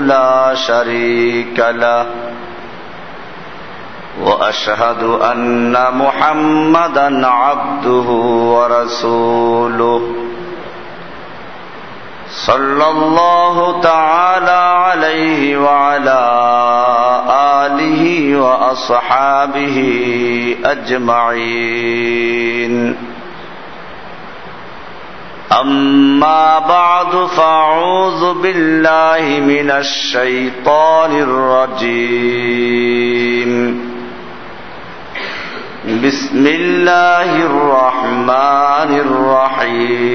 لا شريك له. وأشهد أن محمدا عبده ورسوله. صلى الله تعالى عليه وعلى آله وأصحابه أجمعين. أما بعد فأعوذ بالله من الشيطان الرجيم. بسم الله الرحمن الرحيم.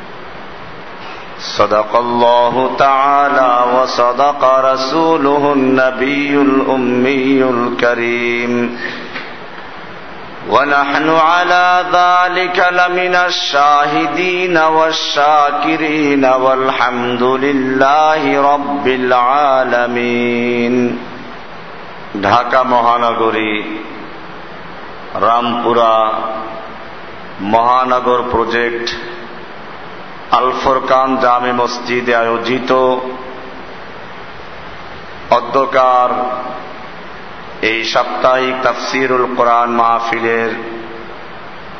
صدق الله تعالى وصدق رسوله النبي الأمي الكريم ونحن على ذلك لمن الشاهدين والشاكرين والحمد لله رب العالمين ঢাকা মহানগরী রামপুরা মহানগর প্রজেক্ট আলফরকান জামে মসজিদে আয়োজিত অধ্যকার এই সাপ্তাহিক তাফসিরুল কোরআন মাহফিলের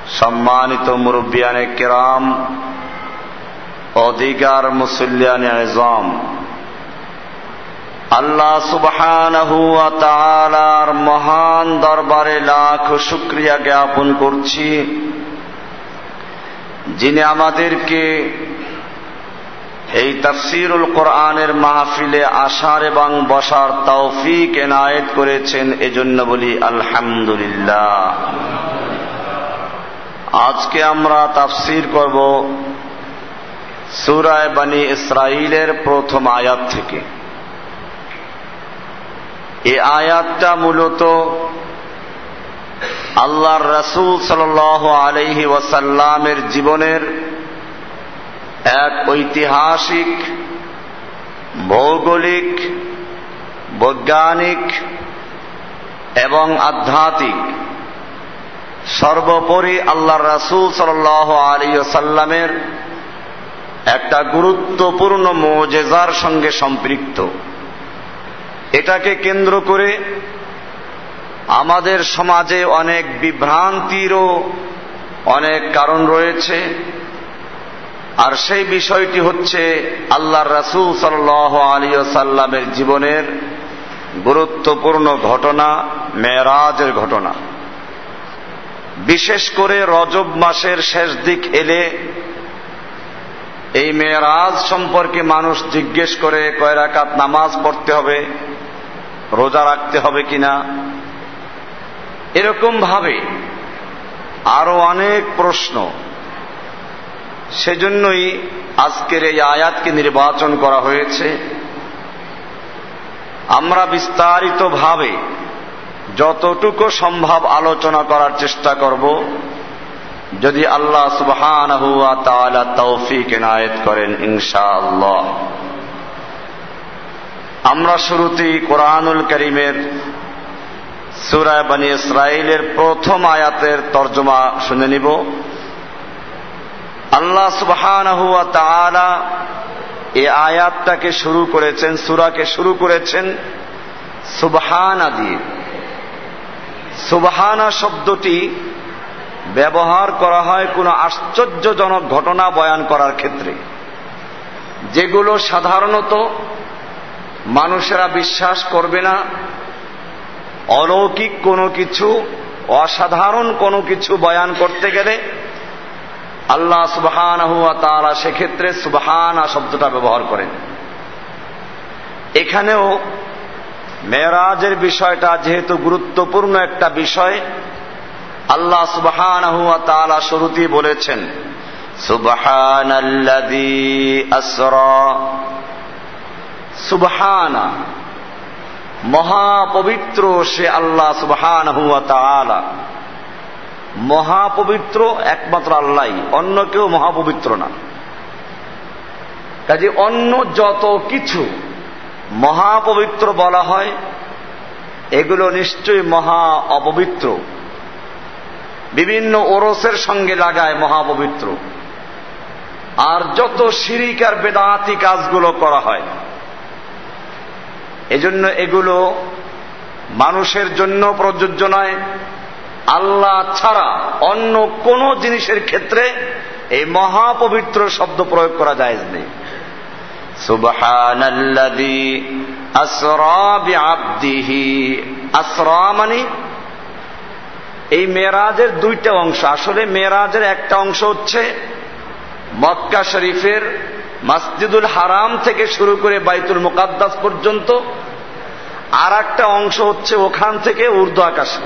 সম্মানিত মুরব্বিয়ানে কেরাম, অধিকার মুসল্লিয়ানে আজম। আল্লাহ তাআলার মহান দরবারে লাখ শুক্রিয়া জ্ঞাপন করছি। যিনি আমাদেরকে এই তফসিরুল কোরআনের মাহফিলে আসার এবং বসার তৌফিক এনায়েত করেছেন, এজন্য বলি আলহামদুলিল্লাহ। আজকে আমরা তাফসির করব সুরায় বানী ইসরাইলের প্রথম আয়াত থেকে। এই আয়াতটা মূলত আল্লাহর রসুল সাল আলহি ওয়াসাল্লামের জীবনের এক ঐতিহাসিক, ভৌগোলিক, বৈজ্ঞানিক এবং আধ্যাত্মিক সর্বোপরি আল্লাহর রসুল সাল আলী সাল্লামের একটা গুরুত্বপূর্ণ মোজেজার সঙ্গে সম্পৃক্ত। এটাকে কেন্দ্র করে আমাদের সমাজে অনেক বিভ্রান্তিরও অনেক কারণ রয়েছে। আর সেই বিষয়টি হচ্ছে আল্লাহর রাসুল সাল আলী সাল্লামের জীবনের গুরুত্বপূর্ণ ঘটনা, মেয়েরাজের ঘটনা। বিশেষ করে রজব মাসের শেষ দিক এলে এই মেয়েরাজ সম্পর্কে মানুষ জিজ্ঞেস করে, কয় রাকাত নামাজ পড়তে হবে? রোজা রাখতে হবে কিনা? এরকম ভাবে আরও অনেক প্রশ্ন। সেজন্যই আজকের এই আয়াতকে নির্বাচন করা হয়েছে। আমরা বিস্তারিতভাবে যতটুকু সম্ভব আলোচনা করার চেষ্টা করব। যদি আল্লাহ সুবহান হুয়া তালা তৌফিক এনায়েত করেন, ইনশাআল্লাহ। আমরা শুরুতেই কোরআনুল করিমের সুরায় বানী ইসরায়েলের প্রথম আয়াতের তর্জমা শুনে নিব। আল্লাহ সুবহান এই আয়াতটাকে শুরু করেছেন, সুরাকে শুরু করেছেন সুবহানা দিয়ে। সুবহানা শব্দটি ব্যবহার করা হয় কোনো আশ্চর্যজনক ঘটনা বয়ান করার ক্ষেত্রে, যেগুলো সাধারণত মানুষেরা বিশ্বাস করবে না অলৌকিক কোনো কিছু, অসাধারণ কোনো কিছু বয়ান করতে গেলে আল্লাহ সুবহান তারা সেক্ষেত্রে সুবহানা শব্দটা ব্যবহার করেন। এখানেও মেয়েরাজের বিষয়টা যেহেতু গুরুত্বপূর্ণ একটা বিষয়, আল্লাহ সুবহান তালা শুরুতেই বলেছেন সুবহান সুবহানা মহাপবিত্র সে আল্লাহ সুবহান মহাপবিত্র একমাত্র আল্লাহ, অন্য কেউ মহাপবিত্র না। কাজে অন্য যত কিছু মহাপবিত্র বলা হয়, এগুলো নিশ্চয়ই মহা অপবিত্র। বিভিন্ন ওরসের সঙ্গে লাগায় মহাপবিত্র। আর যত সিরিকার বেদাতি কাজগুলো করা হয় এজন্য এগুলো মানুষের জন্য প্রযোজ্য নয়। আল্লাহ ছাড়া অন্য কোন জিনিসের ক্ষেত্রে এই মহাপবিত্র শব্দ প্রয়োগ করা যায় নেই। সুবহানাল্লাযী আসরা বিআবদিহি। আসরা মানে এই মেরাজের দুইটা অংশ। আসলে মেরাজের একটা অংশ হচ্ছে মক্কা শরীফের মাসজিদুল হারাম থেকে শুরু করে বাইতুল মুকাদ্দাস পর্যন্ত আর একটা অংশ হচ্ছে ওখান থেকে উর্দু আকাশে।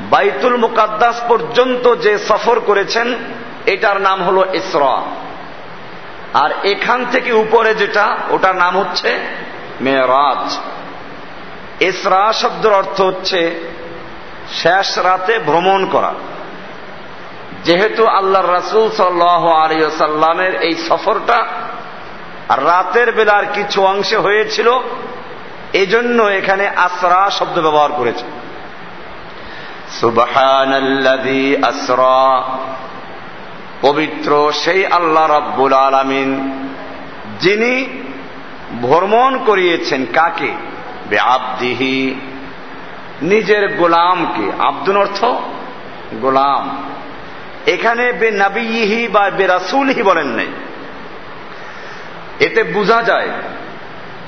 বাইতুল মুকাদ্দাস পর্যন্ত যে সফর করেছেন, এটার নাম হল ইসরা। আর এখান থেকে উপরে যেটা, ওটার নাম হচ্ছে মেরাজ। ইসরা শব্দের অর্থ হচ্ছে শেষ রাতে ভ্রমণ করা। যেহেতু আল্লাহ রাসুল সাল্লামের এই সফরটা রাতের বেলার কিছু অংশে হয়েছিল এই জন্য এখানে আসরা শব্দ ব্যবহার করেছে। আসরা, পবিত্র সেই আল্লাহ রব্বুল আলমিন, যিনি ভ্রমণ করিয়েছেন কাকে? আব্দিহি নিজের গোলামকে। আব্দুল অর্থ গোলাম। এখানে বে নাবিহি বা বে রাসুলহি বলেন নাই। এতে বোঝা যায়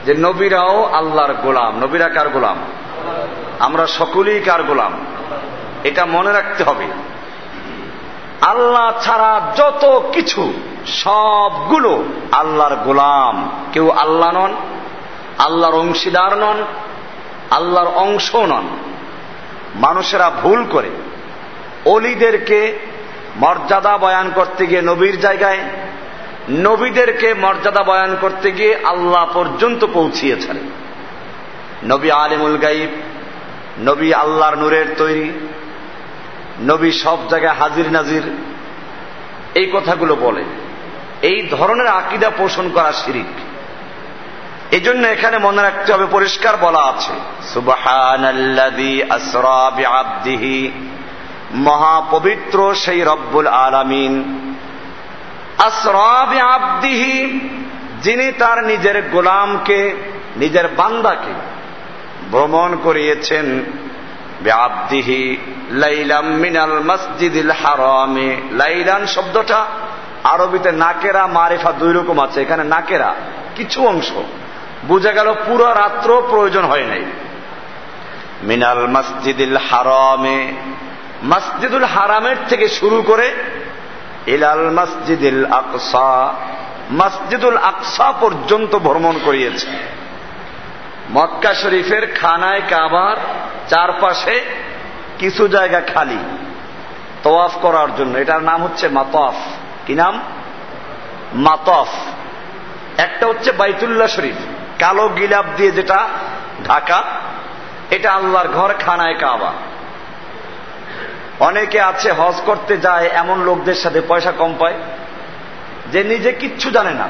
যে নবীরাও আল্লাহর গোলাম। নবীরা কার গোলাম? আমরা সকলেই কার গোলাম? এটা মনে রাখতে হবে। আল্লাহ ছাড়া যত কিছু, সবগুলো আল্লাহর গোলাম। কেউ আল্লাহ নন, আল্লাহর অংশীদার নন, আল্লাহর অংশ নন। মানুষেরা ভুল করে। অলিদেরকে মর্যাদা বয়ান করতে গিয়ে নবীর জায়গায়, নবীদেরকে মর্যাদা বয়ান করতে গিয়ে আল্লাহ পর্যন্ত পৌঁছিয়েছেন। নবী আলিমুল গাইব, নবী আল্লাহর নূরের তৈরি, নবী সব জায়গায় হাজির নাজির, এই কথাগুলো বলে। এই ধরনের আকিদা পোষণ করা শিরিক। এই জন্য এখানে মনে রাখতে হবে, পরিষ্কার বলা আছে মহাপবিত্র সেই রব্বুল আলামিন। আসরাবি আব্দিহি, যিনি তার নিজের গোলামকে, নিজের বান্দাকে ভ্রমণ করিয়েছেন ব্যাব্দিহি লাইলাম মিনাল মসজিদিল হারামে। লাইলান শব্দটা আরবিতে নাকেরা, মারেফা দুই রকম আছে। এখানে নাকেরা, কিছু অংশ। বোঝা গেল পুরো রাত্র প্রয়োজন হয় নাই। মিনাল মসজিদিল হারামে মসজিদুল হারামের থেকে শুরু করে ইলাল মসজিদুল আকসা মসজিদুল আকসা পর্যন্ত ভ্রমণ করিয়েছে। মক্কা শরীফের খানায় কাবার চারপাশে কিছু জায়গা খালি তোয়াফ করার জন্য। এটার নাম হচ্ছে মাতফ। কি নাম? মাতফ। একটা হচ্ছে বাইতুল্লাহ শরীফ, কালো গিলাপ দিয়ে যেটা ঢাকা, এটা আল্লাহর ঘর খানায় কাবা। অনেকে আছে, হজ করতে যায়, এমন লোকদের সাথে পয়সা কম পায়, যে নিজে কিচ্ছু জানে না।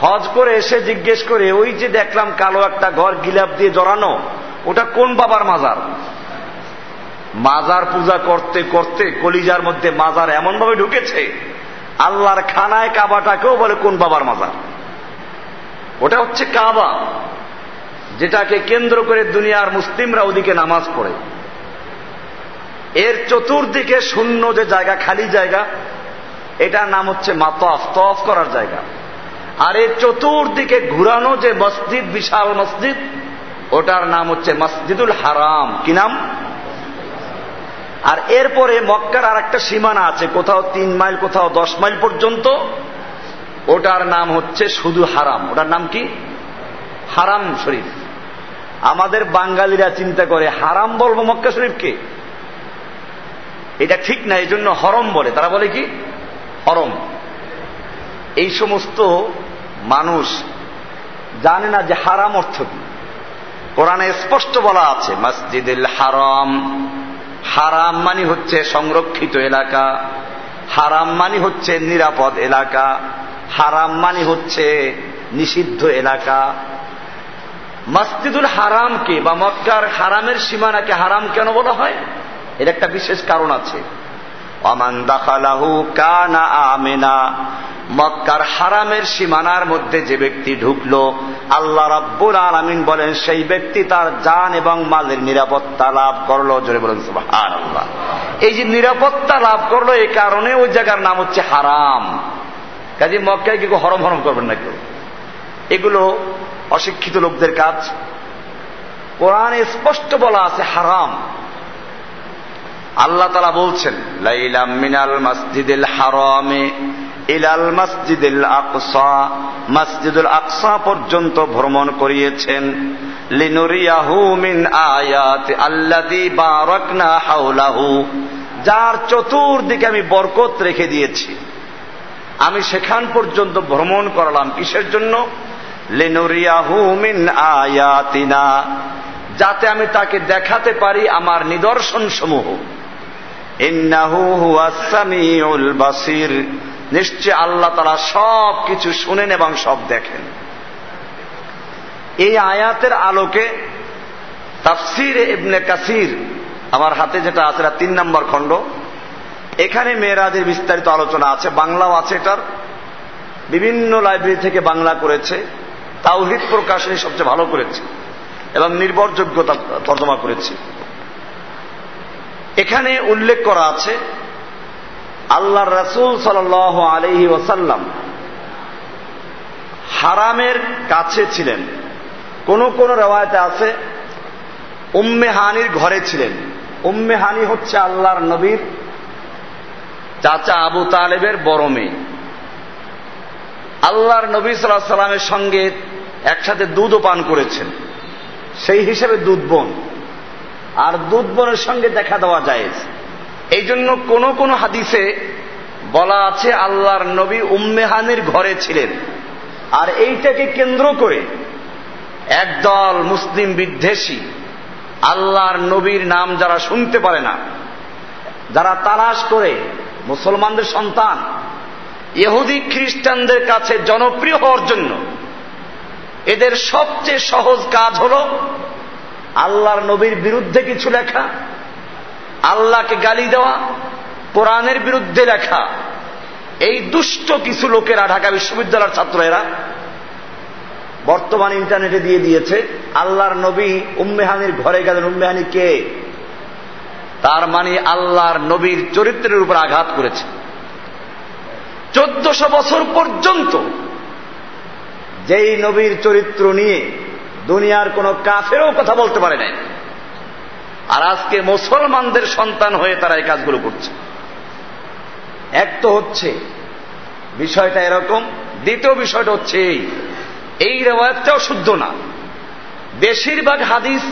হজ করে এসে জিজ্ঞেস করে, ওই যে দেখলাম কালো একটা ঘর গিলাপ দিয়ে জড়ানো, ওটা কোন বাবার মাজার? মাজার পূজা করতে করতে কলিজার মধ্যে মাজার এমন ভাবে ঢুকেছে, আল্লাহর খানায় কাবাটাকেও বলে কোন বাবার মাজার। ওটা হচ্ছে কাবা, যেটাকে কেন্দ্র করে দুনিয়ার মুসলিমরা ওদিকে নামাজ পড়ে। এর চতুর্দিকে শূন্য যে জায়গা, খালি জায়গা, এটার নাম হচ্ছে মাতফ, তফ করার জায়গা। আর এর চতুর্দিকে ঘুরানো যে মসজিদ, বিশাল মসজিদ, ওটার নাম হচ্ছে মসজিদুল হারাম। কি নাম? আর এরপরে মক্কার আর একটা সীমানা আছে, কোথাও তিন মাইল, কোথাও দশ মাইল পর্যন্ত, ওটার নাম হচ্ছে শুধু হারাম। ওটার নাম কি? হারাম শরীফ। আমাদের বাঙালিরা চিন্তা করে, হারাম বলব মক্কা শরীফকে? এটা ঠিক না এই জন্য হরম বলে। তারা বলে কি? হরম। এই সমস্ত মানুষ জানে না যে হারাম অর্থ কি। কোরআনে স্পষ্ট বলা আছে, মসজিদুল হারাম। হারাম মানি হচ্ছে সংরক্ষিত এলাকা। হারাম মানি হচ্ছে নিরাপদ এলাকা। হারাম মানি হচ্ছে নিষিদ্ধ এলাকা। মসজিদুল হারামকে বা মক্কার হারামের সীমানাকে হারাম কেন বলা হয়? এর একটা বিশেষ কারণ আছে। অমান আমেনা, মক্কার হারামের সীমানার মধ্যে যে ব্যক্তি ঢুকল, আল্লাহ রাব্বুল আলমিন বলেন, সেই ব্যক্তি তার জান এবং মালের নিরাপত্তা লাভ করল। জোরে বলেন এই যে নিরাপত্তা লাভ করল, এই কারণে ওই জায়গার নাম হচ্ছে হারাম। কাজে মক্কায় কি হরম হরম করবেন না কেউ? এগুলো অশিক্ষিত লোকদের কাজ। কোরআনে স্পষ্ট বলা আছে হারাম। আল্লাহ তালা বলছেন, লাইলাম মিনাল মসজিদুল হারামে ইলাল মসজিদুল আকসা। মসজিদুল আকসা পর্যন্ত ভ্রমণ করিয়েছেন। লিনুরিয়াহু মিন আয়াত আল্লাদি বারাকনা হাওলাহু। যার চতুর্দিকে আমি বরকত রেখে দিয়েছি। আমি সেখান পর্যন্ত ভ্রমণ করালাম কিসের জন্য? লিনুরিয়াহু মিন আয়াতিনা। যাতে আমি তাকে দেখাতে পারি আমার নিদর্শন সমূহ বাসির। নিশ্চয় আল্লাহ তারা সব কিছু শুনেন এবং সব দেখেন। এই আয়াতের আলোকে তাফসির ইবনে কাসির, আমার হাতে যেটা আছে তিন নম্বর খণ্ড। এখানে মেয়েরাজের বিস্তারিত আলোচনা আছে, বাংলাও আছে এটার। বিভিন্ন লাইব্রেরি থেকে বাংলা করেছে, তাওহিদ প্রকাশনী সবচেয়ে ভালো করেছে, এবং নির্ভরযোগ্যতা তর্জমা করেছে। এখানে উল্লেখ করা আছে আল্লাহ রসুল সাল আলহি ওসাল্লাম হারামের কাছে ছিলেন। কোন কোন রেওয়ায়তে আছে, উম্মে হানির ঘরে ছিলেন। উম্মে হানি হচ্ছে আল্লাহর নবীর চাচা আবু তালেবের বড় মেয়ে। আল্লাহর নবী সাল্লাহ সাল্লামের সঙ্গে একসাথে দুধও পান করেছেন। সেই হিসেবে দুধ বোন। আর দুধ বোনের সঙ্গে দেখা দেওয়া যায় এই জন্য কোন কোন হাদিসে বলা আছে, আল্লাহর নবী উম্মেহানির ঘরে ছিলেন। আর এইটাকে কেন্দ্র করে একদল মুসলিম বিদ্বেষী আল্লাহর নবীর নাম যারা শুনতে পারে না, যারা তালাশ করে মুসলমানদের সন্তান, ইহুদি খ্রিস্টানদের কাছে জনপ্রিয় হওয়ার জন্য, এদের সবচেয়ে সহজ কাজ হল আল্লাহর নবীর বিরুদ্ধে কিছু লেখা, আল্লাহকে গালি দেওয়া, কোরআনের বিরুদ্ধে লেখা। এই দুষ্ট কিছু লোকেরা, ঢাকা বিশ্ববিদ্যালয়ের ছাত্র এরা বর্তমান ইন্টারনেটে দিয়ে দিয়েছে, আল্লাহর নবী উম্মেহানির ঘরে গেলেন। উম্মেহানি কে? তার মানে আল্লাহর নবীর চরিত্রের উপর আঘাত করেছে। চোদ্দশো বছর পর্যন্ত যেই নবীর চরিত্র নিয়ে দুনিয়ার কোন কাফেরও কথা বলতে পারে নাই। আর আজকে মুসলমানদের সন্তান হয়ে তারা এই কাজগুলো করছে। এক তো হচ্ছে, বিষয়টা এরকম, দ্বিতীয় বিষয়টা হচ্ছে এই। রেওয়ায়তটাও শুদ্ধ না। বেশিরভাগ হাদিস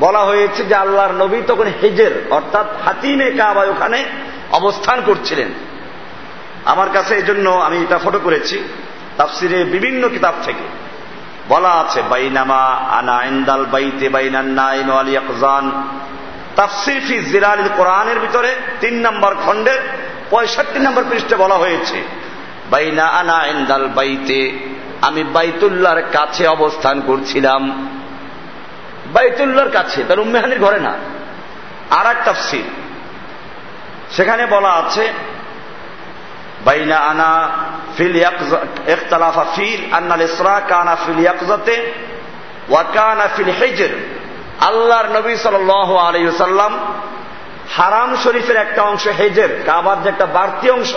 বলা হয়েছে যে আল্লাহর নবী তখন হেজের, অর্থাৎ হাতিমে কাবায় ওখানে অবস্থান করছিলেন। আমার কাছে এই জন্য আমি এটা ফটো করেছি, তাফসিরে বিভিন্ন কিতাব থেকে। বলা আছে, বাইনামা আনা ইন্দাল বাইতে তাফসির ফি জিলাল কোরআনের ভিতরে তিন নম্বর খণ্ডের পঁয়ষট্টি নম্বর পৃষ্ঠে বলা হয়েছে, বাইনা আনা ইন্দাল বাইতে। আমি বাইতুল্লাহর কাছে অবস্থান করছিলাম। বাইতুল্লার কাছে, তার উম্মেহানির ঘরে না। আর এক তাফসির। সেখানে বলা আছে বাইনা আনা ফিল ইখতালাফা ফিল আন্নাল ইসরা কানা ফিল ইয়াকজাতে ওয়া কানা ফিল হিজর। আল্লাহর নবী সাল্লাল্লাহু আলাইহি ওয়াসাল্লাম হারাম শরীফের একটা অংশ হেজের, কাবার যে একটা বাড়তি অংশ,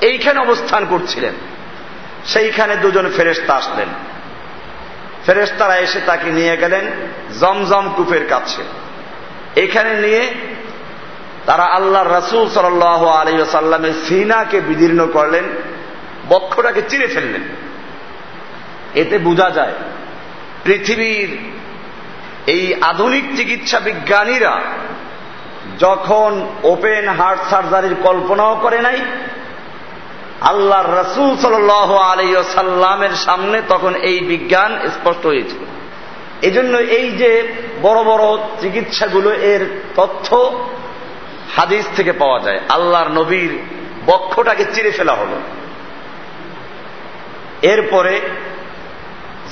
এইখানে অবস্থান করছিলেন। সেইখানে দুজন ফেরেস্তা আসলেন। ফেরেস্তারা এসে তাকে নিয়ে গেলেন জমজম কূপের কাছে। এখানে নিয়ে তারা আল্লাহ রসুল সাল আলিয়াল্লামের সিনাকে বিদীর্ণ করলেন, বক্ষটাকে চিরে ফেললেন। এতে বোঝা যায়, পৃথিবীর এই আধুনিক চিকিৎসা বিজ্ঞানীরা যখন ওপেন হার্ট সার্জারির কল্পনাও করে নাই, আল্লাহর রসুল সাল আলাইসাল্লামের সামনে তখন এই বিজ্ঞান স্পষ্ট হয়েছিল। এই জন্য এই যে বড় বড় চিকিৎসাগুলো এর তথ্য হাদিস থেকে পাওয়া যায়, আল্লাহর নবীর বক্ষটাকে চিরে ফেলা হল। এরপরে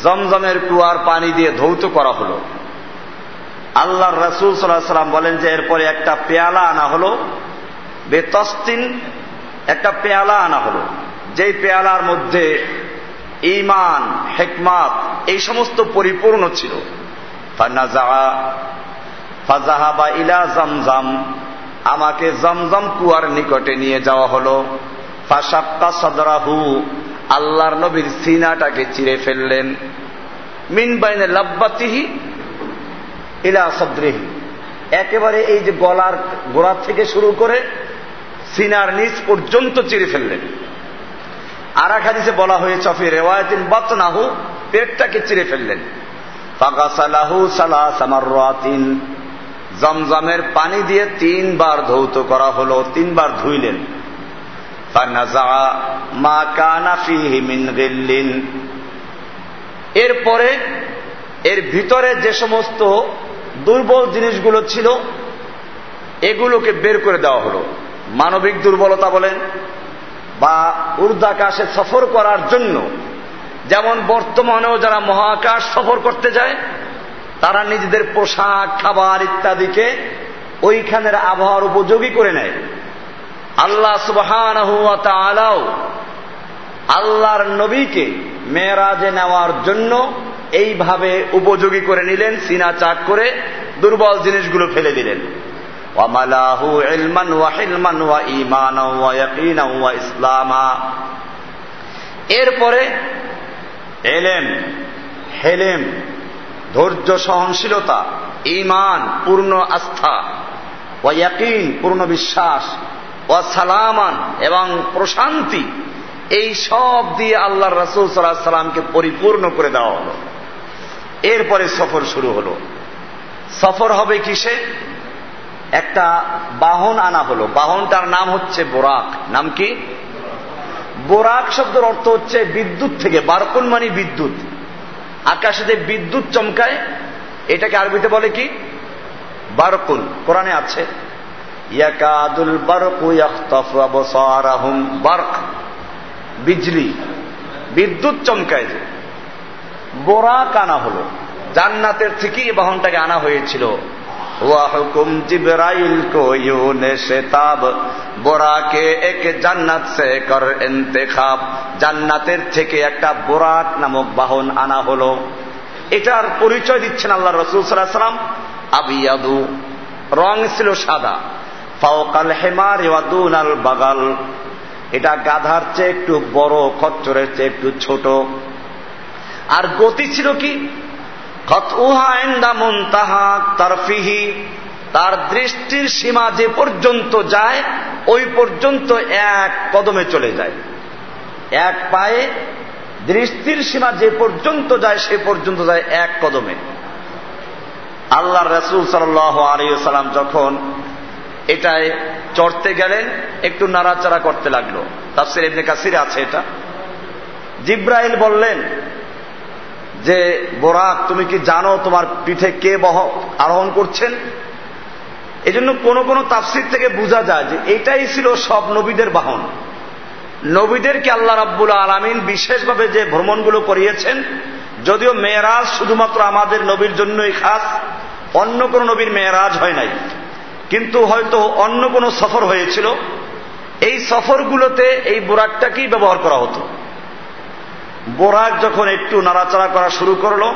জমজমের কুয়ার পানি দিয়ে ধৌত করা হলো। আল্লাহর রসুল সাল্লাহ সাল্লাম বলেন যে এরপরে একটা পেয়ালা আনা হলো, বেতস্তিন একটা পেয়ালা আনা হলো। যেই পেয়ালার মধ্যে ইমান হেকমাত, এই সমস্ত পরিপূর্ণ ছিল। ফাজাহাবা ইলা জমজম আমাকে জমজম কুয়ার নিকটে নিয়ে যাওয়া হল। ফাসাক্কা সদরাহু, আল্লাহর নবীর সিনাটাকে চিরে ফেললেন। মিন বাইনে লাব্বাতিহি ইলা সদ্রেহি। একেবারে এই যে গলার গোড়া থেকে শুরু করে সিনার নিচ পর্যন্ত চিরে ফেললেন। আর এক হাদিসে বলা হয়েছে অফি রেওয়ায়তিন বাতনাহু, পেটটাকে চিরে ফেললেন। ফাগাসালাহু সালাসামারাতিন জমজমের পানি দিয়ে তিনবার ধৌত করা হলো, তিনবার ধুইলেন। মা মিন গিল্লিন। এরপরে এর ভিতরে যে সমস্ত দুর্বল জিনিসগুলো ছিল, এগুলোকে বের করে দেওয়া হলো। মানবিক দুর্বলতা বলেন, বা ঊর্ধ্বাকাশে সফর করার জন্য। যেমন বর্তমানেও যারা মহাকাশ সফর করতে যায় তারা নিজেদের পোশাক, খাবার ইত্যাদিকে ওইখানের আবহাওয়ার উপযোগী করে নেয়। আল্লাহ সুবহান আল্লাহর নবীকে মেয়েরাজে নেওয়ার জন্য এইভাবে উপযোগী করে নিলেন, সিনা চাক করে দুর্বল জিনিসগুলো ফেলে দিলেন। ইসলামা। এরপরে এলেম, হেলেম ধৈর্য সহনশীলতা ইমান পূর্ণ আস্থা ও ইয়াকিন, পূর্ণ বিশ্বাস ও সালামান এবং প্রশান্তি, এই সব দিয়ে আল্লাহ রসুল সাল্লাহ সাল্লামকে পরিপূর্ণ করে দেওয়া হল। এরপরে সফর শুরু হলো। সফর হবে কিসে? একটা বাহন আনা হলো। বাহনটার নাম হচ্ছে বোরাক। নাম কি? বোরাক শব্দের অর্থ হচ্ছে বিদ্যুৎ থেকে, বারকুন মানি বিদ্যুৎ। আকাশে যে বিদ্যুৎ চমকায়, এটাকে আরবিতে বলে কি? বারকুল কোরআনে আছে বিজলি, বিদ্যুৎ চমকায় যে। বোরাক আনা হলো, জান্নাতের থেকে এই বাহনটাকে আনা হয়েছিল। হুকুম জিবরাইল কো यूने शेताब বোরাকে এক জান্নাত সে কর ইন্তেখাব জান্নাতের থেকে একটা বোরাক নামক বাহন আনা হলো এটার পরিচয় দিচ্ছেন আল্লাহ রসুল সাল্লাহ সাল্লাম আবিয়াদু রং ছিল সাদা ফাওকাল হেমার ওয়াদুন আল বাগাল এটা গাধার চেয়ে একটু বড় খচ্চরের চেয়ে একটু ছোট আর গতি ছিল কি তারফিহি, তার দৃষ্টির সীমা যে পর্যন্ত যায়, ওই পর্যন্ত এক কদমে চলে যায়। এক পায়ে দৃষ্টির সীমা যে পর্যন্ত যায়, সে পর্যন্ত যায় এক কদমে। আল্লাহ রসুল সাল্লাম যখন এটায় চড়তে গেলেন, একটু নাড়াচাড়া করতে লাগল। তাফসির এমনি কাসিরে আছে এটা। জিব্রাইল বললেন যে বোরাক, তুমি কি জানো তোমার পিঠে কে বহ, আরোহণ করছেন? এই জন্য কোনো কোনো তাফসির থেকে বোঝা যায় যে এটাই ছিল সব নবীদের বাহন। নবীদেরকে আল্লাহ রাব্বুল আলমিন বিশেষভাবে যে ভ্রমণগুলো করিয়েছেন, যদিও মেয়েরাজ শুধুমাত্র আমাদের নবীর জন্যই খাস, অন্য কোন নবীর মেয়েরাজ হয় নাই। কিন্তু হয়তো অন্য কোন সফর হয়েছিল। এই সফরগুলোতে এই বোরাকটাকেই ব্যবহার করা হতো। বোরাক যখন একটু নাড়াচাড়া করা শুরু করল,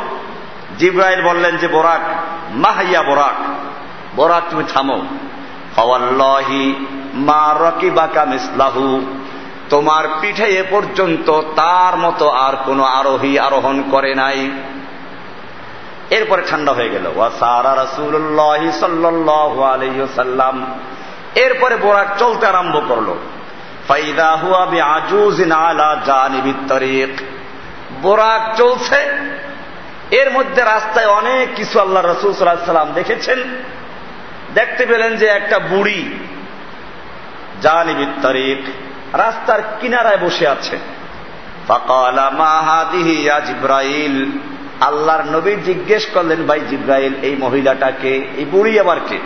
জিব্রাইল বললেন যে, বোরাক মাহাইয়া বোরাক বোরাক তুমি থামো। হওয়াল্লাহি মা রকিবাকা মিসলাহু, তোমার পিঠে এ পর্যন্ত তার মতো আর কোন আরোহী আরোহণ করে নাই। এরপরে ঠান্ডা হয়ে গেল। সারা রসুল্লাহ সাল্লাম এরপরে বোরাক চলতে আরম্ভ করল। ফাইদা হুয়া বি আজুজিন আলা জানিবি তরিক বোরাক চলছে। এর মধ্যে রাস্তায় অনেক কিছু আল্লাহ রসুল সাল্লাম দেখেছেন। দেখতে পেলেন যে একটা বুড়ি জানিবি তরিক রাস্তার কিনারায় বসে আছে। জিব্রাইল? আল্লাহর নবী জিজ্ঞেস করলেন, ভাই জিব্রাইল, এই মহিলাটাকে এই বুড়ি আবার কে?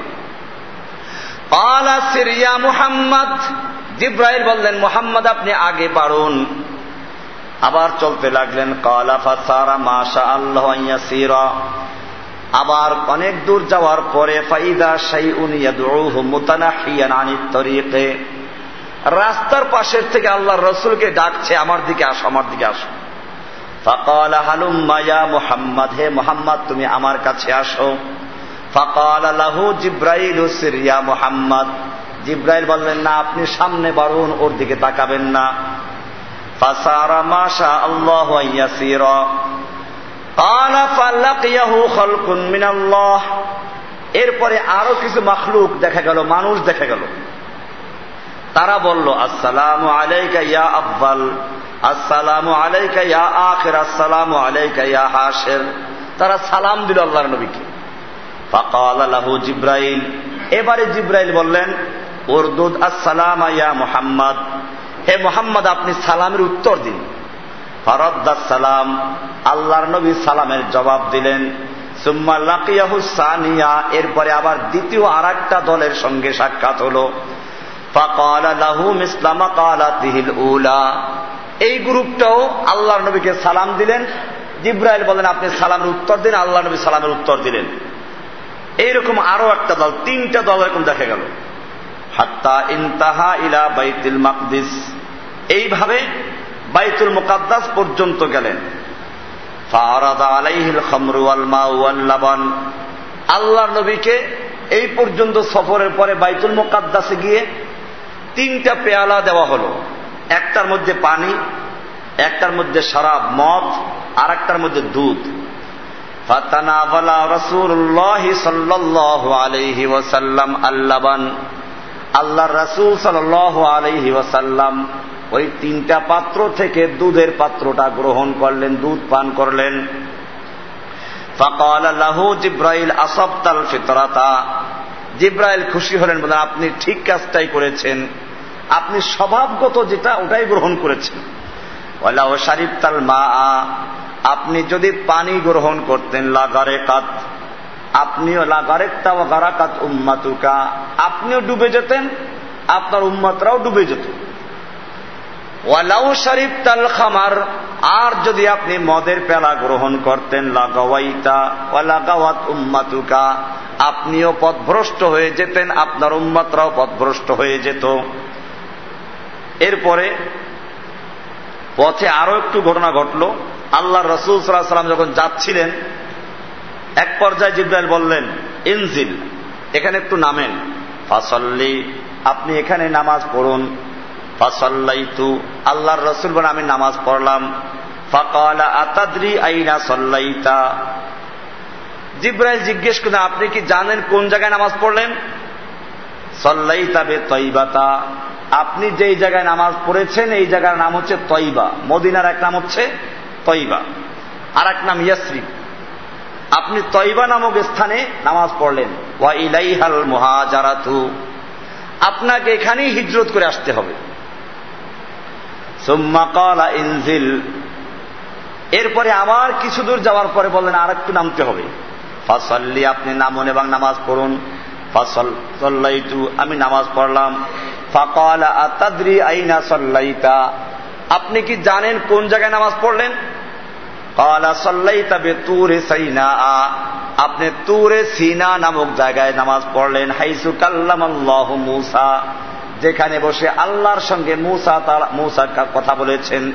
আলা সিরিয়া মুহাম্মদ। জিব্রাইল বললেন, মোহাম্মদ, আপনি আগে বাড়ুন। আবার চলতে লাগলেন কালাফা সারা মাশা আল্লাহ আবার অনেক দূর যাওয়ার পরে, ফাইদা আনিত তরিকে। রাস্তার পাশের থেকে আল্লাহ রসুলকে ডাকছে, আমার দিকে আসো, আমার দিকে আসো। ফকাল হালুম্মায়া মোহাম্মদ, হে মোহাম্মদ, তুমি আমার কাছে আসো। ফকাল আল্লাহু জিব্রাইল সিরিয়া মোহাম্মদ। জিব্রাইল বললেন, না, আপনি সামনে বাড়ুন ওর দিকে তাকাবেন না। ফাসারা মাশা আল্লাহ ইয়াসিরা قال فلقيه خلق من الله এরপরে আরো কিছু মখলুক দেখা গেল মানুষ দেখা গেল তারা বলল আসসালাম আলাইকা ইয়া আব্বাল আসসালাম আলাইকা ইয়া আখের আসসালাম আলাইকা ইয়া হাসের তারা সালাম দিল আল্লাহর নবীকে ফাকাল আল্লাহু জিব্রাইল এবারে জিব্রাইল বললেন উর্দুদ আসসালাম ইয়া মুহাম্মদ হে মোহাম্মদ, আপনি সালামের উত্তর দিন। সালাম, আল্লাহর নবী সালামের জবাব দিলেন। সুম্মা লাকিয়াহু সানিয়া, এরপরে আবার দ্বিতীয় আর দলের সঙ্গে সাক্ষাৎ হল। উলা। এই গ্রুপটাও আল্লাহর নবীকে সালাম দিলেন। জিব্রাইল বলেন, আপনি সালামের উত্তর দিন আল্লাহ নবী সালামের উত্তর দিলেন। এইরকম আরও একটা দল, তিনটা দল এরকম দেখা গেল। হাত্তা ইনতাহা ইলা বাইতুল মাকদিস। এইভাবে বাইতুল মুকাদ্দাস পর্যন্ত গেলেন। মা আল্লাহর নবীকে এই পর্যন্ত সফরের পরে বাইতুল মুকাদ্দাসে গিয়ে তিনটা পেয়ালা দেওয়া হলো। একটার মধ্যে পানি, একটার মধ্যে শরাব, মদ আর একটার মধ্যে দুধ। আল্লাহ রসুল সাল আলহি ওই তিনটা পাত্র থেকে দুধের পাত্রটা গ্রহণ করলেন, দুধ পান করলেন। জিব্রাইল আসবতাল ফিতরাতা। জিব্রাইল খুশি হলেন বলে আপনি ঠিক কাজটাই করেছেন। আপনি স্বভাবগত যেটা, ওটাই গ্রহণ করেছেন। ওলাও শারিফ তাল মা আপনি যদি পানি গ্রহণ করতেন লাগারে কাত আপনিও লাগারে তাও গারাকাত উম্মাতুকা। আপনিও ডুবে যেতেন, আপনার উম্মাতরাও ডুবে যেত। ওয়ালাউ শরীফ তাল খামার, আর যদি আপনি মদের পেলা গ্রহণ করতেন, লাগাওয়াইতা ওয়ালাগাওয়াত উম্মাতুকা, আপনিও পথভ্রষ্ট হয়ে যেতেন, আপনার উম্মাতরাও পথভ্রষ্ট হয়ে যেত। এরপরে পথে আরও একটু ঘটনা ঘটল। আল্লাহ রসুল সাল্লাম যখন যাচ্ছিলেন, এক পর্যায়ে জিব্রাইল বললেন, ইনজিল, এখানে একটু নামেন। ফাসল্লি, আপনি এখানে নামাজ পড়ুন। ফাসল্লাইতু, আল্লাহর রসুল বলে আমি নামাজ পড়লাম। ফাকালা, আতাদ্রি আইনা সল্লাইতা। জিব্রাইল জিজ্ঞেস করলেন, আপনি কি জানেন কোন জায়গায় নামাজ পড়লেন? সল্লাইতা বে তৈবাতা। আপনি যেই জায়গায় নামাজ পড়েছেন, এই জায়গার নাম হচ্ছে তৈবা। মদিনার এক নাম হচ্ছে তৈবা। আর এক নাম ইয়াসরিফ আপনি তৈবা নামক স্থানে নামাজ পড়লেন। ওয়া ইলাইহাল মুহাজারাতু। আপনাকে এখানেই হিজরত করে আসতে হবে। ইনজিল। এরপরে আবার কিছু দূর যাওয়ার পরে বললেন আর একটু নামতে হবে। ফসল্লি, আপনি নামুন এবং নামাজ পড়ুন। ফসল সল্লাইতু, আমি নামাজ পড়লাম। ফকাল, আতাদ্রি আইনা সল্লাইতা। আপনি কি জানেন কোন জায়গায় নামাজ পড়লেন? কালা, সল্লাইতা বে তুরে সাইনা। আপনি তুরে সিনা নামক জায়গায় নামাজ পড়লেন। হাইসু কাল্লাম আল্লাহ মুসা। যেখানে বসে আল্লাহর সঙ্গে মুসা তার মুসা কথা বলেছেন।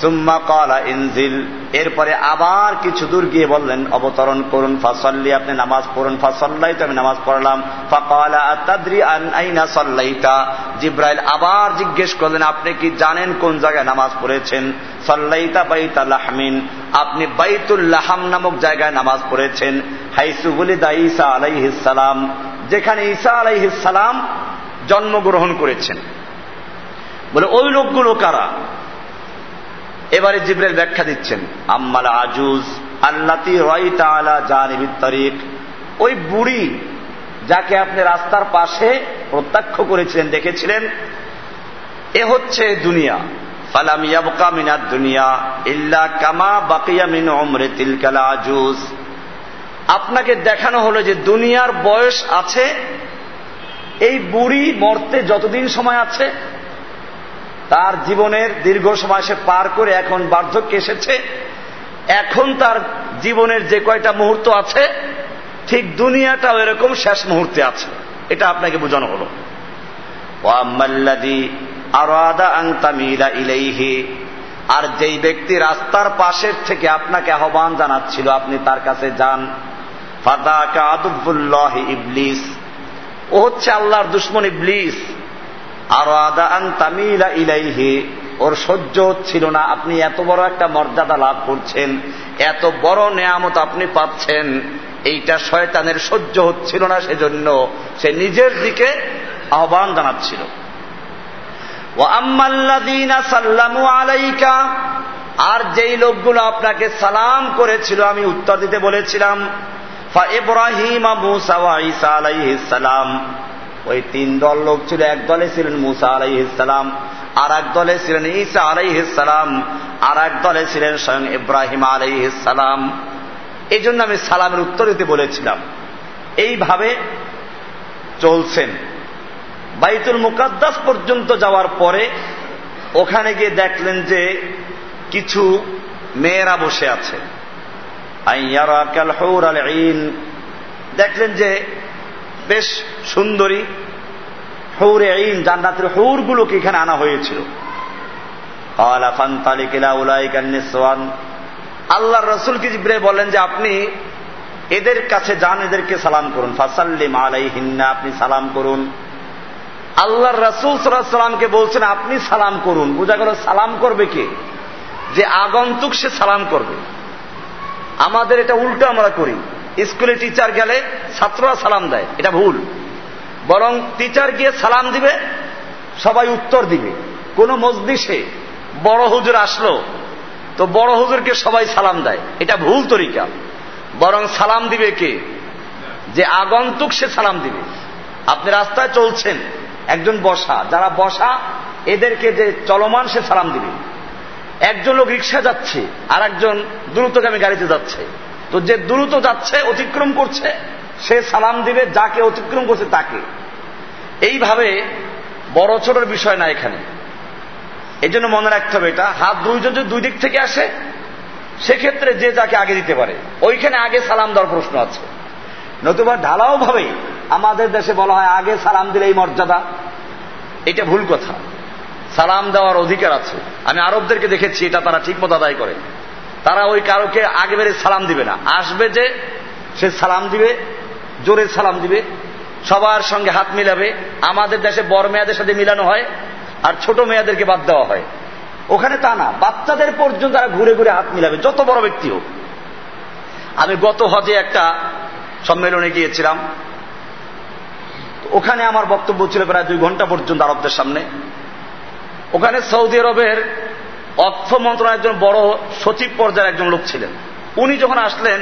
সুম্মা কলা ইনজিল। এরপরে আবার কিছু দূর গিয়ে বললেন, অবতরণ করুন, ফাসল্লি, আপনি নামাজ পড়ুন, ফাসল্লাই তো আমি নামাজ পড়লাম। ফাকালা আতাদ্রি আন আইনা সল্লাইতা। জিব্রাইল আবার জিজ্ঞেস করলেন, আপনি কি জানেন কোন জায়গায় নামাজ পড়েছেন? সল্লাইতা বাইতা লাহমিন। আপনি বাইতুল লাহাম নামক জায়গায় নামাজ পড়েছেন। হাইসু বুলিদা ঈসা আলাইহিসালাম যেখানে ঈসা আলাইহিসালাম জন্মগ্রহণ করেছেন। বলে, ওই লোকগুলো কারা? এবারে জিব্রেল ব্যাখ্যা দিচ্ছেন, আম্মাল আজুজ, আল্লাতি রয়তা আলা জানিবি তরিক। ওই বুড়ি যাকে আপনি রাস্তার পাশে প্রত্যক্ষ করেছিলেন, দেখেছিলেন, এ হচ্ছে দুনিয়া। ফালাম ইয়াবকা মিনার দুনিয়া ইল্লা কামা বাকিয়া মিন ওমরে তিলকালা আজুজ। আপনাকে দেখানো হলো যে দুনিয়ার বয়স আছে এই বুড়ি মরতে যতদিন সময় আছে, তার জীবনের দীর্ঘ সময় সে পার করে এখন বার্ধক্য এসেছে। এখন তার জীবনের যে কয়টা মুহূর্ত আছে, ঠিক দুনিয়াটাও এরকম শেষ মুহূর্তে আছে। এটা আপনাকে বোঝানো হলো। আর যেই ব্যক্তি রাস্তার পাশের থেকে আপনাকে আহ্বান জানাচ্ছিল, আপনি তার কাছে যান। আদুবুল্লাহ ইবলিস ও হচ্ছে আল্লাহর দুশ্মন ইবলিস। আর আদা আন তামিলা ইলাইহি, ওর সহ্য হচ্ছিল না। আপনি এত বড় একটা মর্যাদা লাভ করছেন, এত বড় নেয়ামত আপনি পাচ্ছেন, এইটা শয়তানের সহ্য হচ্ছিল না সেজন্য সে নিজের দিকে আহ্বান জানাচ্ছিল। আলাইকা, আর যেই লোকগুলো আপনাকে সালাম করেছিল, আমি উত্তর দিতে বলেছিলাম ইব্রাহিম মুসা ঈসা আলাইহিস সালাম। ওই তিন দল লোক ছিল, এক দলে ছিলেন মুসা আলাইহিসালাম আর এক দলে ছিলেন ঈসা আলাইহিসালাম আর এক দলে ছিলেন স্বয়ং ইব্রাহিম আলাইহিসালাম এই জন্য আমি সালামের উত্তর দিতে বলেছিলাম। এইভাবে চলছেন। বাইতুল মুকাদ্দাস পর্যন্ত যাওয়ার পরে ওখানে গিয়ে দেখলেন যে কিছু মেয়েরা বসে আছে। দেখলেন যে বেশ সুন্দরী হৌরে আইন জান্নাতের হৌরগুলোকে এখানে আনা হয়েছিল। আল্লাহ রসুল কি জিব্রে বলেন যে আপনি এদের কাছে যান, এদেরকে সালাম করুন। ফাসাল্লিম আলাই হিন্না আপনি সালাম করুন। আল্লাহ রসুল সাল্লামকে বলছেন, আপনি সালাম করুন। বোঝা গেল সালাম করবে কে? যে আগন্তুক সে সালাম করবে। আমাদের এটা উল্টো আমরা করি। স্কুলে টিচার গেলে ছাত্ররা সালাম দেয়, এটা ভুল। বরং টিচার গিয়ে সালাম দিবে, সবাই উত্তর দিবে। কোন মসজিষে বড় হুজুর আসলো, তো বড় হুজুরকে সবাই সালাম দেয়, এটা ভুল তরিকা। বরং সালাম দিবে কে? যে আগন্তুক সে সালাম দিবে। আপনি রাস্তায় চলছেন, একজন বসা, যারা বসা, এদেরকে যে চলমান সে সালাম দিবে। একজন লোক রিক্সা যাচ্ছে আর একজন দ্রুতগামী গাড়িতে যাচ্ছে। তো যে দ্রুত যাচ্ছে, অতিক্রম করছে, সে সালাম দিবে যাকে অতিক্রম করছে তাকে। এইভাবে বড় ছোটর বিষয় না এখানে। এই জন্য মনে রাখতে হবে এটা। হাত দুইজন যদি দুই দিক থেকে আসে, সেক্ষেত্রে যে যাকে আগে দিতে পারে। ওইখানে আগে সালাম দেওয়ার প্রশ্ন আছে। নতুবা ঢালাও ভাবে আমাদের দেশে বলা হয়, আগে সালাম দিলে এই মর্যাদা। এটা ভুল কথা। সালাম দেওয়ার অধিকার আছে। আমি আরবদেরকে দেখেছি, এটা তারা ঠিক মতো আদায় করে। তারা ওই কারোকে আগে বেড়ে সালাম দিবে না। আসবে যে, সে সালাম দিবে, জোরে সালাম দিবে, সবার সঙ্গে হাত মিলাবে। আমাদের দেশে বড় মেয়াদের সাথে মিলানো হয় আর ছোট মেয়াদেরকে বাদ দেওয়া হয়। ওখানে তা না, বাচ্চাদের পর্যন্ত তারা ঘুরে ঘুরে হাত মিলাবে, যত বড় ব্যক্তি হোক। আমি গত হজে একটা সম্মেলনে গিয়েছিলাম। ওখানে আমার বক্তব্য ছিল প্রায় দুই ঘণ্টা পর্যন্ত আরবদের সামনে। ওখানে সৌদি আরবের অর্থ মন্ত্রণালয়ের একজন বড় সচিব পর্যায়ের একজন লোক ছিলেন। উনি যখন আসলেন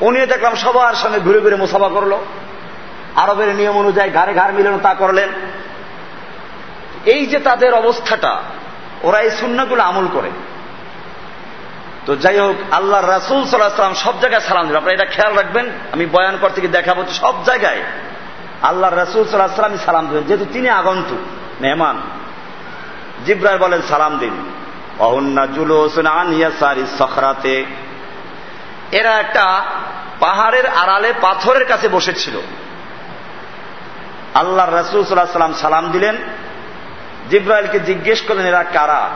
উনি দেখলাম সবার সঙ্গে ঘুরে ঘুরে মুসাফা করল। আরবের নিয়ম অনুযায়ী ঘাড়ে ঘাড় মিলন তা করলেন। এই যে তাদের অবস্থাটা, ওরা এই শূন্যগুলো আমল করে। তো যাই হোক আল্লাহ রাসুল সাল্লাহাম সব জায়গায় সালাম দেবেন আপনারা এটা খেয়াল রাখবেন, আমি বয়ান করতে গিয়ে দেখাবো সব জায়গায় আল্লাহ রাসুল সাল্লাহ সালাম দেবেন যেহেতু তিনি আগন্তুক, মেহমান। জিব্রাই বলেন, সালাম দিন। অহন্না জুলোসন আনিয়াসারি সখরাতে। এরা একটা পাহাড়ের আড়ালে পাথরের কাছে বসেছিল। আল্লাহ রসুল সাল্লাম সালাম দিলেন। জিব্রাইলকে জিজ্ঞেস করলেন, এরা কারা?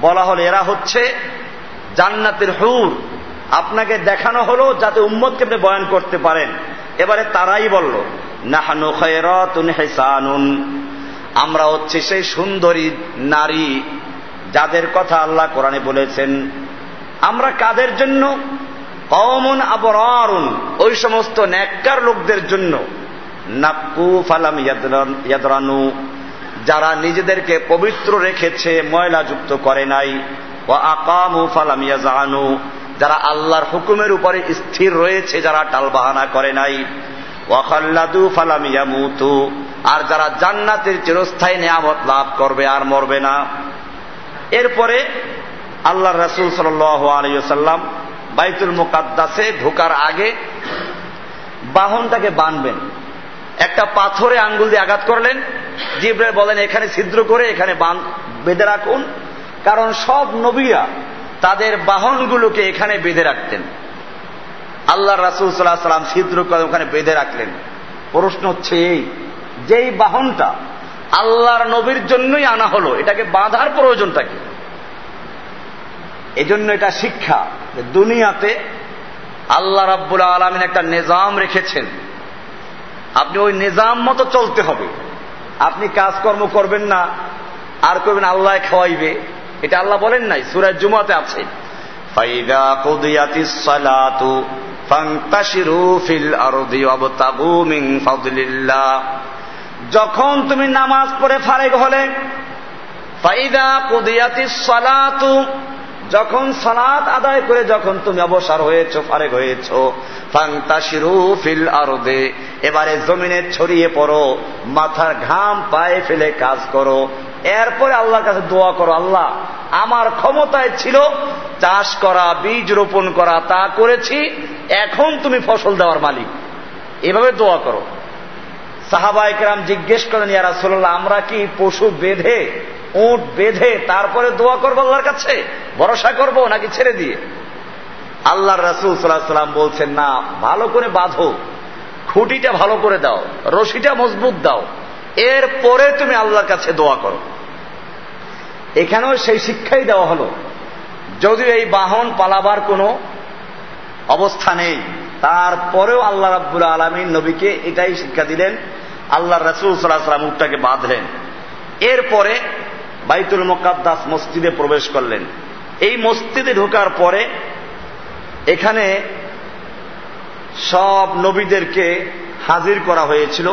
বলা হল, এরা হচ্ছে জান্নাতের হুর। আপনাকে দেখানো হলো যাতে উম্মতকে আপনি বয়ান করতে পারেন। এবারে তারাই বলল, নাহানু খয়রাতুন হেসানুন। আমরা হচ্ছে সেই সুন্দরী নারী যাদের কথা আল্লাহ কোরআনে বলেছেন। আমরা কাদের জন্য? কমন আবরারুন, ওই সমস্ত ন্যাক্কার লোকদের জন্য। নাক্কু ফালাম ইয়াদরানু যারা নিজেদেরকে পবিত্র রেখেছে ময়লাযুক্ত করে নাই। ও আকামু ফালাম ইয়াজানু যারা আল্লাহর হুকুমের উপরে স্থির রয়েছে, যারা টালবাহানা করে নাই। ওয়াখাল্লাদু ফালাম ইয়ামুতু। আর যারা জান্নাতের চিরস্থায়ী নিয়ামত লাভ করবে আর মরবে না। এরপরে আল্লাহ রসুল সাল আলিয়াল্লাম বাইতুল মুকাদ্দাসে ঢোকার আগে বাহনটাকে বানবেন। একটা পাথরে আঙ্গুল দিয়ে আঘাত করলেন। জিব্রাইল বলেন, এখানে ছিদ্র করে এখানে বেঁধে রাখুন। কারণ সব নবীরা তাদের বাহনগুলোকে এখানে বেঁধে রাখতেন। আল্লাহ রাসুল সাল্লাহ সাল্লাম ছিদ্র করে ওখানে বেঁধে রাখলেন। প্রশ্ন হচ্ছে এই, যেই বাহনটা আল্লাহর নবীর জন্যই আনা হলো, এটাকে বাঁধার প্রয়োজনটা কি? এজন্য এটা শিক্ষা দুনিয়াতে আল্লাহ রাব্বুল আলমিন একটা নিজাম রেখেছেন। আপনি ওই নিজাম মতো চলতে হবে। আপনি কাজকর্ম করবেন না, আর করবেন আল্লাহ খাওয়াইবে। এটা আল্লাহ বলেন নাই সুরাজ জুমাতে আছে। যখন তুমি নামাজ পড়ে ফারেক হলে যখন সালাত আদায় করে যখন তুমি অবসর হয়েছ ফারেক হয়েছ ফিল আরদে, এবারে জমিনে ছড়িয়ে পড়ো, মাথার ঘাম পায়ে ফেলে কাজ করো, এরপরে আল্লাহর কাছে দোয়া করো, আল্লাহ, আমার ক্ষমতায় ছিল, চাষ করা, বীজ রোপণ করা, তা করেছি এখন তুমি ফসল দেওয়ার মালিক। এভাবে দোয়া করো। সাহাবাইকেরাম জিজ্ঞেস করেন ইয়ারা সোল্লাহ আমরা কি পশু বেঁধে, উঁট বেঁধে তারপরে দোয়া করব আল্লাহর কাছে? ভরসা করব নাকি ছেড়ে দিয়ে? আল্লাহ রাসুল সাল্লাহ সাল্লাম বলছেন, না, ভালো করে বাঁধো। খুঁটিটা ভালো করে দাও, রশিটা মজবুত দাও। এরপরে তুমি আল্লাহর কাছে দোয়া করো। এখানেও সেই শিক্ষাই দেওয়া হলো। যদিও এই বাহন পালাবার কোনো অবস্থা নেই। তারপরেও আল্লাহ রাব্বুল আলমিন নবীকে এটাই শিক্ষা দিলেন আল্লাহ রসুল সাল্লাহ উঠটাকে বাঁধলেন। এরপরে বাইতুল মোকাদ্দাস মসজিদে প্রবেশ করলেন। এই মসজিদে ঢোকার পরে এখানে সব নবীদেরকে হাজির করা হয়েছিল।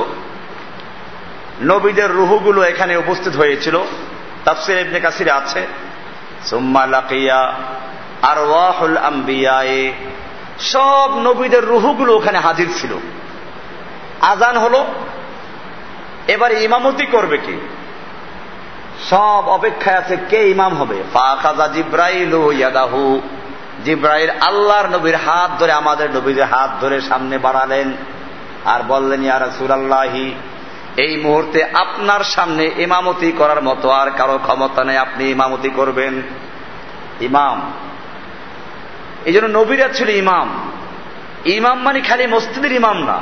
নবীদের রুহুগুলো এখানে উপস্থিত হয়েছিল। তাফসির ইবনে কাসিরে আছে, সুম্মা লাকিয়া আর ওয়াহুল আম্বিয়ায়ে সব নবীদের রুহুগুলো ওখানে হাজির ছিল। আজান হলো, এবার ইমামতি করবে কি? সব অপেক্ষায় আছে কে ইমাম হবে? জিব্রাইল ইয়াদাহু। জিব্রাইল আল্লাহর নবীর হাত ধরে, আমাদের নবীদের হাত ধরে সামনে বাড়ালেন আর বললেন ইয়ার সুরাল্লাহি এই মুহূর্তে আপনার সামনে ইমামতি করার মতো আর কারও ক্ষমতা নেই। আপনি ইমামতি করবেন। ইমাম এই জন্য নবীরা ছিল ইমাম। ইমাম মানে খালি মসজিদের ইমাম না,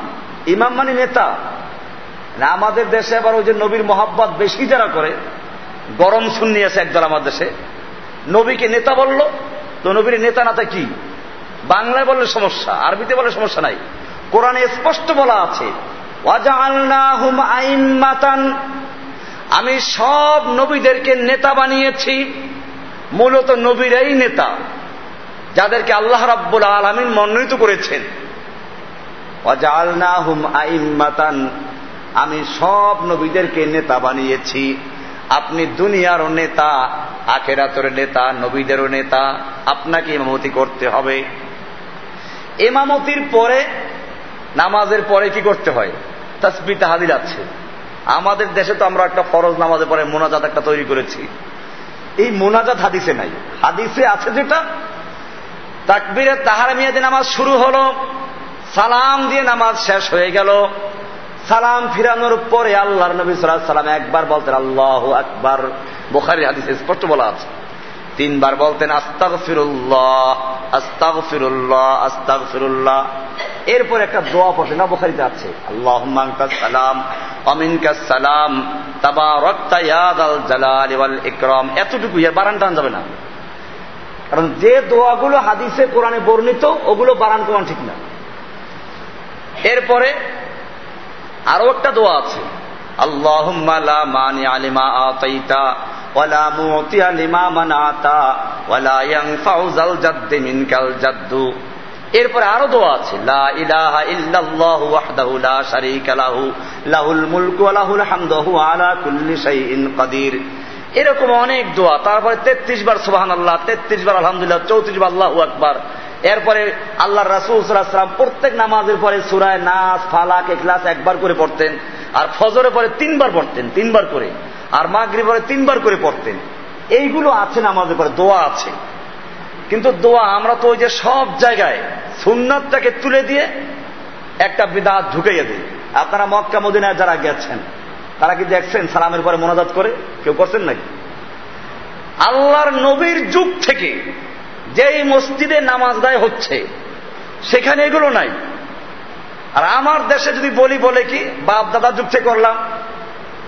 ইমাম মানে নেতা। আমাদের দেশে আবার ওই যে নবীর মোহাব্বত বেশি যারা করে, গরম শুনি আছে একদল আমার দেশে, নবীকে নেতা বলল, তো নবীর নেতা নাতা কি? বাংলায় বললে সমস্যা, আরবিতে বললে সমস্যা নাই। কোরআনে স্পষ্ট বলা আছে আমি সব নবীদেরকে নেতা বানিয়েছি, মূলত নবীরাই নেতা। যাদেরকে আল্লাহ রাব্বুল আলমিন মনোনীত করেছেন। আমি সব নবীদেরকে নেতা বানিয়েছি। আপনি দুনিয়ারও নেতা, আখেরাতর নেতা, নবীদেরও নেতা, আপনাকে ইমামতি করতে হবে। এমামতির পরে, নামাজের পরে কি করতে হয়? তাসবি তাহাদিল আছে। আমাদের দেশে তো আমরা একটা ফরজ নামাজের পরে মোনাজাত একটা তৈরি করেছি। এই মোনাজাত হাদিসে নাই। হাদিসে আছে যেটা তাকবিরে তাহার মেয়াদে নামাজ শুরু হলো, সালাম দিয়ে নামাজ শেষ হয়ে গেল। সালাম ফিরানোর পরে আল্লাহর নবী সালাম একবার বলতেন, আল্লাহ আকবার। বোখারি হাদিস স্পষ্ট বলা আছে। তিনবার বলতেন আস্তাগ ফিরুল্লাহ আস্তাগ ফিরুল্লাহ আস্তাগ ফিরুল্লাহ এরপর একটা দোয়া পড়ছে না বোখারিতে আছে আল্লাহ সালাম অমিনকা সালাম তাবা রক্তা ইয়াদ আল জালাল ইকরম। এতটুকু বারান টান যাবে না। কারণ যে দোয়াগুলো হাদিসে কোরআনে বর্ণিত, ওগুলো বারান কোরআন ঠিক না। এরপরে আরও একটা দোয়া আছে। মিনকাল জাদ্দু। এরপরে আরও দোয়া আছে, লা ইলাহা লা লাহুল মুলকু ওয়া লাহুল আলা কুল্লি শাইইন কাদির। এরকম অনেক দোয়া। তারপরে তেত্রিশ বার সোহান আল্লাহ তেত্রিশ বার আলহামদুলিল্লাহ, চৌত্রিশ বার আল্লাহ আকবার। এরপরে আল্লাহ রাসুল প্রত্যেক নামাজের পরে সুরায় নাচ ফালাক এখলাস একবার করে পড়তেন। আর ফজরের পরে তিনবার পড়তেন, তিনবার করে। আর মাগরি পরে তিনবার করে পড়তেন। এইগুলো আছে নামাজের পরে, দোয়া আছে। কিন্তু দোয়া আমরা তো ওই যে সব জায়গায় সুন্নাতটাকে তুলে দিয়ে একটা বিদাত ঢুকাইয়া দিই। আপনারা মক্কা, মদিনায় যারা গেছেন তারা কি দেখছেন সালামের পরে মোনাজাত করে? কেউ করছেন নাকি? আল্লাহর নবীর যুগ থেকে যেই মসজিদে নামাজ দায় হচ্ছে, সেখানে এগুলো নাই। আর আমার দেশে যদি বলি, বলে কি, বাপ দাদা যুগ থেকে করলাম।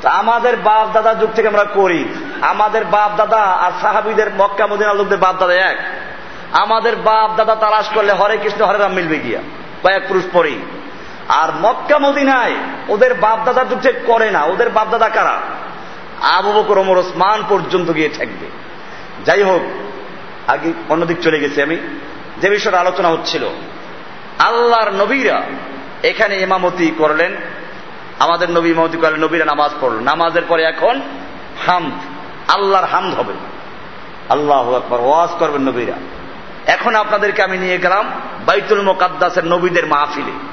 আমাদের বাপ দাদা যুগ থেকে আমরা করি। আমাদের বাপ দাদা আর সাহাবিদের মক্কা মদিনা লোকদের বাপ দাদা এক। আমাদের বাপ দাদা তালাশ করলে হরে কৃষ্ণ, হরে রাম মিলবে গিয়া। কয়েক পুরুষ পরেই। আর মক্কা মদিনায় ওদের বাপ দাদার যুগ করে না। ওদের বাপ দাদা কারা? আবু বকর, ওমর, ওসমান পর্যন্ত গিয়ে ঠেকবে। যাই হোক, আগে অন্যদিক চলে গেছি আমি। যে বিষয়টা আলোচনা হচ্ছিল, আল্লাহর নবীরা এখানে ইমামতি করলেন। আমাদের নবী ইমামতি করলেন নবীরা নামাজ পড়ল। নামাজের পরে এখন হামদ, আল্লাহর হামদ হবে। আল্লাহ একবার ওয়াজ করবেন নবীরা। এখন আপনাদেরকে আমি নিয়ে গেলাম বাইতুল মোকাদ্দাসের নবীদের মাহফিলে।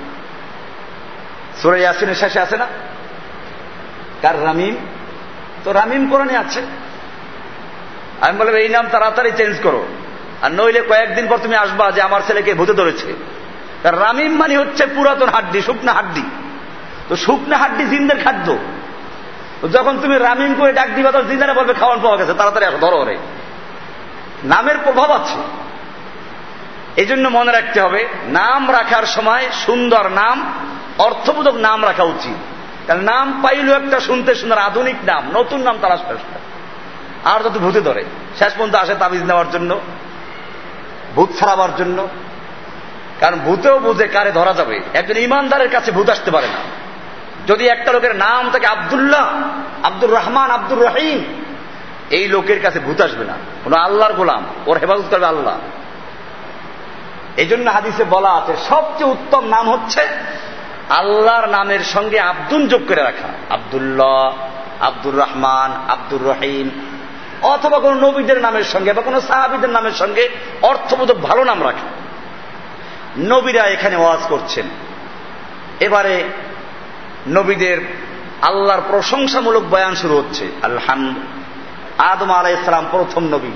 সুরে ইয়াসিনের শেষে আছে না? কার রামিম? তো রামিম কোরআনে আছে। আমি বললাম, এই নাম তাড়াতাড়ি চেঞ্জ করো। আর নইলে কয়েকদিন পর তুমি আসবা যে আমার ছেলেকে ভূতে ধরেছে। রামিম মানে হচ্ছে পুরাতন হাড্ডি, শুকনা হাড্ডি। তো শুকনা হাড্ডি জিন্দের খাদ্য। যখন তুমি রামিম করে ডাক দিবা, তখন জিন্দারে বলবে, খাওয়ান পাওয়া গেছে, তাড়াতাড়ি ধরো রে নামের প্রভাব আছে। এই জন্য মনে রাখতে হবে, নাম রাখার সময় সুন্দর নাম অর্থবোধক নাম রাখা উচিত। কারণ নাম পাইল একটা শুনতে সুন্দর আধুনিক নাম, নতুন নাম তারা আর যত ভূতে ধরে, শেষ পর্যন্ত আসে তাবিজ নেওয়ার জন্য, ভূত ছাড়াবার জন্য। কারণ ভূতেও বুঝে কারে ধরা যাবে। একজন ইমানদারের কাছে ভূত আসতে পারে না। যদি একটা লোকের নাম থাকে আবদুল্লাহ, আব্দুর রহমান, আব্দুর রহিম, এই লোকের কাছে ভূত আসবে না। কোন আল্লাহর গোলাম, ওর হেফাজত করবে আল্লাহ। এই জন্য হাদিসে বলা আছে, সবচেয়ে উত্তম নাম হচ্ছে আল্লাহর নামের সঙ্গে আব্দুল যোগ করে রাখা। আবদুল্লাহ, আব্দুর রহমান, আব্দুর রহিম, অথবা কোন নবীদের নামের সঙ্গে বা কোন সাহাবিদের নামের সঙ্গে অর্থবোধক ভালো নাম রাখা। নবীরা এখানে ওয়াজ করছেন। এবারে নবীদের আল্লাহর প্রশংসামূলক বয়ান শুরু হচ্ছে। আলহামদ আদম আলাই ইসলাম প্রথম নবী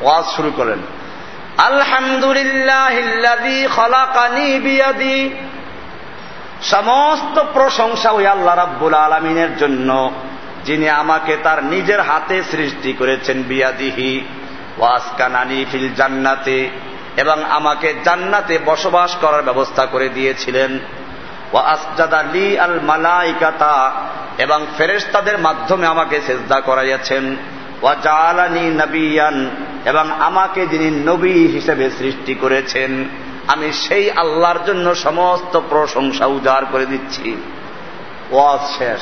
ওয়াজ শুরু করেন আলহামদুলিল্লাহ সমস্ত প্রশংসা ওই আল্লাহ রাব্বুল আলমিনের জন্য, যিনি আমাকে তার নিজের হাতে সৃষ্টি করেছেন বিয়াদিহি ওয়াসকানানি ফিল জান্নাতে, এবং আমাকে জান্নাতে বসবাস করার ব্যবস্থা করে দিয়েছিলেন। আসজাদালি আল মালাইকাতা, এবং ফেরেস্তাদের মাধ্যমে আমাকে সেজদা করাইয়াছেন। ও জালানি নবিয়ান, এবং আমাকে যিনি নবী হিসেবে সৃষ্টি করেছেন। আমি সেই আল্লাহর জন্য সমস্ত প্রশংসা উজাড় করে দিচ্ছি। ওয়াজ শেষ।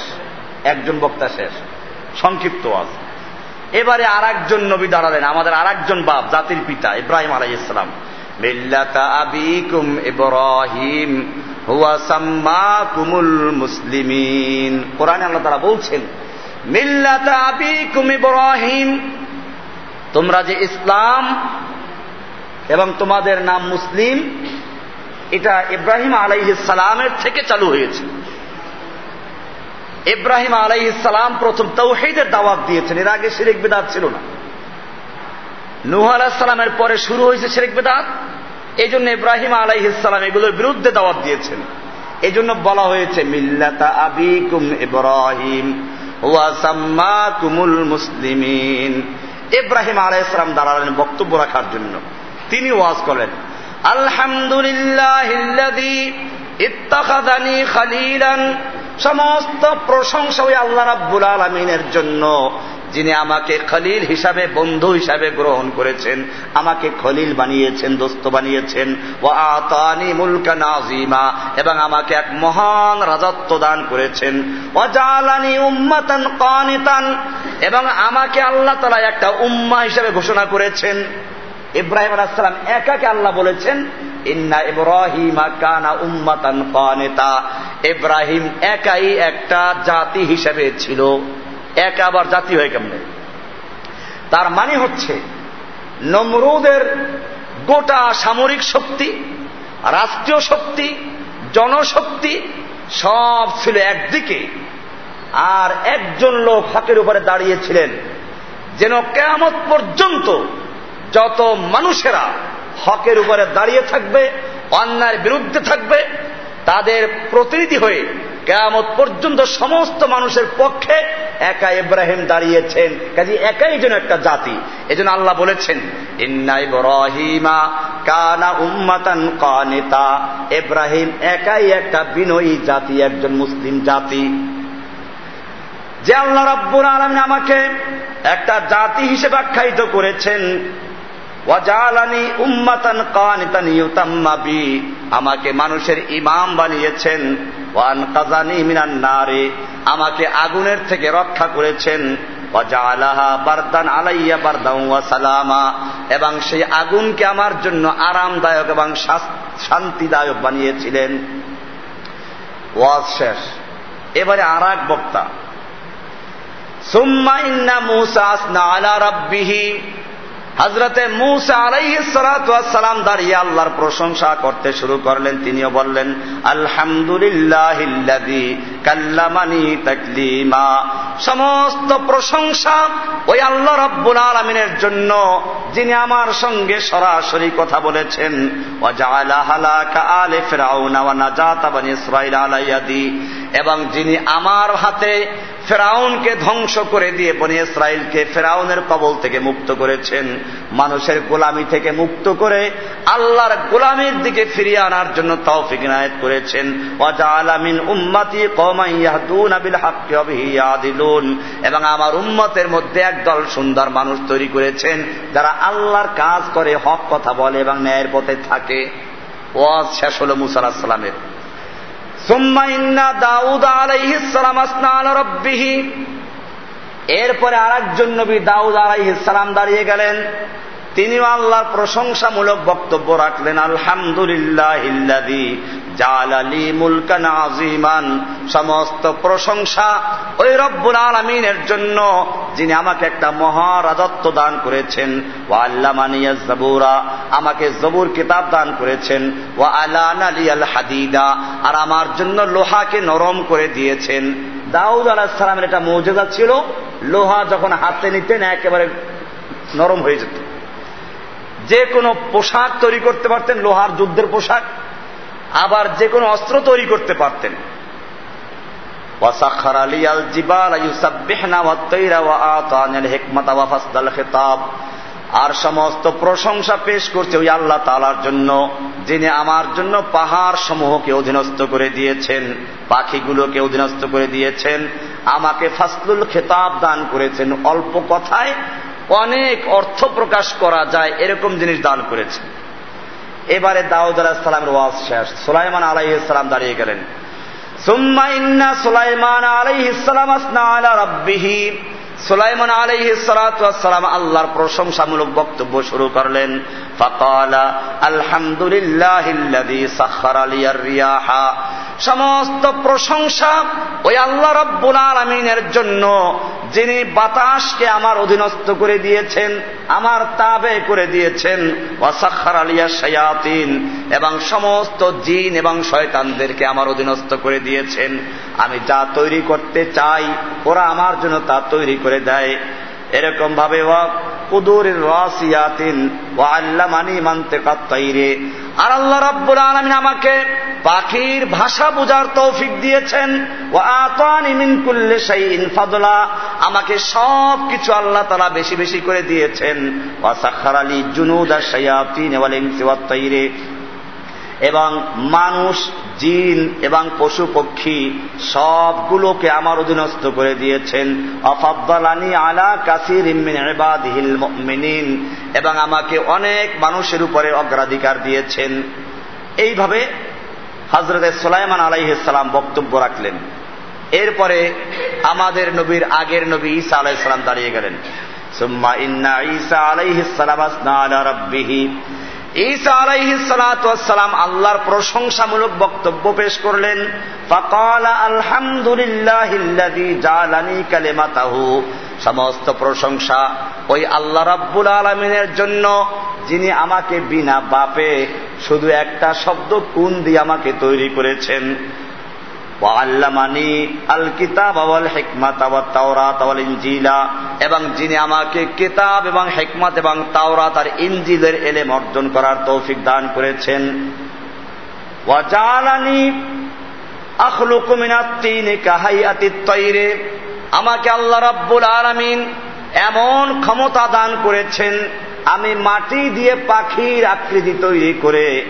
একজন বক্তা শেষ। সংক্ষিপ্ত ওয়াজ। এবারে আর একজন নবী দাঁড়ালেন, আমাদের আর একজন বাপ, জাতির পিতা, ইব্রাহিম আলাই ইসলাম মুসলিমিন। কোরআনে আল্লাহ বলছেন, মিল্লাতা আবিকুম তোমরা যে ইসলাম এবং তোমাদের নাম মুসলিম। এটা ইব্রাহিম সালামের থেকে চালু হয়েছে। ইব্রাহিম ইসলাম প্রথম তৌহিদের দাওয়াত দিয়েছেন। এর আগে শিরেক বেদাত ছিল না। নুহ আলাহিসাল্লামের পরে শুরু হয়েছে শিরেক বেদাত। এই জন্য ইব্রাহিম ইসলাম এগুলোর বিরুদ্ধে দাওয়াত দিয়েছেন। এই জন্য বলা হয়েছে, মিল্লাতা আবিকুম ইব্রাহিম ওয়াসাম্মা কুমুল মুসলিমিন। ইব্রাহিম আলাই ইসলাম দাঁড়ালেন বক্তব্য রাখার জন্য। তিনি ওয়াজ করলেন আলহামদুলিল্লাহ সমস্ত প্রশংসা ওই আল্লাহ রাব্বুল আলমিনের জন্য, যিনি আমাকে খলিল হিসাবে, বন্ধু হিসাবে গ্রহণ করেছেন, আমাকে খলিল বানিয়েছেন, দোস্ত বানিয়েছেন। ও আতানি মুলকা নাজিমা এবং আমাকে এক মহান রাজত্ব দান করেছেন। ও জালানি উম্মাতান কানিতান, এবং আমাকে আল্লাহ তালা একটা উম্মা হিসাবে ঘোষণা করেছেন। ইব্রাহিম আলাহাম একাকে আল্লাহ বলেছেন, ইন্না ইব্রাহিম কানা উম্মাতান কানেতা। ইব্রাহিম একাই একটা জাতি হিসেবে ছিল। এক আবার জাতি হয়ে কেমনে? তার মানে হচ্ছে, নমরুদের গোটা সামরিক শক্তি, রাষ্ট্রীয় শক্তি, জনশক্তি সব ছিল একদিকে। আর একজন লোক হকের উপরে দাঁড়িয়েছিলেন। যেন কেমত পর্যন্ত যত মানুষেরা হকের উপরে দাঁড়িয়ে থাকবে, অন্যায়ের বিরুদ্ধে থাকবে, তাদের প্রতিনিধি হয়ে কেয়ামত পর্যন্ত সমস্ত মানুষের পক্ষে একা ইব্রাহিম দাঁড়িয়েছেন। কাজে একাই যেন একটা জাতি। এজন্য আল্লাহ বলেছেন, ইন্না ইব্রাহিমা কানা উম্মাতান কানিতা। ইব্রাহিম একাই একটা বিনয়ী জাতি, একজন মুসলিম জাতি। যে আল্লাহ রাব্বুল আলমিন আমাকে একটা জাতি হিসেবে আখ্যায়িত করেছেন। আমাকে মানুষের ইমাম বানিয়েছেন। ওয়ান কাজানি মিনান নারে। আমাকে আগুনের থেকে রক্ষা করেছেন। বারদান আলাইয়া বারদান ওয়া সালামা। এবং সেই আগুনকে আমার জন্য আরামদায়ক এবং শান্তিদায়ক বানিয়েছিলেন। ওয়াজ শেষ। এবারে আর এক বক্তা। সুম্মা ইন্না মুসা আসনা আলা রাব্বিহি। হজরতে মুসা আলাইসালাম দাঁড়িয়ে আল্লাহর প্রশংসা করতে শুরু করলেন। তিনিও বললেন আলহামদুলিল্লাহ কাল্লামানি তাকলিমা সমস্ত প্রশংসা ওই আল্লাহ রব্বুল আলমিনের জন্য, যিনি আমার সঙ্গে সরাসরি কথা বলেছেন। এবং যিনি আমার হাতে ফেরাউনকে ধ্বংস করে দিয়ে বনি ইসরায়েলকে ফেরাউনের কবল থেকে মুক্ত করেছেন, মানুষের গোলামি থেকে মুক্ত করে আল্লাহর গোলামির দিকে ফিরিয়ে আনার জন্য তৌফিক নায়ত করেছেন। ওয়াজালামিন উম্মাতি কমাইয়াদুন আবিল হাক্কি অবিহিয়াদিলুন এবং আমার উম্মতের মধ্যে একদল সুন্দর মানুষ তৈরি করেছেন, যারা আল্লাহর কাজ করে, হক কথা বলে এবং ন্যায়ের পথে থাকে। ওয়াজ শেষ হল মুসা সালামের। এরপরে আর একজন নবী দাউদ আলাইহিসালাম দাঁড়িয়ে গেলেন। তিনি আল্লাহর প্রশংসামূলক বক্তব্য রাখলেন আলহামদুলিল্লাহ জালালি মুলকান আজিমান। সমস্ত প্রশংসা ওই রব্বুল আলমিনের জন্য, যিনি আমাকে একটা মহারাজত্ব দান করেছেন। ও আল্লামানিয়া জবুরা আমাকে জবুর কিতাব দান করেছেন। ও আলান আলী আল হাদিদা, আর আমার জন্য লোহাকে নরম করে দিয়েছেন। দাউদ আলাহ সালামের এটা মৌজেদা ছিল, লোহা যখন হাতে নিতেন একেবারে নরম হয়ে যেত। যে কোনো পোশাক তৈরি করতে পারতেন, লোহার যুদ্ধের পোশাক। আবার যে কোনো অস্ত্র তৈরি করতে পারতেন। আর সমস্ত প্রশংসা পেশ করছে ওই আল্লাহ তালার জন্য, যিনি আমার জন্য পাহাড় সমূহকে অধীনস্থ করে দিয়েছেন, পাখিগুলোকে অধীনস্থ করে দিয়েছেন, আমাকে ফাসলুল খেতাব দান করেছেন। অল্প কথায় অনেক অর্থ প্রকাশ করা যায়, এরকম জিনিস দান করেছে এবারে দাউদ আলাহিসাল্লামের ওয়াজ শেষ। সুলাইমান আলাইসালাম দাঁড়িয়ে গেলেন। সুম্মা ইন্না সুলাইমান আলাইহিস সালাম আসনা আলা রাব্বিহি। সুলাইমান আলাইহি সালাম আল্লাহর প্রশংসামূলক বক্তব্য শুরু করলেন। রিয়াহা। সমস্ত প্রশংসা ওই আল্লাহ রব্বুল আলমিনের জন্য, যিনি বাতাসকে আমার অধীনস্থ করে দিয়েছেন, আমার তাবে করে দিয়েছেন। ওয়াসাখার আলিয়া সয়াতিন এবং সমস্ত জিন এবং শয়তানদেরকে আমার অধীনস্থ করে দিয়েছেন। আমি যা তৈরি করতে চাই, ওরা আমার জন্য তা তৈরি করে দেয়। এরকম ভাবে ও আর আল্লাহ রব্বুল আলমিন আমাকে পাখির ভাষা বুঝার তৌফিক দিয়েছেন। ও আতানি মিন কুল্লে শাইইন ফাদলা। আমাকে সব কিছু আল্লাহ তালা বেশি বেশি করে দিয়েছেন। ওয়াসাখার আলী জুনুদা ওয়াত তাইরে। এবং মানুষ, জিন এবং পশু পক্ষী সবগুলোকে আমার অধীনস্থ করে দিয়েছেন। অফাদ্দালানি আলা কাসির মিনিন এবং আমাকে অনেক মানুষের উপরে অগ্রাধিকার দিয়েছেন। এইভাবে হজরত সোলাইমান আলাইসালাম বক্তব্য রাখলেন। এরপরে আমাদের নবীর আগের নবী ঈসা আলাইসালাম দাঁড়িয়ে গেলেন। সুম্মা ইন্না ঈসা আলাইহিসালাম আসনা আলা রাব্বিহি। ঈসা আলাইহিসালাম আল্লাহর প্রশংসামূলক বক্তব্য পেশ করলেন, ফাকালা আলহামদুলিল্লাহিল্লাযী জালানি কালিমাতাহু। সমস্ত প্রশংসা ওই আল্লাহ রাব্বুল আলামিনের জন্য, যিনি আমাকে বিনা বাপে শুধু একটা শব্দ কুন দিয়ে আমাকে তৈরি করেছেন? আল্লামানি আল কিতাব আওয়াল হেকমাত আওয়াল তাওরাত আওয়াল ইঞ্জিলা এবং যিনি আমাকে কিতাব এবং হেকমাত এবং তাওরাত আর ইঞ্জিলের এলেম অর্জন করার তৌফিক দান করেছেন। ওয়াজালানি আখলুকুমিনাত্তিনে কাহাইয়াতি তৈরে। আমাকে আল্লাহ রাব্বুল আলামিন এমন ক্ষমতা দান করেছেন, আমি মাটি দিয়ে পাখির আকৃতি তৈরি করে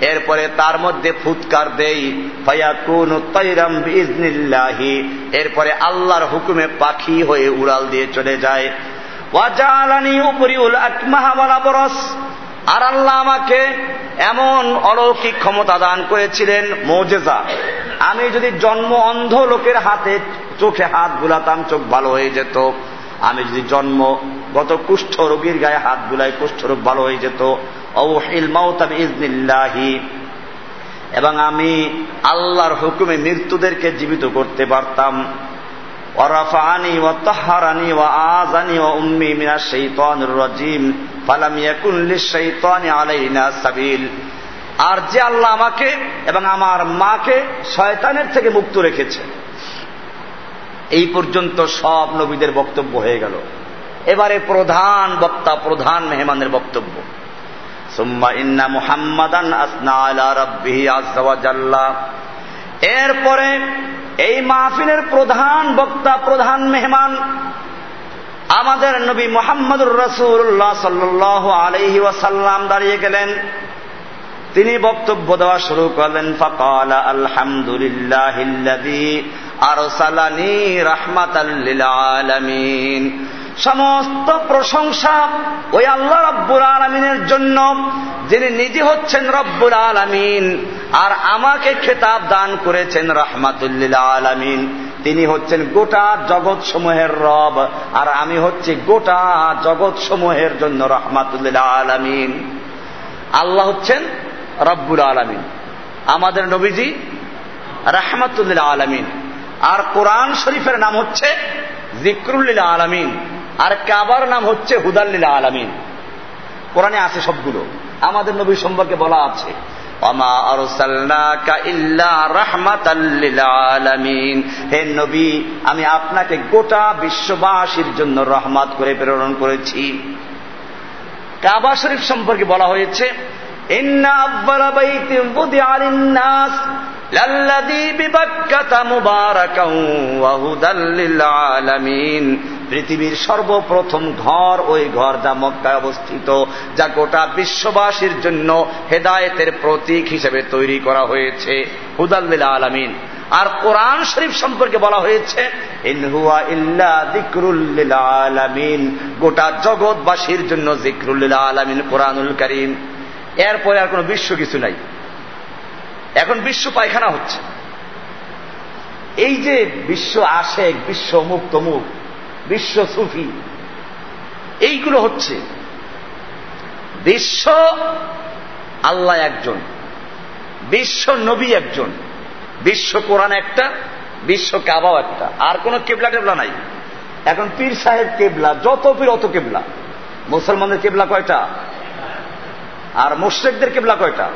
এরপরে তার মধ্যে ফুৎকার দেই এরপরে আল্লাহর হুকুমে পাখি হয়ে উড়াল দিয়ে চলে যায়। আর আল্লাহ আমাকে এমন অলৌকিক ক্ষমতা দান করেছিলেন, মৌজেজা। আমি যদি জন্ম অন্ধ লোকের হাতে চোখে হাত বুলাতাম, চোখ ভালো হয়ে যেত। আমি যদি জন্ম গত কুষ্ঠ রোগীর গায়ে হাত বুলাই, কুষ্ঠ রোগ ভালো হয়ে যেত। এবং আমি আল্লাহর হুকুমে মৃত্যুদেরকে জীবিত করতে পারতাম। ও ও ও মিনা রাজিম। সাবিল। আর যে আল্লাহ আমাকে এবং আমার মাকে শয়তানের থেকে মুক্ত রেখেছে। এই পর্যন্ত সব নবীদের বক্তব্য হয়ে গেল। এবারে প্রধান বক্তা, প্রধান মেহমানের বক্তব্য। এরপরে এই মাহফিলের প্রধান বক্তা, প্রধান মেহমান আমাদের নবী মোহাম্মদুর রসুল্লাহ সাল্লাহ আলহি ওয়াসাল্লাম দাঁড়িয়ে গেলেন। তিনি বক্তব্য দেওয়া শুরু করলেন, ফকাল আলহামদুলিল্লাহ আরসালানি রাহমাতাল্লিল আলামিন। সমস্ত প্রশংসা ওই আল্লাহ রব্বুল আলমিনের জন্য, যিনি নিজে হচ্ছেন রব্বুল আলমিন, আর আমাকে খেতাব দান করেছেন রহমাতুল্লিল আলমিন। তিনি হচ্ছেন গোটা জগৎ সমূহের রব, আর আমি হচ্ছি গোটা জগৎ সমূহের জন্য রহমাতুল্লিল আলমিন। আল্লাহ হচ্ছেন রব্বুল আলমিন। আমাদের নবীজি রাহমাতুল্লিল আলমিন। আর কোরআন শরীফের নাম হচ্ছে জিক্রুল্লিল আলমিন। আর কাবার নাম হচ্ছে হুদাল্লিল আলমিন। কোরআনে আছে সবগুলো। আমাদের নবী সম্পর্কে বলা আছে হে নবী, আমি আপনাকে গোটা বিশ্ববাসীর জন্য রহমাত করে প্রেরণ করেছি। কাবা শরীফ সম্পর্কে বলা হয়েছে আলামিন। পৃথিবীর সর্বপ্রথম ঘর, ওই ঘর যা মক্কায় অবস্থিত, যা গোটা বিশ্ববাসীর জন্য হেদায়েতের প্রতীক হিসেবে তৈরি করা হয়েছে। হুদাল্লিল আলামিন। আর কোরআন শরীফ সম্পর্কে বলা হয়েছে ইনহুয়া আলামিন। গোটা জগৎবাসীর জন্য জিক্রুল্লিল আলামিন কোরআনুল করিম। এরপরে আর কোন বিশ্ব কিছু নাই। এখন বিশ্ব পায়খানা হচ্ছে। এই যে বিশ্ব আশেক, বিশ্ব অমুক তমুক বিশ্ব সুফি। এইগুলো হচ্ছে বিশ্ব আল্লাহ একজন, বিশ্ব নবী একজন, বিশ্ব কোরআন একটা, বিশ্ব কাবাও একটা। আর কোন কেবলা টেবলা নাই। এখন পীর সাহেব কেবলা, যত পীর অত কেবলা। মুসলমানদের কেবলা কয়টা? আর মুশ্রেকদের কেবলা কয়টা?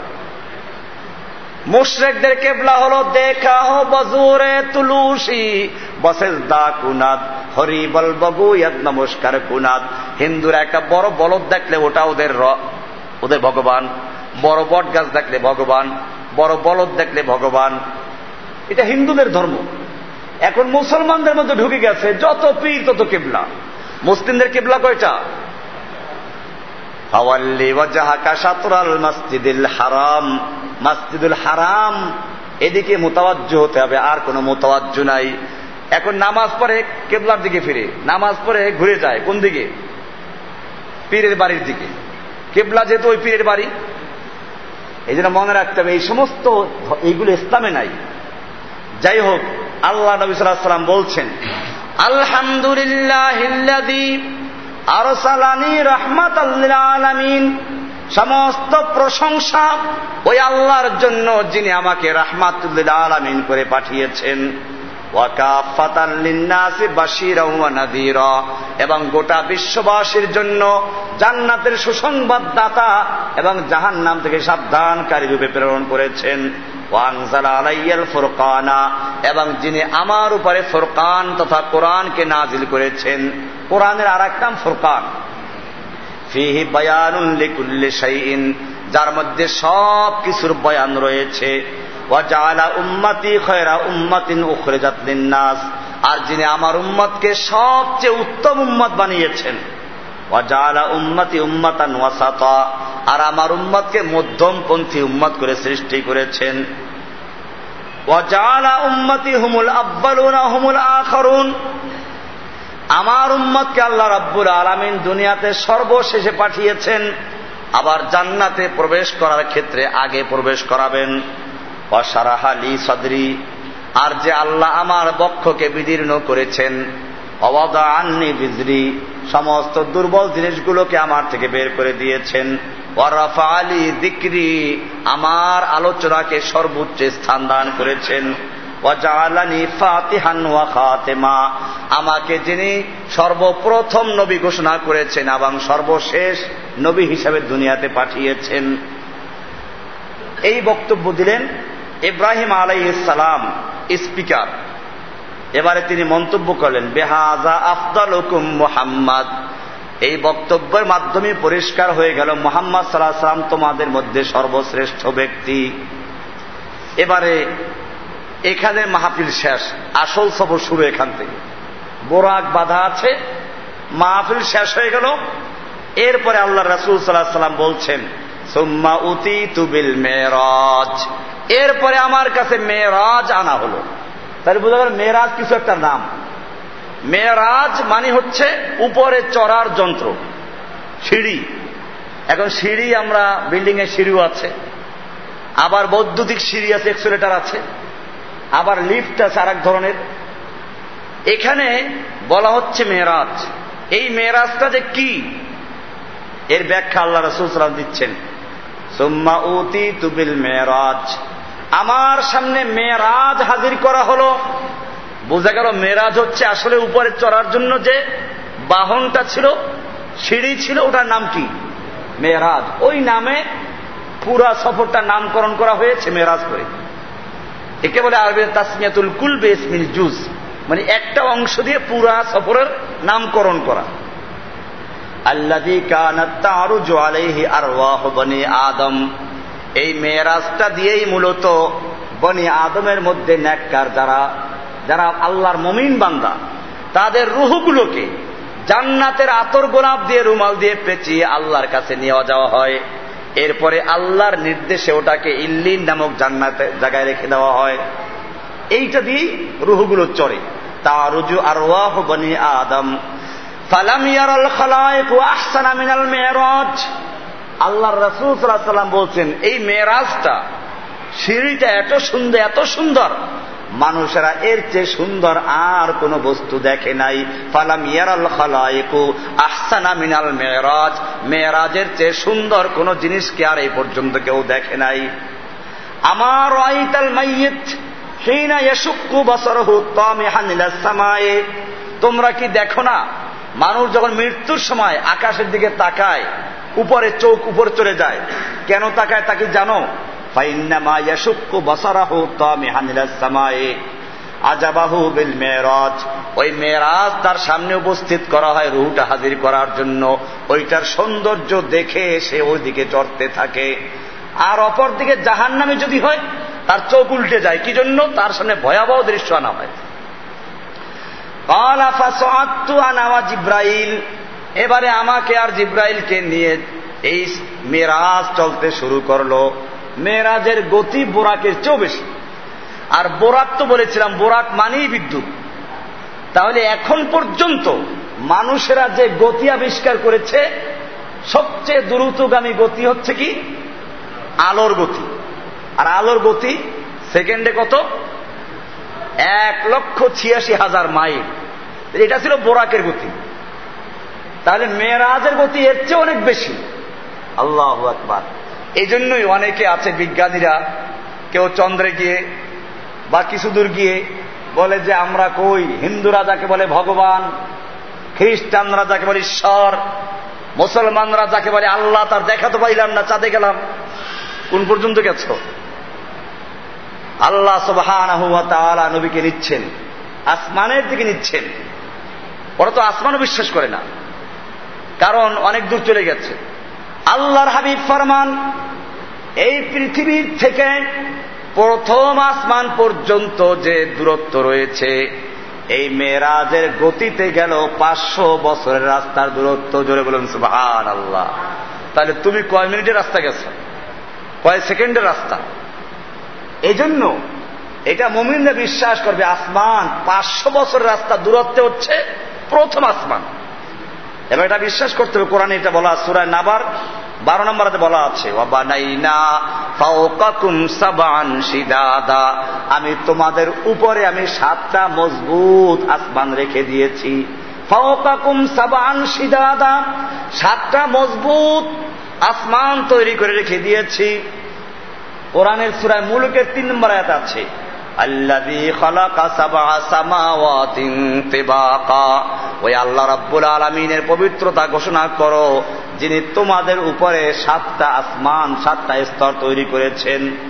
মুশ্রেকদের কেবলা হলো দেখা হো বজুরে তুলুসি বসেস দা কুনাদ হরি বল বগু ইয়াদ নমস্কার কুনাদ। হিন্দুরা একটা বড় বলদ দেখলে ওটা ওদের ওদের ভগবান। বড় বট গাছ দেখলে ভগবান। বড় বলদ দেখলে ভগবান। এটা হিন্দুদের ধর্ম। এখন মুসলমানদের মধ্যে ঢুকে গেছে যত পীর তত কেবলা। মুসলিমদের কেবলা কয়টা? মাসজিদুল হারাম। মাসজিদুল হারাম, এদিকে মোতাবাজ্য হতে হবে, আর কোন মোতাবাজ্য নাই। এখন নামাজ পড়ে কেবলার দিকে ফিরে, নামাজ পড়ে ঘুরে যায়, কোন দিকে? পীরের বাড়ির দিকে। কেবলা যেহেতু ওই পীরের বাড়ি এই জন্য মনে রাখতে হবে, এই সমস্ত এইগুলো ইসলামে নাই। যাই হোক, আল্লাহ নবী সাল্লাম বলছেন আলহামদুলিল্লাহ আলমিন। সমস্ত প্রশংসা ওই আল্লাহর জন্য যিনি আমাকে রাহমাতুল্লিল আলমিন করে পাঠিয়েছেন। এবং গোটা বিশ্ববাসীর জন্য জান্নাতের সুসংবাদ দাতা এবং জাহান নাম থেকে সাবধানকারী রূপে প্রেরণ করেছেন। ফুরকানা এবং যিনি আমার উপরে ফুরকান তথা কোরআনকে নাজিল করেছেন, কোরআনের আর এক নাম ফুরকান। ফিহি বয়ানুল্লিকুল্লি শাইইন, যার মধ্যে সব কিছুর বয়ান রয়েছে। আর যিনি আমার উম্মতকে সবচেয়ে উত্তম উম্মত বানিয়েছেন। উম্মতি উম্মাতান ওয়াসাতা। আর আমার উম্মতকে মধ্যমপন্থী উম্মত করে সৃষ্টি করেছেন। ওয়াজালা উম্মতি হুমুল আব্বালুনা হুমুল আখরুন। আমার উম্মতকে আল্লাহ রাব্বুল আলামিন দুনিয়াতে সর্বশেষে পাঠিয়েছেন। আবার জান্নাতে প্রবেশ করার ক্ষেত্রে আগে প্রবেশ করাবেন। অসারাহালি সদরি। আর যে আল্লাহ আমার বক্ষকে বিদীর্ণ করেছেন। অবদা আন্নি বিজরি। সমস্ত দুর্বল জিনিসগুলোকে আমার থেকে বের করে দিয়েছেন। আলী দিক্রি, আমার আলোচনাকে সর্বোচ্চ স্থান দান করেছেন। আমাকে যিনি সর্বপ্রথম নবী ঘোষণা করেছেন এবং সর্বশেষ নবী হিসাবে দুনিয়াতে পাঠিয়েছেন। এই বক্তব্য দিলেন ইব্রাহিম আলাই ইসলাম স্পিকার। এবারে তিনি মন্তব্য করলেন, বেহাজা আফদাল হুকুম মোহাম্মদ। এই বক্তব্যের মাধ্যমে পরিষ্কার হয়ে গেল, মোহাম্মদ সাল্লাহ সাল্লাম তোমাদের মধ্যে সর্বশ্রেষ্ঠ ব্যক্তি। এবারে এখানে মাহফিল শেষ, আসল সফর শুরু এখান থেকে। বোরাক বাধা আছে, মাহফিল শেষ হয়ে গেল। এরপরে আল্লাহ রাসুল সাল্লাহ সাল্লাম বলছেন, সুম্মা উতি তুবিল মেরাজ। এরপরে আমার কাছে মেয়েরাজ আনা হলো। তাহলে বোঝা গেল মেয়েরাজ কিছু একটা নাম। মেয়েরাজ মানে হচ্ছে উপরে চড়ার যন্ত্র, সিঁড়ি। এখন সিঁড়ি আমরা বিল্ডিং এর সিঁড়িও আছে, আবার বৈদ্যুতিক সিঁড়ি আছে, এক্সেলেটার আছে, আবার লিফট আছে আর ধরনের। এখানে বলা হচ্ছে মেয়েরাজ। এই মেয়েরাজটা যে কি? এর ব্যাখ্যা আল্লাহ রসুল দিচ্ছেন। সুম্মা উতি তুবিল মেয়েরাজ। আমার সামনে মেয়েরাজ হাজির করা হলো। বোঝা গেল মেয়েরাজ হচ্ছে আসলে উপরে চড়ার জন্য যে বাহনটা ছিল, সিঁড়ি ছিল, ওটার নাম কি? মেয়েরাজ। ওই নামে পুরা সফরটা নামকরণ করা হয়েছে মেয়েরাজ করে। একে বলে আরবি তাসমিয়াতুল কুল বেসমিল জুজ। মানে একটা অংশ দিয়ে পুরা সফরের নামকরণ করা। আল্লাদি কানাত্তারুজু আলাইহি আরওয়াহ বনি আদম। এই মেয়েরাজটা দিয়েই মূলত বনি আদমের মধ্যে ন্যাক্কার যারা যারা আল্লাহর মমিন বান্দা। তাদের রুহগুলোকে জান্নাতের আতর গোলাপ দিয়ে, রুমাল দিয়ে পেঁচিয়ে আল্লাহর কাছে নিয়ে যাওয়া হয়। এরপরে আল্লাহর নির্দেশে ওটাকে ইল্লিন নামক জান্নাতে জায়গায় রেখে দেওয়া হয়। এইটা দিয়েই রুহগুলো চড়ে। তা রুজু আর ওয়াহ বনি আদম। ফালাম ইয়ারাল খালায়েক আহসানা মিনাল মেরাজ। আল্লাহর রাসূল সাল্লাম বলছেন, এই মেরাজটা সিঁড়িটা এত সুন্দর এত সুন্দর। মানুষেরা এর চেয়ে সুন্দর আর কোন বস্তু দেখে নাই। ফালাম ইয়ারাল খালাইকু আহসানা মিনাল মেয়েরাজ। মেয়েরাজের চেয়ে সুন্দর কোন জিনিসকে আর এই পর্যন্ত কেউ দেখে নাই। আমার আইতাল মাইয়িত হিনা ইয়াশুক্কু বাসারহু তামিহান ইলাস সামায়ে তোমরা কি দেখো না? মানুষ যখন মৃত্যুর সময় আকাশের দিকে তাকায় উপরে চোখ উপর চলে যায়। কেন তাকায় তাকে জানো? আজাবাহু বিল ওই মেরাজ তার সামনে উপস্থিত করা হয় রুহুটা হাজির করার জন্য। ওইটার সৌন্দর্য দেখে সে ওই দিকে চড়তে থাকে। আর অপর দিকে জাহান নামে যদি হয়, তার চোখ উল্টে যায়। কি জন্য? তার সামনে ভয়াবহ দৃশ্য আনা হয়। জিব্রাইল এবারে আমাকে আর জিব্রাইলকে নিয়ে এই মেরাজ চলতে শুরু করল। মেরাজের গতি বোরাকের চেয়েও বেশি। আর বোরাক তো বলেছিলাম, বোরাক মানেই বিদ্যুৎ। তাহলে এখন পর্যন্ত মানুষেরা যে গতি আবিষ্কার করেছে, সবচেয়ে দ্রুতগামী গতি হচ্ছে কি? আলোর গতি। আর আলোর গতি সেকেন্ডে কত? এক লক্ষ ছিয়াশি হাজার মাইল। এটা ছিল বোরাকের গতি। তাহলে মেয়েরাজের গতি এর চেয়ে অনেক বেশি। আল্লাহ আকবার। এই জন্যই অনেকে আছে বিজ্ঞানীরা, কেউ চন্দ্রে গিয়ে বা কিছু দূর গিয়ে বলে যে আমরা কই? হিন্দুরা যাকে বলে ভগবান খ্রিস্টানরা যাকে বলে ঈশ্বর মুসলমানরা যাকে বলে আল্লাহ, তার দেখা তো পাইলাম না, চাঁদে গেলাম। কোন পর্যন্ত গেছ? আল্লাহ সবহান নবীকে নিচ্ছেন, আসমানের দিকে নিচ্ছেন। ওরা তো আসমানও বিশ্বাস করে না। কারণ অনেক দূর চলে গেছে। আল্লাহর হাবিব ফরমান, এই পৃথিবীর থেকে প্রথম আসমান পর্যন্ত যে দূরত্ব রয়েছে, এই মেয়েরাজের গতিতে গেল পাঁচশো বছরের রাস্তার দূরত্ব। জোরে বলুন সুবাহ আল্লাহ তাহলে তুমি কয় মিনিটের রাস্তা গেছ? কয় সেকেন্ডের রাস্তা? এই জন্য এটা মমিনরা বিশ্বাস করবে, আসমান পাঁচশো বছরের রাস্তা দূরত্বে হচ্ছে প্রথম আসমান। এবার এটা বিশ্বাস করতে হবে, কোরআনে এটা বলা সুরায় নাবার, বারো নম্বরাতে বলা আছে আমি তোমাদের উপরে আমি সাতটা মজবুত আসমান রেখে দিয়েছি। সাবান সাতটা মজবুত আসমান তৈরি করে রেখে দিয়েছি। কোরআনের সুরায় মুলুকের তিন নম্বর আয়াত আছে ওই আল্লাহ রাব্বুল আলমিনের পবিত্রতা ঘোষণা করো, যিনি তোমাদের উপরে সাতটা আসমান, সাতটা স্তর তৈরি করেছেন।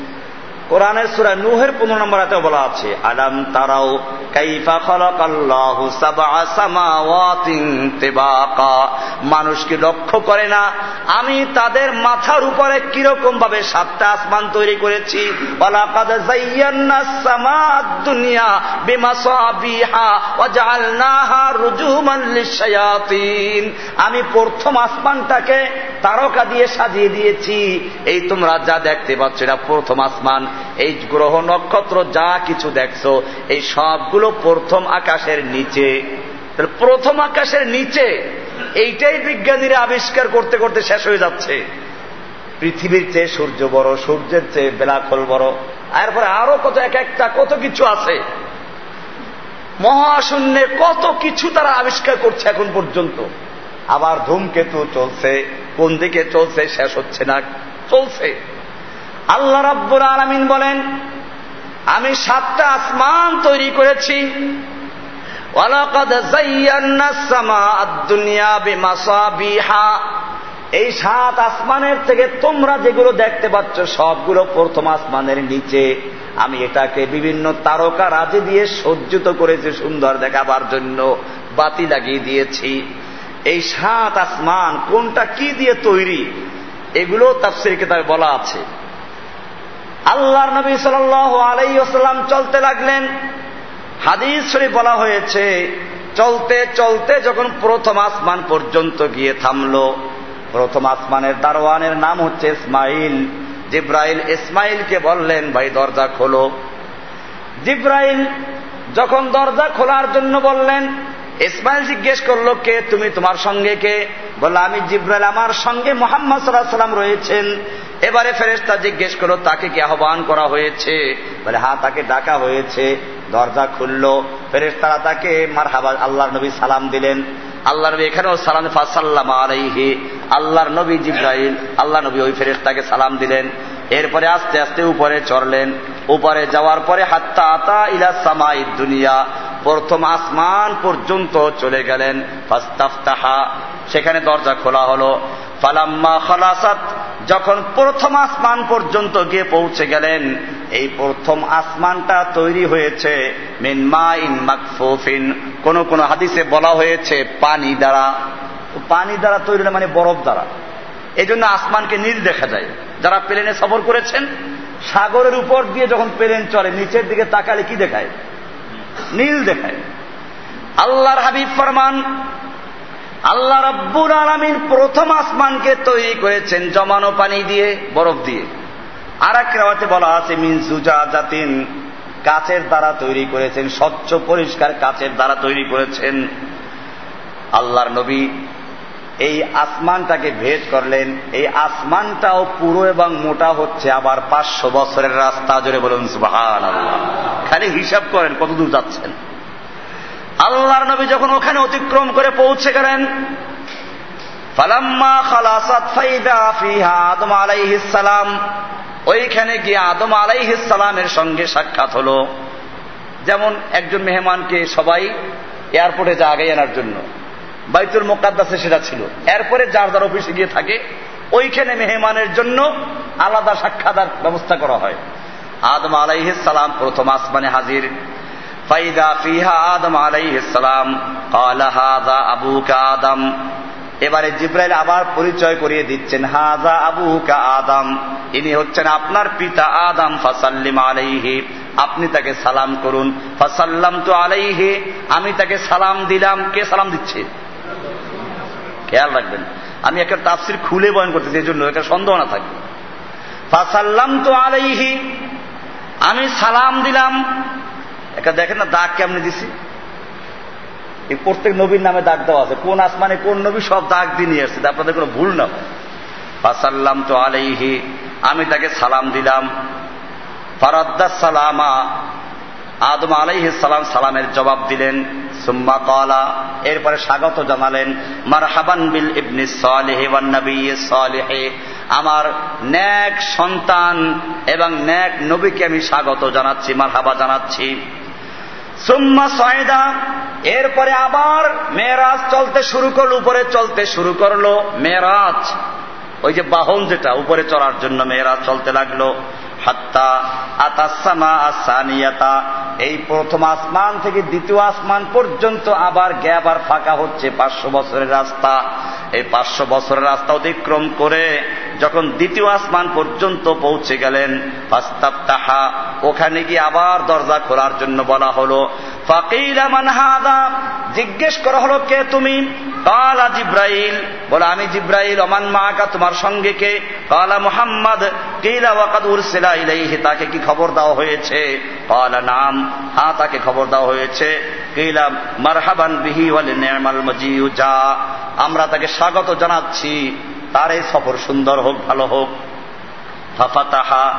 কোরআনের সুরা নুহের পনেরো নম্বর হাতে বলা আছে, আলাম তারাও কাইফা সামাওয়াতিন তিবাকা। মানুষ কি লক্ষ্য করে না, আমি তাদের মাথার উপরে কীরকম ভাবে সাতটা আসমান তৈরি করেছি? আমি প্রথম আসমানটাকে তারকা দিয়ে সাজিয়ে দিয়েছি। এই তোমরা যা দেখতে পাচ্ছ, এটা প্রথম আসমান। এই গ্রহ নক্ষত্র যা কিছু দেখছ, এই সবগুলো প্রথম আকাশের নিচে। প্রথম আকাশের নিচে এইটাই বিজ্ঞানীরা আবিষ্কার করতে করতে শেষ হয়ে যাচ্ছে। পৃথিবীর চেয়ে সূর্য বড়, সূর্যের চেয়ে বেলাখল বড়। এরপরে আরও কত, এক একটা কত কিছু আছে। মহাশূন্যে কত কিছু তারা আবিষ্কার করছে এখন পর্যন্ত। আবার ধূমকেতু চলছে, কোন দিকে চলছে শেষ হচ্ছে না, চলছে। আল্লাহ রাব্বুর আলমিন বলেন, আমি সাতটা আসমান তৈরি করেছি। এই সাত আসমানের থেকে তোমরা যেগুলো দেখতে পাচ্ছ, সবগুলো প্রথম আসমানের নিচে। আমি এটাকে বিভিন্ন তারকা রাজি দিয়ে সজ্জিত করেছি সুন্দর দেখাবার জন্য। বাতি লাগিয়ে দিয়েছি। এই সাত আসমান কোনটা কি দিয়ে তৈরি, এগুলো তাফসির কিতাবে বলা আছে। আল্লাহর নবী সাল আলাই আসাল্লাম চলতে লাগলেন। হাদিস শরীফ বলা হয়েছে, চলতে চলতে যখন প্রথম আসমান পর্যন্ত গিয়ে থামল, প্রথম আসমানের দারোয়ানের নাম হচ্ছে ইসমাইল। জিব্রাইল ইসমাইলকে বললেন, ভাই, দরজা খোলো। জিব্রাইল যখন দরজা খোলার জন্য বললেন ইসমাইল জিজ্ঞেস করল, কে তুমি তোমার সঙ্গে কে? বলল, আমি জিব্রাইল, আমার সঙ্গে মোহাম্মদ সাল্লাহ সাল্লাম রয়েছেন। এবারে ফেরেস্তা জিজ্ঞেস করল, তাকে কি আহ্বান করা হয়েছে? বলে হ্যাঁ তাকে ডাকা হয়েছে। দরজা খুলল ফেরেস্তারা তাকে মার হাবা আল্লাহ নবী সালাম দিলেন। আল্লাহ নবী এখানেও সালাম, ফাসাল্লাম আলাইহি। আল্লাহর নবী জিব্রাইল আল্লাহ নবী ওই ফেরেস্তাকে সালাম দিলেন। এরপরে আস্তে আস্তে উপরে চড়লেন। উপরে যাওয়ার পরে, হাত্তা আতা ইলা সামাই দুনিয়া। প্রথম আসমান পর্যন্ত চলে গেলেন। ফাস্তাফতাহা, সেখানে দরজা খোলা হলো। ফালাম্মা খালাসাত, যখন প্রথম আসমান পর্যন্ত গিয়ে পৌঁছে গেলেন, এই প্রথম আসমানটা তৈরি হয়েছে মিনমা ইন মাকফুফিন। কোন কোন হাদিসে বলা হয়েছে পানি দ্বারা। পানি দ্বারা তৈরি মানে বরফ দ্বারা। এই জন্য আসমানকে নীল দেখা যায়। যারা প্লেনে সফর করেছেন, সাগরের উপর দিয়ে যখন প্লেন চলে, নিচের দিকে তাকালে কি দেখায়? নীল দেখায়। আল্লাহর হাবিব ফরমান, আল্লাহ রব্বুর আলমিন প্রথম আসমানকে তৈরি করেছেন জমানো পানি দিয়ে, বরফ দিয়ে। আর এক রেওয়াতে বলা আছে, মিন সুজা জাতিন কাচের দ্বারা তৈরি করেছেন, স্বচ্ছ পরিষ্কার কাচের দ্বারা তৈরি করেছেন। আল্লাহর নবী এই আসমানটাকে ভেদ করলেন। এই আসমানটাও পুরো এবং মোটা হচ্ছে আবার পাঁচশো বছরের রাস্তা। জুড়ে বলুন সুবাহান খালি হিসাব করেন কতদূর যাচ্ছেন। আল্লাহর নবী যখন ওখানে অতিক্রম করে পৌঁছে গেলেন, ফালাম্মা ফাইদা ফিহা আদম আলাইহিস সালাম। ওইখানে গিয়ে আদম আলাইহিস সালামের সঙ্গে সাক্ষাৎ হলো। যেমন একজন মেহমানকে সবাই এয়ারপোর্টে যা আগে আনার জন্য। বাইতুল মোকাদ্দাসে সেটা ছিল। এরপরে যার যার অফিসে গিয়ে থাকে, ওইখানে মেহমানের জন্য আলাদা সাক্ষাদার ব্যবস্থা করা হয়। আদম আলাইহিস সালাম প্রথম আসমানে হাজির। ফাইদা ফিহা আদম আলাইহিস সালাম আদম। এবারে জিব্রাইল আবার পরিচয় করিয়ে দিচ্ছেন হাজা আবু কা আদম। ইনি হচ্ছেন আপনার পিতা আদম, ফাসাল্লিম আলাইহি। আপনি তাকে সালাম করুন। ফাসাল্লাম তো আলাইহি, আমি তাকে সালাম দিলাম। কে সালাম দিচ্ছে? খেয়াল রাখবেন। আমি একটা তাফসির খুলে বয়ন করতেছি, এই জন্য একটা সন্দেহ না থাকবে ফাসাল্লাম তো আলাইহি, আমি সালাম দিলাম। একটা দেখেন না দাগ কেমনি দিছি? এই প্রত্যেক নবীর নামে দাগ দেওয়া আছে। কোন আসমানে কোন নবী সব দাগ দিয়ে নিয়ে আসছে আপনাদের কোনো ভুল না। ফাসাল্লাম তো আলাইহি, আমি তাকে সালাম দিলাম। ফারাদ্দা সালামা আদম আলাইহ সালাম সালামের জবাব দিলেন, সুম্মা কলা এরপরে স্বাগত জানালেন মার হাবান বিল ইবনি সালেহে সালেহে, আমার ন্যাক সন্তান এবং ন্যাক নবীকে আমি স্বাগত জানাচ্ছি মার হাবা জানাচ্ছি। সুম্মা সয়দা এরপরে আবার মেয়েরাজ চলতে শুরু করল, উপরে চলতে শুরু করল, মেয়েরাজ, ওই যে বাহন যেটা, উপরে চড়ার জন্য মেয়েরাজ চলতে লাগল। হাত্তা আতাসামা আসানিয়াতা। এই প্রথম আসমান থেকে দ্বিতীয় আসমান পর্যন্ত আবার গ্যাপ আর ফাঁকা হচ্ছে পাঁচশো বছরের রাস্তা। এই পাঁচশো বছরের রাস্তা অতিক্রম করে যখন দ্বিতীয় আসমান পর্যন্ত পৌঁছে গেলেন তাহা ওখানে গিয়ে আবার দরজা খোলার জন্য বলা হলো। জিজ্ঞেস করা হলো, কে তুমি? কালা জিব্রাইল। বলে, আমি জিব্রাইল অমান মাকা তোমার সঙ্গে কে? কালা মুহাম্মদ। কিলা, ওয়াকাদ উরসিলা ইলাইহি, তাকে কি খবর দেওয়া হয়েছে? কালা, নাম। হ্যাঁ তাকে খবর দেওয়া হয়েছে। কিলা, মারহাবান বিহি ওয়াল নি'মাল মাজিউ যা আমরা তাকে স্বাগত জানাচ্ছি। তার এই সফর সুন্দর হোক, ভালো হোক। ফাফাতাহা।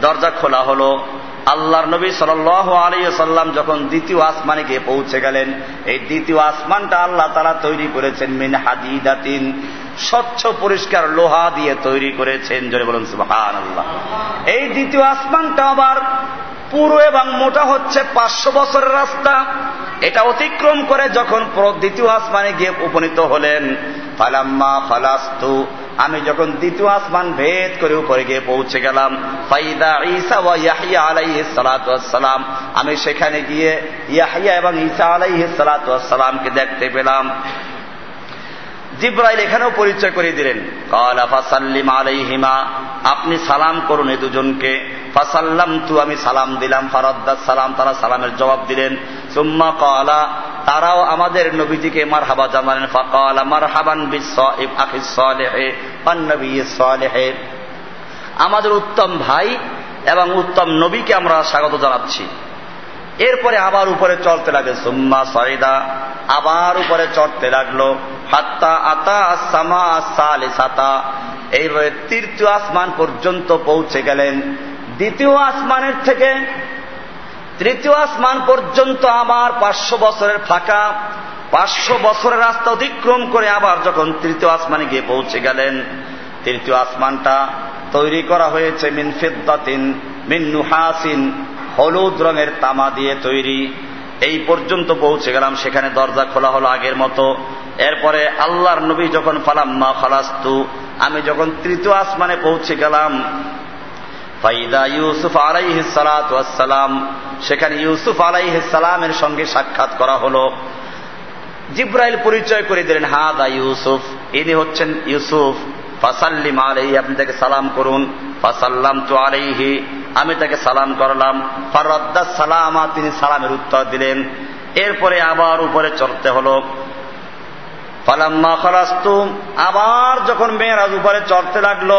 দরজা খোলা হলো। আল্লাহর নবী সাল আলী সাল্লাম যখন দ্বিতীয় আসমানে গিয়ে পৌঁছে গেলেন, এই দ্বিতীয় আসমানটা আল্লাহ তারা তৈরি করেছেন মিন হাদিদাতিন। স্বচ্ছ, পরিষ্কার লোহা দিয়ে তৈরি করেছেন, জোরে বলুন সুবাহান আল্লাহ এই দ্বিতীয় আসমানটা আবার পুরো এবং মোটা হচ্ছে পাঁচশো বছরের রাস্তা। এটা অতিক্রম করে যখন দ্বিতীয় আসমানে গিয়ে উপনীত হলেন ফালাম্মা ফালাস্তু। আমি যখন দ্বিতীয় আসমান ভেদ করে উপরে গিয়ে পৌঁছে গেলাম, ফাইদা ঈসা ওয়া ইয়াহিয়া আলাইহি সালাম আমি সেখানে গিয়ে ইয়াহিয়া এবং ঈসা আলাইহি সালামকে দেখতে পেলাম। জিব্রাইল এখানেও পরিচয় করে দিলেন। কালা ফাসাল্লিম আলাইহিমা, আপনি সালাম করুন এই দুজনকে। ফাসাল্লাম তু আমি সালাম দিলাম, ফারাদ্দাস সালাম, তারা সালামের জবাব দিলেন। সুম্মা কালা তারাও আমাদের নবীজিকে মার হাবা জানালেন, ফাকালা মার হাবান আমাদের উত্তম ভাই এবং উত্তম নবীকে আমরা স্বাগত জানাচ্ছি। এরপরে আবার উপরে চলতে লাগে সুম্মা সয়দা আবার উপরে চড়তে লাগল, হাত্তা আতা সামা সাতা এইভাবে তৃতীয় আসমান পর্যন্ত পৌঁছে গেলেন। দ্বিতীয় আসমানের থেকে তৃতীয় আসমান পর্যন্ত আমার পাঁচশো বছরের ফাঁকা, পাঁচশো বছরের রাস্তা অতিক্রম করে আবার যখন তৃতীয় আসমানে গিয়ে পৌঁছে গেলেন, তৃতীয় আসমানটা তৈরি করা হয়েছে মিন ফিদ্দাতিন, মিন হলুদ রঙের তামা দিয়ে তৈরি। এই পর্যন্ত পৌঁছে গেলাম, সেখানে দরজা খোলা হলো আগের মতো। এরপরে আল্লাহর নবী যখন ফালাম্মা খালাস্তু, আমি যখন তৃতীয় আসমানে পৌঁছে গেলাম ফাইদা ইউসুফ আলাইহ সালাম সেখানে ইউসুফ আলাইহ সালামের সঙ্গে সাক্ষাৎ করা হলো। জিব্রাইল পরিচয় করে দিলেন, হাদা ইউসুফ। ইনি হচ্ছেন ইউসুফ। ফাসাল্লিম আলাইহি, আপনি তাকে সালাম করুন। ফাসাল্লাম তো আলাইহি, আমি তাকে সালাম করলাম। ফারদ্দা সালামা, তিনি সালামের উত্তর দিলেন। এরপরে আবার উপরে চড়তে হলো। ফালাম্মা খরাস্তুম আবার যখন মেয়েরাজ উপরে চড়তে লাগল,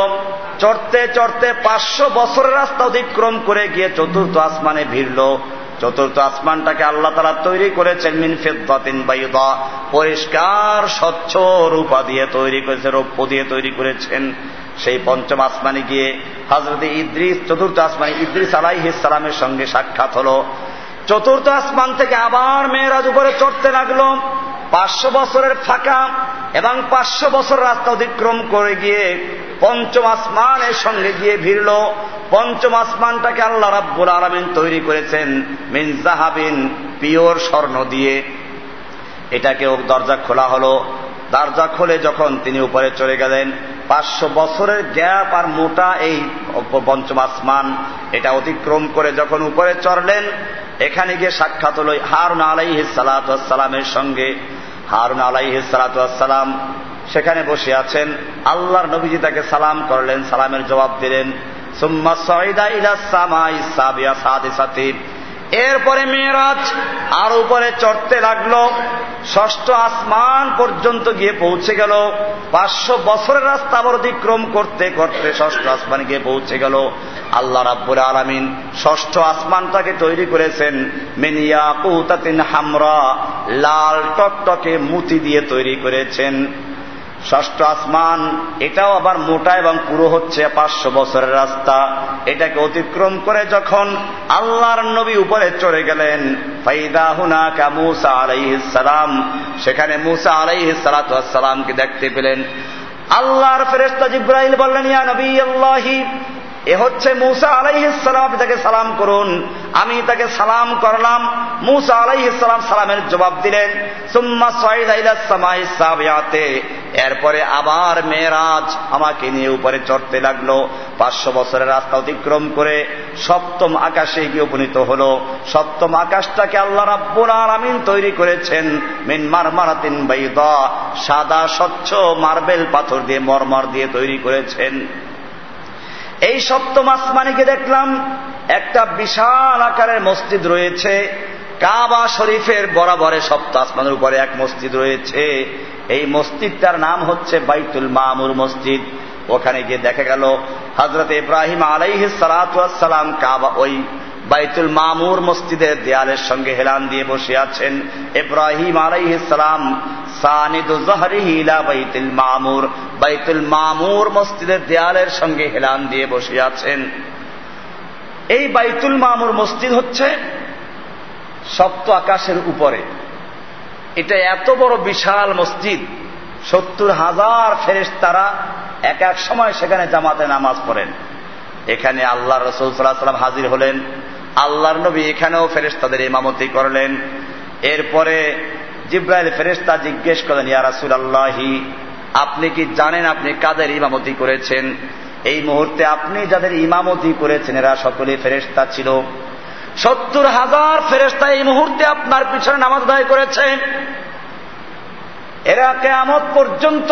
চড়তে চড়তে পাঁচশো বছরের রাস্তা অতিক্রম করে গিয়ে চতুর্থ আসমানে ভিড়ল। চতুর্থ আসমানটাকে আল্লাহ তারা তৈরি করেছেন মিন ফেদ্দিন বাইদা, পরিষ্কার, স্বচ্ছ রূপা দিয়ে তৈরি করেছে, রৌপ্য দিয়ে তৈরি করেছেন। সেই পঞ্চম আসমানে গিয়ে হজরত ইদ্রিস, চতুর্থ আসমানে ইদ্রিস আলাইহিস সালামের সঙ্গে সাক্ষাৎ হল। চতুর্থ আসমান থেকে আবার মেয়েরাজ উপরে চড়তে লাগল। পাঁচশো বছরের ফাঁকা এবং পাঁচশো বছর রাস্তা অতিক্রম করে গিয়ে পঞ্চম আসমানের সঙ্গে গিয়ে ভিড়ল। পঞ্চম আসমানটাকে আল্লাহ রাব্বুল আলমিন তৈরি করেছেন মিন জাহাবিন পিওর স্বর্ণ দিয়ে। এটাকেও দরজা খোলা হলো। দরজা খুলে যখন তিনি উপরে চলে গেলেন পাঁচশো বছরের গ্যাপ আর মোটা এই পঞ্চম আসমান। এটা অতিক্রম করে যখন উপরে চড়লেন, এখানে গিয়ে সাক্ষাৎ হল হারুন আলাইহ সালাতামের সঙ্গে। হারুন আলাইহ সালাতাম সেখানে বসে আছেন। আল্লাহর নবীজি তাকে সালাম করলেন, সালামের জবাব দিলেন, সুম্মা সয়দা ইলা সামাই সাদে সাথী এরপরে মেয়েরাজ আর উপরে চড়তে লাগল। ষষ্ঠ আসমান পর্যন্ত গিয়ে পৌঁছে গেল। পাঁচশো বছরের রাস্তা আবার অতিক্রম করতে করতে ষষ্ঠ আসমান গিয়ে পৌঁছে গেল। আল্লাহ রাব্বুল আলমিন ষষ্ঠ আসমানটাকে তৈরি করেছেন। মেনিয়া কৌতাতিন হামরা, লাল টকটকে মুতি দিয়ে তৈরি করেছেন। ষষ্ঠ আসমান, এটাও আবার মোটা এবং পুরো হচ্ছে পাঁচশো বছরের রাস্তা। এটাকে অতিক্রম করে যখন আল্লাহর নবী উপরে চড়ে গেলেন, ফাইদা কামুসা মুসা আলাইহিসালাম সেখানে মুসা আলাইহিসালামকে দেখতে পেলেন। আল্লাহর ফেরেস্তা জিব্রাহিল বললেন, ইয়া নবী আল্লাহি এ হচ্ছে মুসা আলাইহিসালাম তাকে সালাম করুন। আমি তাকে সালাম করলাম। মুসা আলাইহিসালাম সালামের জবাব দিলেন, সুম্মা সামাইতে এরপরে আবার মেয়েরাজ আমাকে নিয়ে উপরে চড়তে লাগল। পাঁচশো বছরের রাস্তা অতিক্রম করে সপ্তম আকাশে গিয়ে উপনীত হল। সপ্তম আকাশটাকে আল্লাহ রাব্বুল আলামিন তৈরি করেছেন। মিন মারমারাতিন বাইদা, সাদা স্বচ্ছ মার্বেল পাথর দিয়ে মরমর দিয়ে তৈরি করেছেন। এই সপ্তম আসমানিকে দেখলাম, একটা বিশাল আকারের মসজিদ রয়েছে। কাবা শরীফের বরাবরে সপ্ত আসমানের উপরে এক মসজিদ রয়েছে। এই মসজিদটার নাম হচ্ছে বাইতুল মামুর মসজিদ। ওখানে গিয়ে দেখা গেল হজরত ইব্রাহিম আলাইহ সালাম কাবা ওই বাইতুল মামুর মসজিদের দেয়ালের সঙ্গে হেলান দিয়ে বসে আছেন ইব্রাহিম আলাইহ সালাম বাইতুল মামুর। বাইতুল মামুর মসজিদের দেয়ালের সঙ্গে হেলান দিয়ে বসে আছেন। এই বাইতুল মামুর মসজিদ হচ্ছে সপ্ত আকাশের উপরে। এটা এত বড় বিশাল মসজিদ, সত্তর হাজার ফেরেস তারা এক এক সময় সেখানে জামাতে নামাজ পড়েন। এখানে আল্লাহ রসুল সাল্লাহ সাল্লাম হাজির হলেন। আল্লাহর নবী এখানেও ফেরেস্তাদের ইমামতি করলেন। এরপরে জিব্রাইল ফেরেস্তা জিজ্ঞেস করেন ইয়া রাসুল আল্লাহি আপনি কি জানেন আপনি কাদের ইমামতি করেছেন? এই মুহূর্তে আপনি যাদের ইমামতি করেছেন, এরা সকলে ফেরেস্তা ছিল। সত্তর হাজার ফেরেস্তা এই মুহূর্তে আপনার পিছনে নামাজ আদায় করেছে। এরা কেমত পর্যন্ত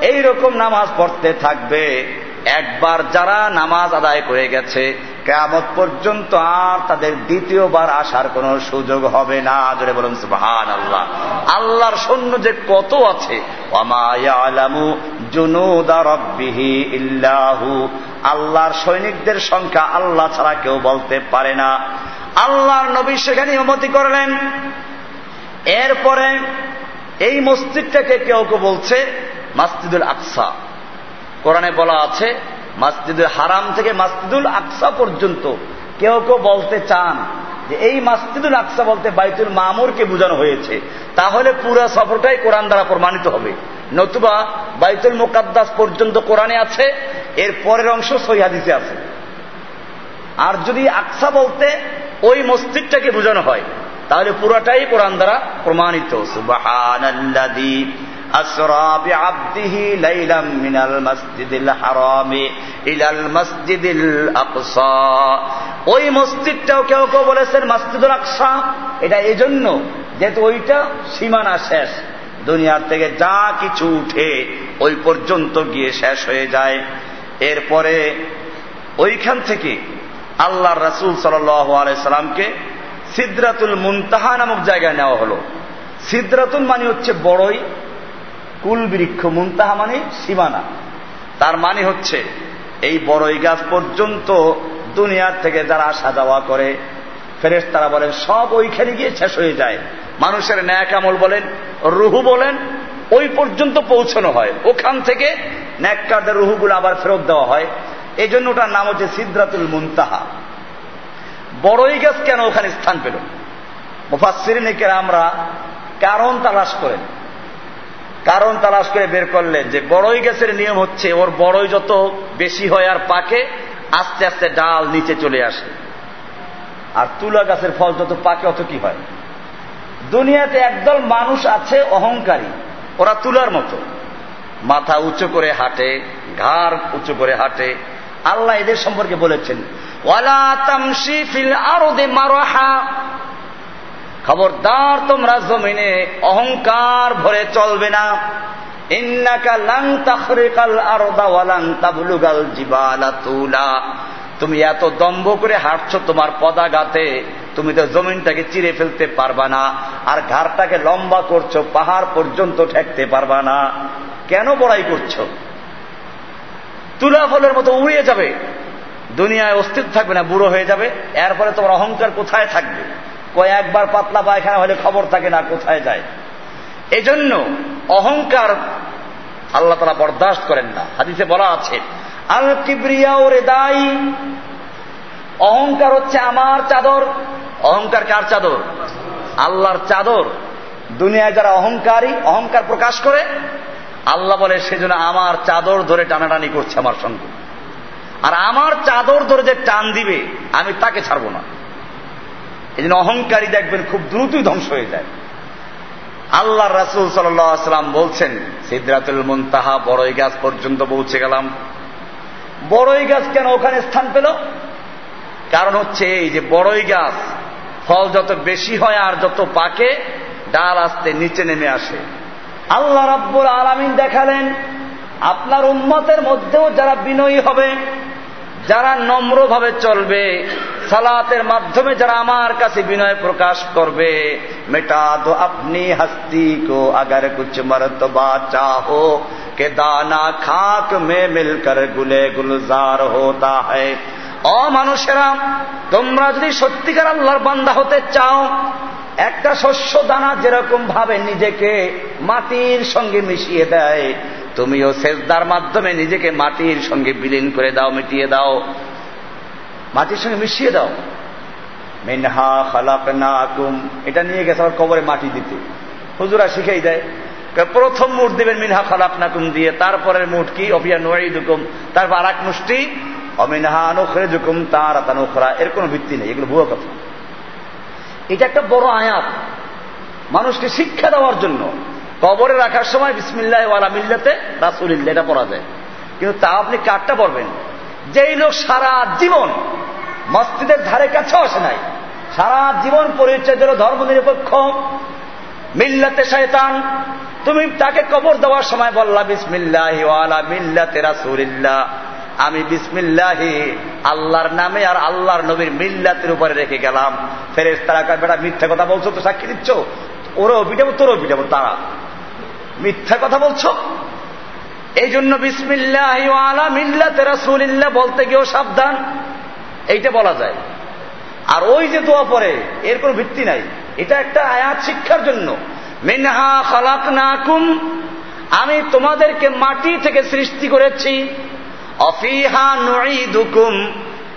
এই রকম নামাজ পড়তে থাকবে। একবার যারা নামাজ আদায় করে গেছে কেমত পর্যন্ত আর তাদের দ্বিতীয়বার আসার কোন সুযোগ হবে না। জোরে বলুন সুহান আল্লাহ আল্লাহর সৈন্য যে কত আছে আল্লাহর সৈনিকদের সংখ্যা আল্লাহ ছাড়া কেউ বলতে পারে না। আল্লাহর নবী সেখানে ইমতি করলেন। এরপরে এই মসজিদটাকে কেউ কেউ বলছে মাসজিদুল আকসা। কোরআনে বলা আছে মাসজিদুল হারাম থেকে মাসজিদুল আকসা পর্যন্ত কেউ কেউ বলতে চান যে এই মাসজিদুল আকসা বলতে বাইতুল মামুরকে বোঝানো হয়েছে। তাহলে পুরো সফরটাই কোরআন দ্বারা প্রমাণিত হবে। নতুবা বাইতুল মোকাদ্দাস পর্যন্ত কোরআনে আছে, এর পরের অংশ সহিহাদিসে আছে। আর যদি আকসা বলতে ওই মসজিদটাকে বোঝানো হয়, তাহলে পুরাটাই কোরআন দ্বারা প্রমাণিত। সুবহানাল্লাযী أسرى بعبده ليلا من المسجد الحرام إلى المسجد الأقصى ওই মসজিদটাও কেউ কেউ বলেছেন মসজিদুল আকসা এটা এই জন্য যেহেতু ওইটা সীমানা শেষ দুনিয়ার থেকে যা কিছু উঠে ওই পর্যন্ত গিয়ে শেষ হয়ে যায় এরপরে ওইখান থেকে আল্লাহ রসুল সাল্লামকে সিদ্রাতুল মুনতাহা নামক জায়গায় নেওয়া হলো সিদ্রাতুল মানে হচ্ছে বড়ই কুল বৃক্ষ মুনতাহা মানে সীমানা। তার মানে হচ্ছে, এই বড়ই গাছ পর্যন্ত দুনিয়ার থেকে যারা আসা যাওয়া করে ফেরেস তারা বলেন, সব ওইখানে গিয়ে শেষ হয়ে যায়। মানুষের ন্যাক আমল বলেন, রুহু বলেন, ওই পর্যন্ত পৌঁছানো হয়। ওখান থেকে ন্যাককারদের রুহুগুলো আবার ফেরত দেওয়া হয়। এই জন্য ওটার নাম হচ্ছে সিদ্ধাতুল মুনতাহা। বড়ই গাছ কেন ওখানে স্থান পেল? মুফাসিরিনেকের আমরা কারণ তালাশ করেন। কারণ তালাশ করে বের করলেন যে বড়ই গাছের নিয়ম হচ্ছে, ওর বড়ই যত বেশি হয় আর পাকে, আস্তে আস্তে ডাল নিচে চলে আসে। আর তুলা গাছের ফল যত পাকে, অত কি হয়? দুনিয়াতে একদল মানুষ আছে অহংকারী, ওরা তুলার মতো। মাথা উঁচু করে হাঁটে, ঘাড় উঁচু করে হাঁটে। আল্লাহ এদের সম্পর্কে বলেছেন, ওয়ালা তামসি ফিল আরদে মারহা। খবরদার তোমরা জমিনে অহংকার ভরে চলবে না। তুমি এত দম্ভ করে হাঁটছ তোমার পদাঘাতে, তুমি তো জমিনটাকে চিরে ফেলতে পারবা না, আর ঘাড়টাকে লম্বা করছ, পাহাড় পর্যন্ত ঠেকতে পারবা না। কেন বড়াই করছ? তুলা ফলের মতো উড়িয়ে যাবে। দুনিয়ায় অস্তিত্ব থাকবে না, বুড়ো হয়ে যাবে। এরপরে তোমার অহংকার কোথায় থাকবে? কয়েকবার পাতলা পায়খানা হলে খবর থাকে না, কোথায় যায়? এজন্য অহংকার আল্লাহ তারা বরদাস্ত করেন না। হাদিসে বলা আছে, আল কিবরিয়া ও রেদাই, অহংকার হচ্ছে আমার চাদর। অহংকার কার চাদর? আল্লাহর চাদর। দুনিয়ায় যারা অহংকারী, অহংকার প্রকাশ করে, আল্লাহ বলে সেজন্য আমার চাদর ধরে টানাটানি করছে আমার সঙ্গে। আর আমার চাদর ধরে যে টান দিবে, আমি তাকে ছাড়বো না। এই জন্য অহংকারী দেখবেন খুব দ্রুতই ধ্বংস হয়ে যায়। আল্লাহ রাসুল সাল্লাম বলছেন সিদ্ধাতুল মুনতাহা, বড়ই গাছ পর্যন্ত পৌঁছে গেলাম। বড়ই গাছ কেন ওখানে স্থান পেল? কারণ হচ্ছে এই যে বড়ই গাছ, ফল যত বেশি হয় আর যত পাকে, ডাল আসতে নিচে নেমে আসে। আল্লাহ রাব্বুল আলামিন দেখালেন, আপনার উন্মতের মধ্যেও যারা বিনয়ী হবে যারা নম্রভাবে চলবে, সালাতের মাধ্যমে যারা আমার কাছে বিনয় প্রকাশ করবে, মেটা দো আপনি হস্তি কো আগার কুছ মরতবা চাহো কে দানা খাক মে মিলকর গুলে গুলজার হোতা হয় অ মানুষেরা তোমরা যদি সত্যিকার আল্লাহর বান্দা হতে চাও, একটা শস্য দানা যেরকম ভাবে নিজেকে মাটির সঙ্গে মিশিয়ে দেয়, তুমিও সেজদার মাধ্যমে নিজেকে মাটির সঙ্গে বিলীন করে দাও, মিটিয়ে দাও। মাটির সঙ্গে মিশিয়ে দাও। মিনহা খালাক না কুম এটা নিয়ে গেছে আবার কবরে মাটি দিতে। হুজুরা শিখাই দেয় প্রথম মুঠ দেবেন মিনহা খালাক নাকুম দিয়ে, তারপরের মুঠ কি? অফিয়া নোয়াই দুকুম তারপর আর এক মুষ্টি অমিনহা অনুখরে জুকুম তার আতানুখরা এর কোনো ভিত্তি নেই, এগুলো ভুয়ো কথা। এটা একটা বড় আয়াত। মানুষকে শিক্ষা দেওয়ার জন্য, কবরে রাখার সময় বিসমিল্লাহ ওয়ালা মিল্লাতে রাসুলিল্লা এটা পড়া যায়। কিন্তু তা আপনি কারটা পড়বেন। যেই লোক সারা জীবন মসজিদের ধারে কাছেও আসে নাই, সারা জীবন পরিচয় দিল ধর্ম নিরপেক্ষ, মিল্লাতে শয়তান, তুমি তাকে কবর দেওয়ার সময় বললা বিসমিল্লাহ ওয়ালা মিল্লাতে রাসুলিল্লাহ। আমি বিসমিল্লাহি, আল্লাহর নামে আর আল্লাহর নবীর মিল্লাতের উপরে রেখে গেলাম। ফেরেস তারা বেটা, মিথ্যা কথা বলছো তো সাক্ষী দিচ্ছ? ওরও পিটাবো তোরও পিটাবো তারা মিথ্যা কথা বলছো? এই জন্য বিসমিল্লাহ আলা মিল্লাতে রাসুলিল্লাহ বলতে গিয়েও সাবধান। এইটা বলা যায়। আর ওই যে দোয়া পরে, এর কোনো ভিত্তি নাই। এটা একটা আয়াত শিক্ষার জন্য। মিনহা খালাক নাকুম আমি তোমাদেরকে মাটি থেকে সৃষ্টি করেছি। অফিহা নুকুম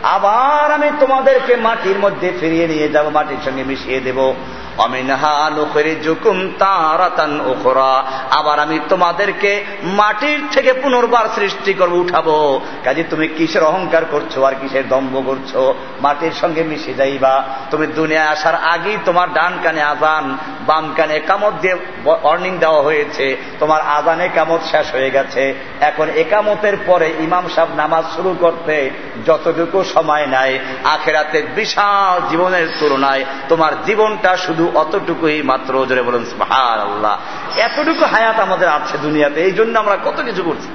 আবার আমি তোমাদেরকে মাটির মধ্যে ফিরিয়ে নিয়ে যাব মাটির সঙ্গে মিশিয়ে দেব। আবার আমি তোমাদেরকে মাটির থেকে পুনর্বার সৃষ্টি করব, উঠাবো। কাজে তুমি কিসের অহংকার করছ আর কিসের দম্ভ করছ? মাটির সঙ্গে মিশে যাইবা। তুমি দুনিয়া আসার আগেই তোমার ডান কানে আজান বাম কানে কামত দিয়ে অর্নিং দেওয়া হয়েছে। তোমার আজানে কামত শেষ হয়ে গেছে। এখন একামতের পরে ইমাম সাহেব নামাজ শুরু করতে যতটুকু সময় নেয় আখেরাতে বিশাল জীবনের তুলনায় তোমার জীবনটা শুধু অতটুকুই মাত্র, জোরে বলুন হার আল্লাহ এতটুকু হায়াত আমাদের আছে দুনিয়াতে, এই জন্য আমরা কত কিছু করছি।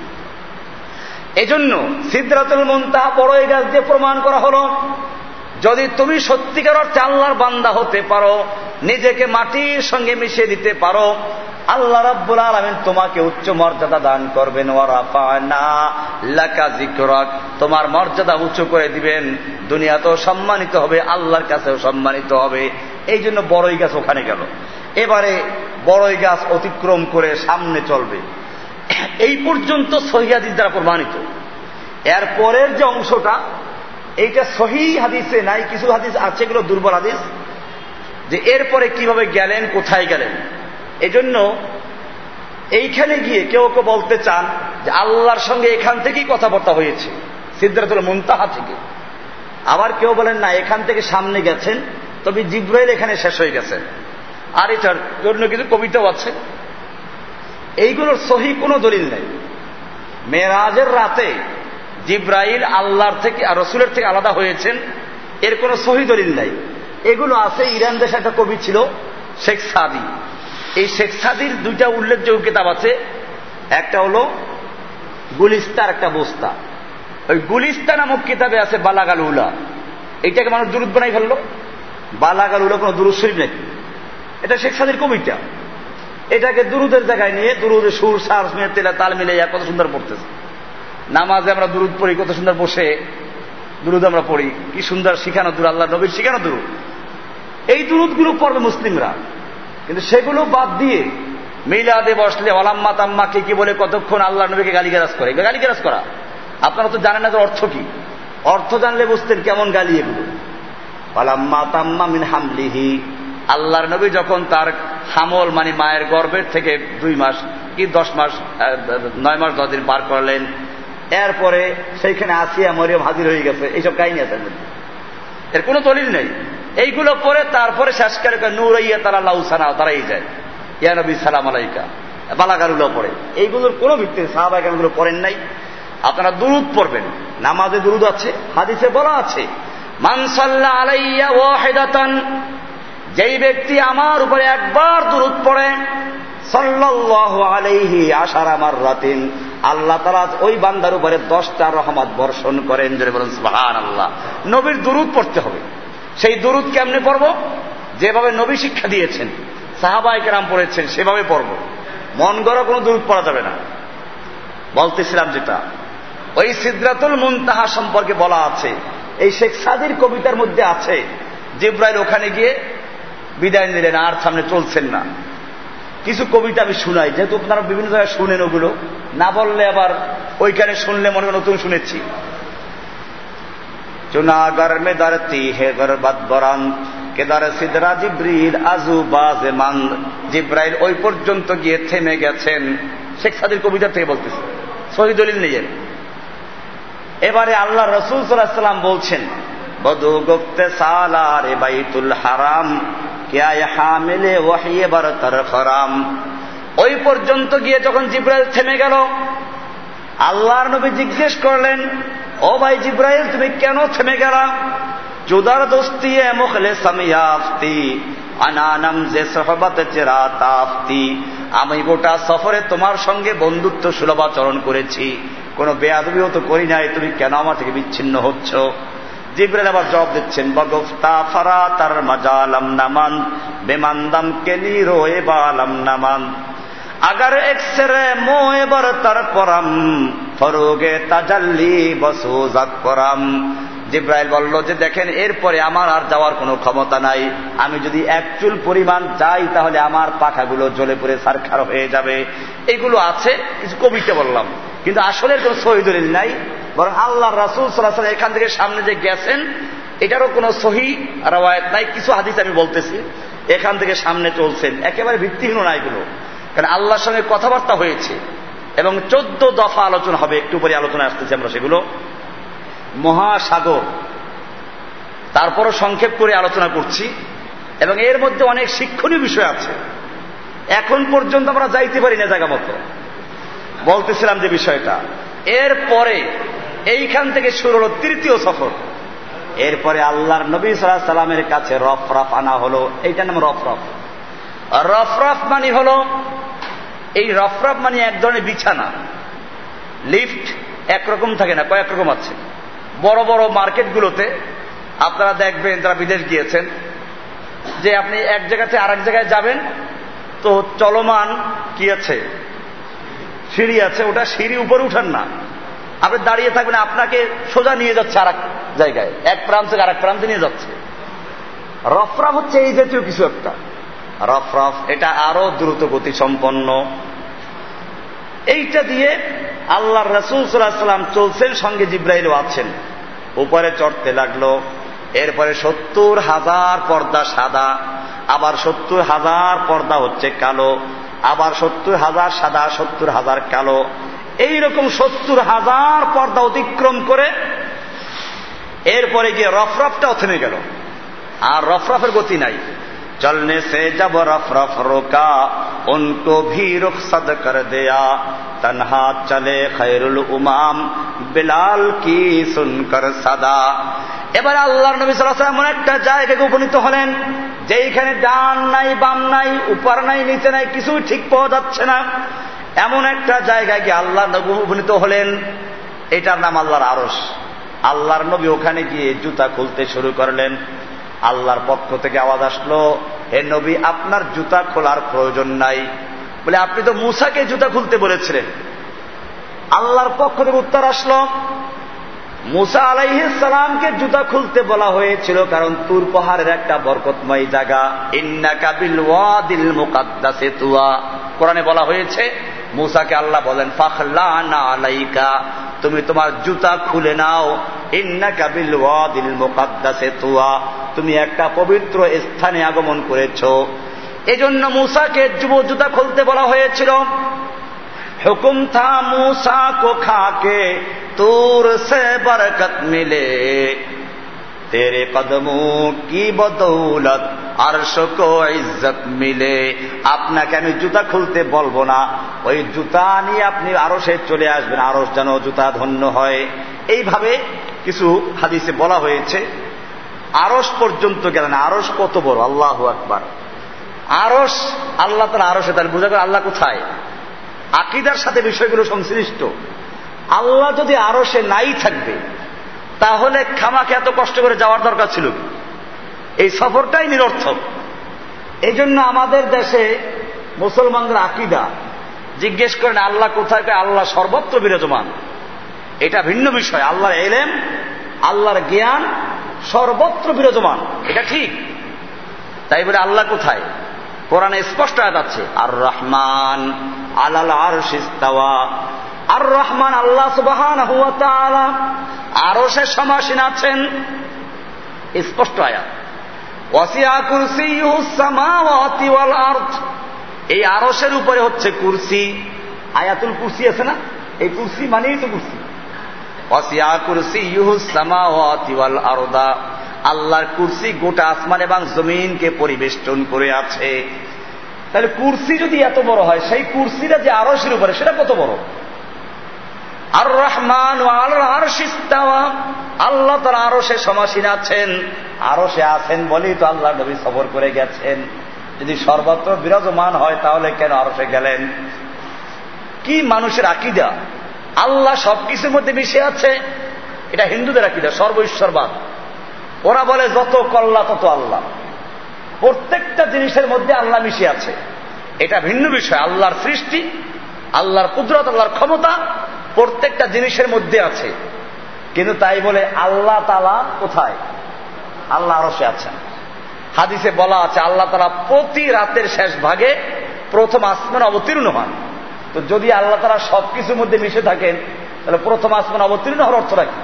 এজন্য সিদ্ধাতুল মন্তা বড় এই গাছ দিয়ে প্রমাণ করা হলো। যদি তুমি সত্যিকার অর্থে আল্লাহর বান্দা হতে পারো, নিজেকে মাটির সঙ্গে মিশিয়ে দিতে পারো, আল্লাহ রাব্বুল আলমিন তোমাকে উচ্চ মর্যাদা দান করবেন। তোমার মর্যাদা উঁচু করে দিবেন। দুনিয়াতেও সম্মানিত হবে, আল্লাহর কাছেও সম্মানিত হবে। এই জন্য বড়ই গাছ ওখানে গেল। এবারে বড়ই গাছ অতিক্রম করে সামনে চলবে। এই পর্যন্ত সহিদিস দ্বারা প্রমাণিত। এরপরের যে অংশটা এইটা সহি হাদিসে নাই, কিছু হাদিস আছে, এগুলো দুর্বল হাদিস, যে এরপরে কীভাবে গেলেন, কোথায় গেলেন। এজন্য এইখানে গিয়ে কেউ কেউ বলতে চান যে আল্লাহর সঙ্গে এখান থেকেই কথাবার্তা হয়েছে সিদ্ধার্থুল মুন্তাহা থেকে। আবার কেউ বলেন, না, এখান থেকে সামনে গেছেন, তবে জিব্রাইল এখানে শেষ হয়ে গেছেন আর এটার জন্য কিছু কবিতাও আছে। এইগুলোর সহি কোনো দলিল নেই। মেয়েরাজের রাতে জিব্রাইল আল্লাহর থেকে রসুলের থেকে আলাদা হয়েছেন। এর কোনো সহি দলিল নাই। এগুলো আছে, ইরান দেশে একটা কবি ছিল, শেখ সাদি। এই শেখ সাদির দুইটা উল্লেখযোগ্য কিতাব আছে। একটা হলো গুলিস্তার একটা বস্তা। ওই গুলিস্তা নামক কিতাবে আছে বালাগাল উলা এইটাকে মানুষ দূরত বানাই ফেলল। বালাগাল উলা কোনো দুরুদ শরীফ নাকি? এটা শেখ সাদির কবিতা। এটাকে দুরুদের জায়গায় নিয়ে দুরুদের সুর, সার তেলা তাল মিলে কত সুন্দর পড়তেছে। নামাজে আমরা দুরুদ পড়ি, কত সুন্দর বসে দুরুদ আমরা পড়ি। কি সুন্দর শিখানো দূর আল্লাহ নবীর শিখানো দূর এই দুরুদগুলো পড়বে মুসলিমরা। কিন্তু সেগুলো বাদ দিয়ে মিলাদে বসলে অলাম্মা তাম্মাকে কি বলে কতক্ষণ আল্লাহ নবীকে গালিগারাজ করে? গালিগারাজ করা। আপনারা তো জানেন না যে অর্থ কি। অর্থ জানলে বুঝতেন কেমন গালি এগুলো। অলাম্মা তাম্মা মিন হামলিহি। আল্লাহর নবী যখন তার হামল মানে মায়ের গর্ভের থেকে দুই মাস কি দশ মাস নয় মাস দশ দিন পার করলেন এরপরে সেইখানে আসিয়া মরিয়ম হাজির হয়ে গেছে। এইসব কাহিনী আছে এর কোনো দলিল নেই। এইগুলো পরে তারপরে শেষ করে নূর নুরাইয়া তারা লাউসানা, তারাই যায়। ইয়া নবী, সালাম আলাইকা। বালাগারুলো পড়ে। এইগুলোর কোনো ভিত্তি সাহাবাগানগুলো পড়েন নাই। আপনারা দুরুদ পড়বেন। নামাজে দুরুদ আছে, হাদিসে বলা আছে মানসাল্লাহ আলাইয়া ওয়াহেদাতান যেই ব্যক্তি আমার উপরে একবার দুরুদ পড়ে আলাইহি আশার আমার রাতিন আল্লাহ তালা ওই বান্দার উপরে দশটা রহমত বর্ষণ করেন যদি বলেন আল্লাহ নবীর দুরুদ পড়তে হবে। সেই দুরুদ কেমনে পড়ব? যেভাবে নবী শিক্ষা দিয়েছেন সাহাবাই কেরাম পড়েছেন, সেভাবে পড়ব। মন গড়া কোনো দুরুদ পড়া যাবে না। বলতেছিলাম যেটা, ওই সিদ্ধাতুল মুনতাহা সম্পর্কে বলা আছে। এই শেখ সাদির কবিতার মধ্যে আছে, জিব্রাইল ওখানে গিয়ে বিদায় নিলেন, আর সামনে চলছেন না। কিছু কবিতা আমি শুনাই, যেহেতু আপনারা বিভিন্ন জায়গায় শুনেন ওগুলো। না বললে আবার ওইখানে শুনলে মনে নতুন শুনেছি। জিব্রাইল ওই পর্যন্ত গিয়ে থেমে গেছেন। শেখ সাদির কবিতা থেকে বলতেছে। শহীদুলিল নিজের। এবারে আল্লাহ রসুল সাল্লাহ সাল্লাম বলছেন, বধু গুপ্তে সালার বাইতুল হারাম ওই পর্যন্ত গিয়ে যখন জিব্রাইল থেমে গেল, আল্লাহর নবী জিজ্ঞেস করলেন, ও ভাই জিব্রাইল, তুমি কেন থেমে গেলা? জুদার দোস্তি মুখলে সামিয়াফতি আনানাম যে সহবাতে চেরা তাফতি। আমি গোটা সফরে তোমার সঙ্গে বন্ধুত্ব সুলভ আচরণ করেছি। কোনো বেয়াদবিও তো করি নাই, তুমি কেন আমার থেকে বিচ্ছিন্ন হচ্ছ? জিব্রাইল আবার জবাব দিচ্ছেন, বগফতা ফারা তার মাজালাম নামান, বেমান্দাম কেলি রোয়ে বালাম নামান। আগার এক্সরে মো এবার তার পরাম, ফরুগে তাজাল্লি বসু জাত করাম জিব্রাইল বলল যে, দেখেন, এরপরে আমার আর যাওয়ার কোনো ক্ষমতা নাই। আমি যদি এক চুল পরিমাণ যাই তাহলে আমার পাখাগুলো জ্বলে পড়ে সারখার হয়ে যাবে। এগুলো আছে, কিছু কবিতা বললাম, কিন্তু আসলে কোনো সহি নাই। বরং আল্লাহ রাসুল সাল্লাহ এখান থেকে সামনে যে গেছেন, এটারও কোনো সহি রাওয়ায়ত নাই, কিছু হাদিস আমি বলতেছি, এখান থেকে সামনে চলছেন। একেবারে ভিত্তিহীন না এগুলো কারণ আল্লাহর সঙ্গে কথাবার্তা হয়েছে এবং চোদ্দ দফা আলোচনা হবে, একটু পরে আলোচনা আসতেছি আমরা সেগুলো। মহাসাগর। তারপরও সংক্ষেপ করে আলোচনা করছি, এবং এর মধ্যে অনেক শিক্ষণীয় বিষয় আছে। এখন পর্যন্ত আমরা যাইতে পারি না জায়গা মতো। বলতেছিলাম যে বিষয়টা। এরপরে এইখান থেকে শুরু হলো তৃতীয় সফর। এরপরে আল্লাহর নবী সাল্লাহ সাল্লামের কাছে রফরফ আনা হলো। এইটার নাম রফরফ। রফরফ মানে হল, এই রফরফ মানে এক ধরনের বিছানা। লিফট একরকম থাকে না, কয়েক রকম আছে। বড় বড় মার্কেটগুলোতে আপনারা দেখবেন, যারা বিদেশ গিয়েছেন, যে আপনি এক জায়গাতে আর এক জায়গায় যাবেন, তো চলমান কি আছে? সিঁড়ি আছে, ওটা সিঁড়ি উপরে উঠান না। আপনি দাঁড়িয়ে থাকবেন, আপনাকে সোজা নিয়ে যাচ্ছে আর জায়গায়। এক প্রান্ত থেকে আর এক প্রান্তে নিয়ে যাচ্ছে। রফরাফ হচ্ছে এই জাতীয় কিছু একটা। রফরফ, এটা আরও দ্রুত গতি সম্পন্ন। এইটা দিয়ে আল্লাহ রসুল সাল্লাম চলছেন, সঙ্গে জিব্রাইলও আছেন। উপরে চড়তে লাগল, এরপরে সত্তর হাজার পর্দা সাদা, আবার সত্তর হাজার পর্দা হচ্ছে কালো, আবার সত্তর হাজার সাদা, সত্তর হাজার কালো। এইরকম সত্তর হাজার পর্দা অতিক্রম করে এরপরে গিয়ে রফরফটাও থেমে গেল। আর রফরফের গতি নাই। চলনে সে যাব রফরফ রোকা, উনকো ভি রুখসদ কর দেয়া। তনহা চলে খৈরুল উমাম, বিলাল কি সুনকর সাদা। এবার আল্লাহর নবী সাল্লাহ এমন একটা জায়গায় উপনীত হলেন, যেইখানে ডান নাই, বাম নাই, উপার নাই, নিচে নাই, কিছুই ঠিক পাওয়া যাচ্ছে না। এমন একটা জায়গায় গিয়ে আল্লাহ নবী উপনীত হলেন। এটার নাম আল্লাহর আরস আল্লাহর নবী ওখানে গিয়ে জুতা খুলতে শুরু করলেন। আল্লাহর পক্ষ থেকে আওয়াজ আসলো, হে নবী, আপনার জুতা খোলার প্রয়োজন নাই। বলে, আপনি তো মুসাকে জুতা খুলতে বলেছিলেন। আল্লাহর পক্ষ থেকে উত্তর আসলো, মুসা আলাইসালামকে জুতা খুলতে বলা হয়েছিল কারণ তুর পাহাড়ের একটা বরকতময় জায়গা। ইন্না কাবিল ওয়াদিল মুকাদ্দাসে তুয়া। কোরআনে বলা হয়েছে মুসাকে আল্লাহ বলেন ফাখলা না আলাইকা, তুমি তোমার জুতা খুলে নাও। ইন্নাকা কাবিল ওয়াদিল তুয়া তুমি একটা পবিত্র স্থানে আগমন করেছ। এজন্য মুসাকে যুব জুতা খুলতে বলা হয়েছিল, হুকুম থা মুসা কোখাকে তোর সে বরকত মিলে। তেরে কদমোं কি বদৌলত? আর শোক ইজ্জত মিলে। আপনাকে আমি জুতা খুলতে বলব না। ওই জুতা নিয়ে আপনি আরও সে চলে আসবেন। আরও যেন জুতা ধন্য হয়। এইভাবে কিছু হাদিসে বলা হয়েছে। আরস পর্যন্ত গেলেন। আরস কত বড়? আল্লাহ আকবার। আরস আল্লাহ তার আরসে তার বোঝা করে আল্লাহ কোথায়? আকিদার সাথে বিষয়গুলো সংশ্লিষ্ট। আল্লাহ যদি আরসে নাই থাকবে তাহলে খামাকে এত কষ্ট করে যাওয়ার দরকার ছিল এই সফরটাই নিরর্থক। এই জন্য আমাদের দেশে মুসলমানদের আকিদা, জিজ্ঞেস করেন, আল্লাহ কোথায়? আল্লাহ সর্বত্র বিরাজমান। এটা ভিন্ন বিষয়। আল্লাহর এলেম, আল্লাহর জ্ঞান সর্বত্র বিরাজমান। এটা ঠিক। তাই বলে আল্লাহ কোথায়? কোরআনে স্পষ্ট আয়াত আছে আর রহমান আলাল আর আর রহমান আল্লাহ সুবাহান আরও সে সমাসীন আছেন। স্পষ্ট আয়াত। এই আরসের উপরে হচ্ছে কুরসি। আয়াতুল কুরসি আছে না? এই কুরসি মানেই তো কুরসি। অসিয়া কুরসি ইউহুসামাওয়াতিওয়াল আরদা। আল্লাহর কুরসি গোটা আসমান এবং জমিনকে পরিবেষ্টন করে আছে। তাহলে কুরসি যদি এত বড় হয়, সেই কুরসিটা যে আরসের উপরে, সেটা কত বড়? আর রহমান আল্লাহ তার আরও সে সমাসীন আছেন। আরও সে আছেন বলেই তো আল্লাহ নবী সবর করে গেছেন। যদি সর্বত্র বিরাজমান হয়, তাহলে কেন আরও সে গেলেন? কি মানুষের আকিদা? আল্লাহ সবকিছুর মধ্যে মিশে আছে। এটা হিন্দুদের আকিদা সর্ব ঈশ্বরবাদ ওরা বলে, যত কল্লা, তত আল্লাহ। প্রত্যেকটা জিনিসের মধ্যে আল্লাহ মিশে আছে। এটা ভিন্ন বিষয়। আল্লাহর সৃষ্টি, আল্লাহর কুদরত, আল্লাহর ক্ষমতা প্রত্যেকটা জিনিসের মধ্যে আছে। কিন্তু তাই বলে আল্লাহ তালা কোথায়? আল্লাহ আরও সে আছেন। হাদিসে বলা আছে, আল্লাহ তালা প্রতি রাতের শেষ ভাগে প্রথম আসমান অবতীর্ণ হন। তো যদি আল্লাহ তারা সবকিছুর মধ্যে মিশে থাকেন, তাহলে প্রথম আসমান অবতীর্ণ হওয়ার অর্থ রাখি।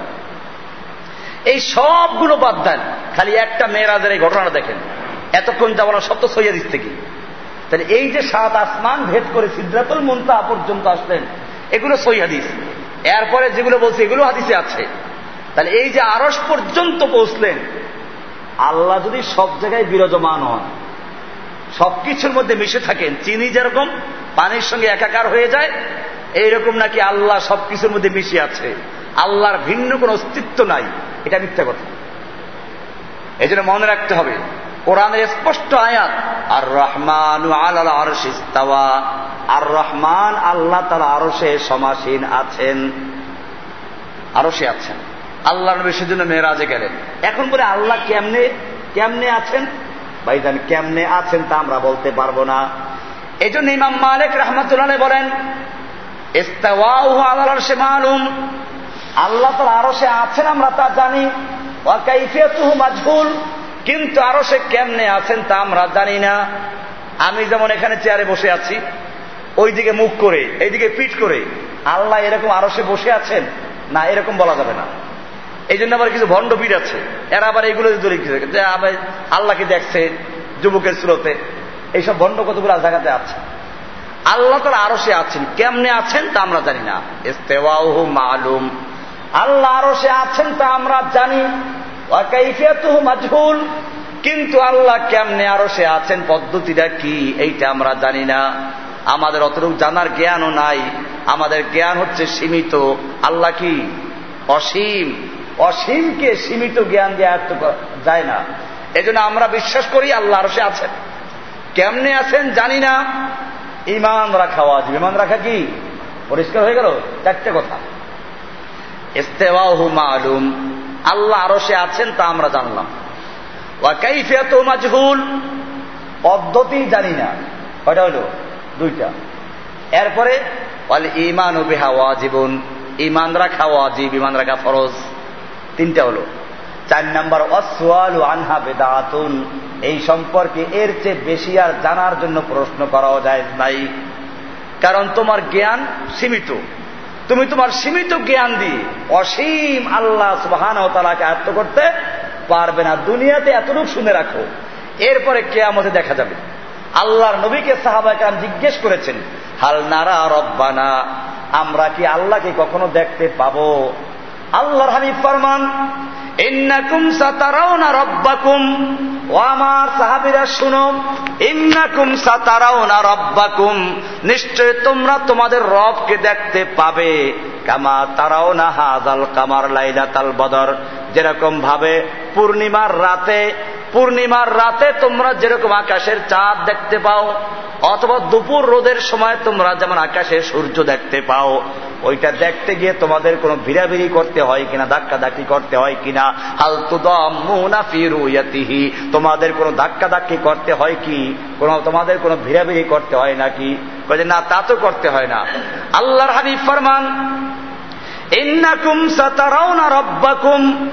এই সবগুলো বাদ দেন, খালি একটা মেয়েরাজের এই ঘটনা দেখেন। এতক্ষণ যাব সব তো সৈয়াদ থেকে তাহলে এই যে সাত আসমান ভেদ করে সিদ্ধাতুল মন্তা পর্যন্ত আসলেন এগুলো সই হাদিস। এরপরে যেগুলো বলছে, এগুলো হাদিসে আছে। তাহলে এই যে আরস পর্যন্ত পৌঁছলেন, আল্লাহ যদি সব জায়গায় বিরাজমান হন, সবকিছুর মধ্যে মিশে থাকেন, চিনি যেরকম পানির সঙ্গে একাকার হয়ে যায়, এইরকম নাকি আল্লাহ সবকিছুর মধ্যে মিশে আছে। আল্লাহর ভিন্ন কোন অস্তিত্ব নাই। এটা মিথ্যা কথা। এই জন্য মনে রাখতে হবে কোরআনের স্পষ্ট আয়াত আর রহমান আর রহমান আল্লাহ তারা আরও সে সমাসীন আছেন আরও সে আছেন। আল্লাহ নবী সেজন্য মেয়েরাজে গেলেন। এখন বলে আল্লাহ কেমনে কেমনে আছেন? ভাইজান, কেমনে আছেন তা আমরা বলতে পারব না। এই জন্য ইমাম মালিক রহমতুল্লাহ বলেন মালুম আল্লাহ তার সে আছেন আমরা তা জানি মাজহুল কিন্তু আরও সে কেমনে আছেন তা আমরা জানি না। আমি যেমন এখানে চেয়ারে বসে আছি, ওইদিকে মুখ করে, এইদিকে পিঠ করে, আল্লাহ এরকম আরও সে বসে আছেন? না, এরকম বলা যাবে না। এই জন্য আবার কিছু ভণ্ড পিঠ আছে, এরা আবার এইগুলো যে আবার আল্লাহকে দেখছে যুবকের স্রোতে। এইসব ভণ্ড কতগুলো জায়গাতে আছে? আল্লাহ তারা আরও সে আছেন। কেমনে আছেন তা আমরা জানি না। মালুম। আল্লাহ আরও সে আছেন তা আমরা জানি। কিন্তু আল্লাহ কেমনে আরও সে আছেন? পদ্ধতিটা কি? এইটা আমরা জানি না। আমাদের অতটুকু জানার জ্ঞানও নাই। আমাদের জ্ঞান হচ্ছে সীমিত। আল্লাহ কি? অসীম। অসীমকে সীমিত জ্ঞান দিয়ে আয়ত্ত যায় না। এজন্য আমরা বিশ্বাস করি আল্লাহ আরও সে আছেন। কেমনে আছেন জানি না। ইমান রাখা ওয়াজিব। ইমান রাখা কি? পরিষ্কার হয়ে গেল? চারটে কথা। ইস্তেওয়াহু মালুম। আল্লাহ আরও সে আছেন তা আমরা জানলাম। ওয়াকাইফিয়াত মাজহুল? পদ্ধতি জানি না। কয়টা হলো? দুইটা। এরপরে ইমান বেহা ওয়াজিবুন। ইমান রাখা ওয়াজিব ইমান রাখা ফরজ। তিনটা হলো। চার নাম্বার অসওয়ালু আনহা বেদাতুন। এই সম্পর্কে এর চেয়ে বেশি আর জানার জন্য প্রশ্ন করাও যায় নাই। কারণ তোমার জ্ঞান সীমিত। তুমি তোমার সীমিত জ্ঞান দিয়ে অসীম আল্লাহ সুবাহান তালাকে আয়ত্ত করতে পারবে না। দুনিয়াতে এতটুকু শুনে রাখো। এরপরে কেয়ামতে দেখা যাবে। আল্লাহর নবীকে সাহাবাহাম জিজ্ঞেস করেছেন, হাল নারা রব্বানা? আমরা কি আল্লাহকে কখনো দেখতে পাবো? আল্লাহর হাবিব ফরমান, ইন্নাকুম রব্বাকুম। ও আমার সাহাবিরা, শুনো, ইন্নাকুম সাতারাও না রব্বাকুম, নিশ্চয় তোমরা তোমাদের রবকে দেখতে পাবে। কামা তারাও না হাজাল কামার লাইলাতাল বদর, যেরকম ভাবে পূর্ণিমার রাতে পূর্ণিমার রাতে তোমরা যেরকম আকাশের চাঁদ দেখতে পাও, অথবা দুপুর রোদের সময় তোমরা যেমন আকাশে সূর্য দেখতে পাও ওইটা দেখতে গিয়ে তোমাদের কোনো ভিড়াভিড়ি করতে হয় কিনা ধাক্কা ধাক্কি করতে হয় কিনা? হালতুদা ফিরুয়াতিহি তোমাদের কোনো ধাক্কা ধাক্কি করতে হয় কি? কোন, তোমাদের কোনো ভিড়াভিড়ি করতে হয় নাকি? না, তা তো করতে হয় না। আল্লাহর হাবিব ফরমান, ইন্নাকুম সাতারাউনা রব্বাকুম।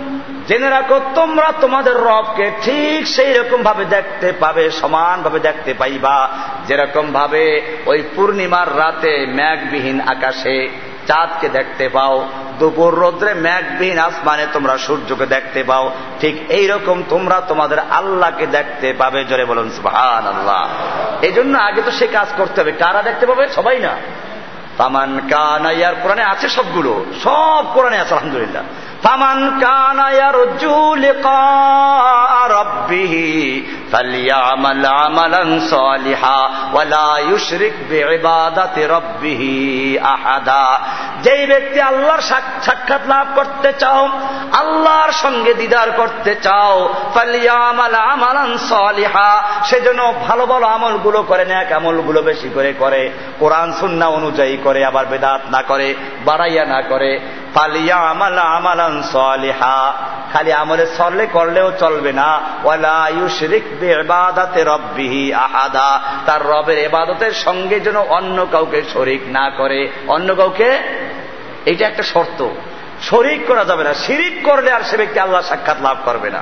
জেনে রাখো, তোমরা তোমাদের রবকে ঠিক সেই রকম ভাবে দেখতে পাবে, সমানভাবে দেখতে পাইবা। যেরকম ভাবে ওই পূর্ণিমার রাতে মেঘবিহীন আকাশে চাঁদকে দেখতে পাও, দুপুর রোদ্রে মেঘবিহীন আসমানে তোমরা সূর্যকে দেখতে পাও, ঠিক এই রকম তোমরা তোমাদের আল্লাহকে দেখতে পাবে, জোরে বলুন সুহান আল্লাহ এই জন্য আগে তো সে কাজ করতে হবে, কারা দেখতে পাবে? সবাই না। ফামান কানা ইয়ার, কোরআনে আছে সবগুলো, সব কোরআনে আছে, আলহামদুলিল্লাহ। ফামান কানা ইয়ারজু লিকা ফালইয়ামাল আমালান সালিহা ওয়ালা ইউশরিক বিইবাদাতি রাব্বিহি আহাদা যেই ব্যক্তি আল্লাহর সাক্ষাৎ লাভ করতে চাও, আল্লাহর সঙ্গে দিদার করতে চাও ফালিয়ামাল আমালান সালিহা সেজন্য ভালো ভালো আমলগুলো করে নেক আমলগুলো বেশি করে করে, কোরআন, সুন্নাহ অনুযায়ী করে, আবার বেদাত না করে, বাড়াইয়া না করে পালিয়া আমাল আমালান সালিহা খালি আমলে সরলে করলেও চলবে না ওয়ালা ইউশরিক বিইবাদাতি রব্বিহি আহাদা। তার রবের এবাদতের সঙ্গে যেন অন্য কাউকে শরিক না করে। অন্য কাউকে? এটা একটা শর্ত। শরিক করা যাবে না। শিরিক করলে আর সে ব্যক্তি আল্লাহ সাক্ষাৎ লাভ করবে না।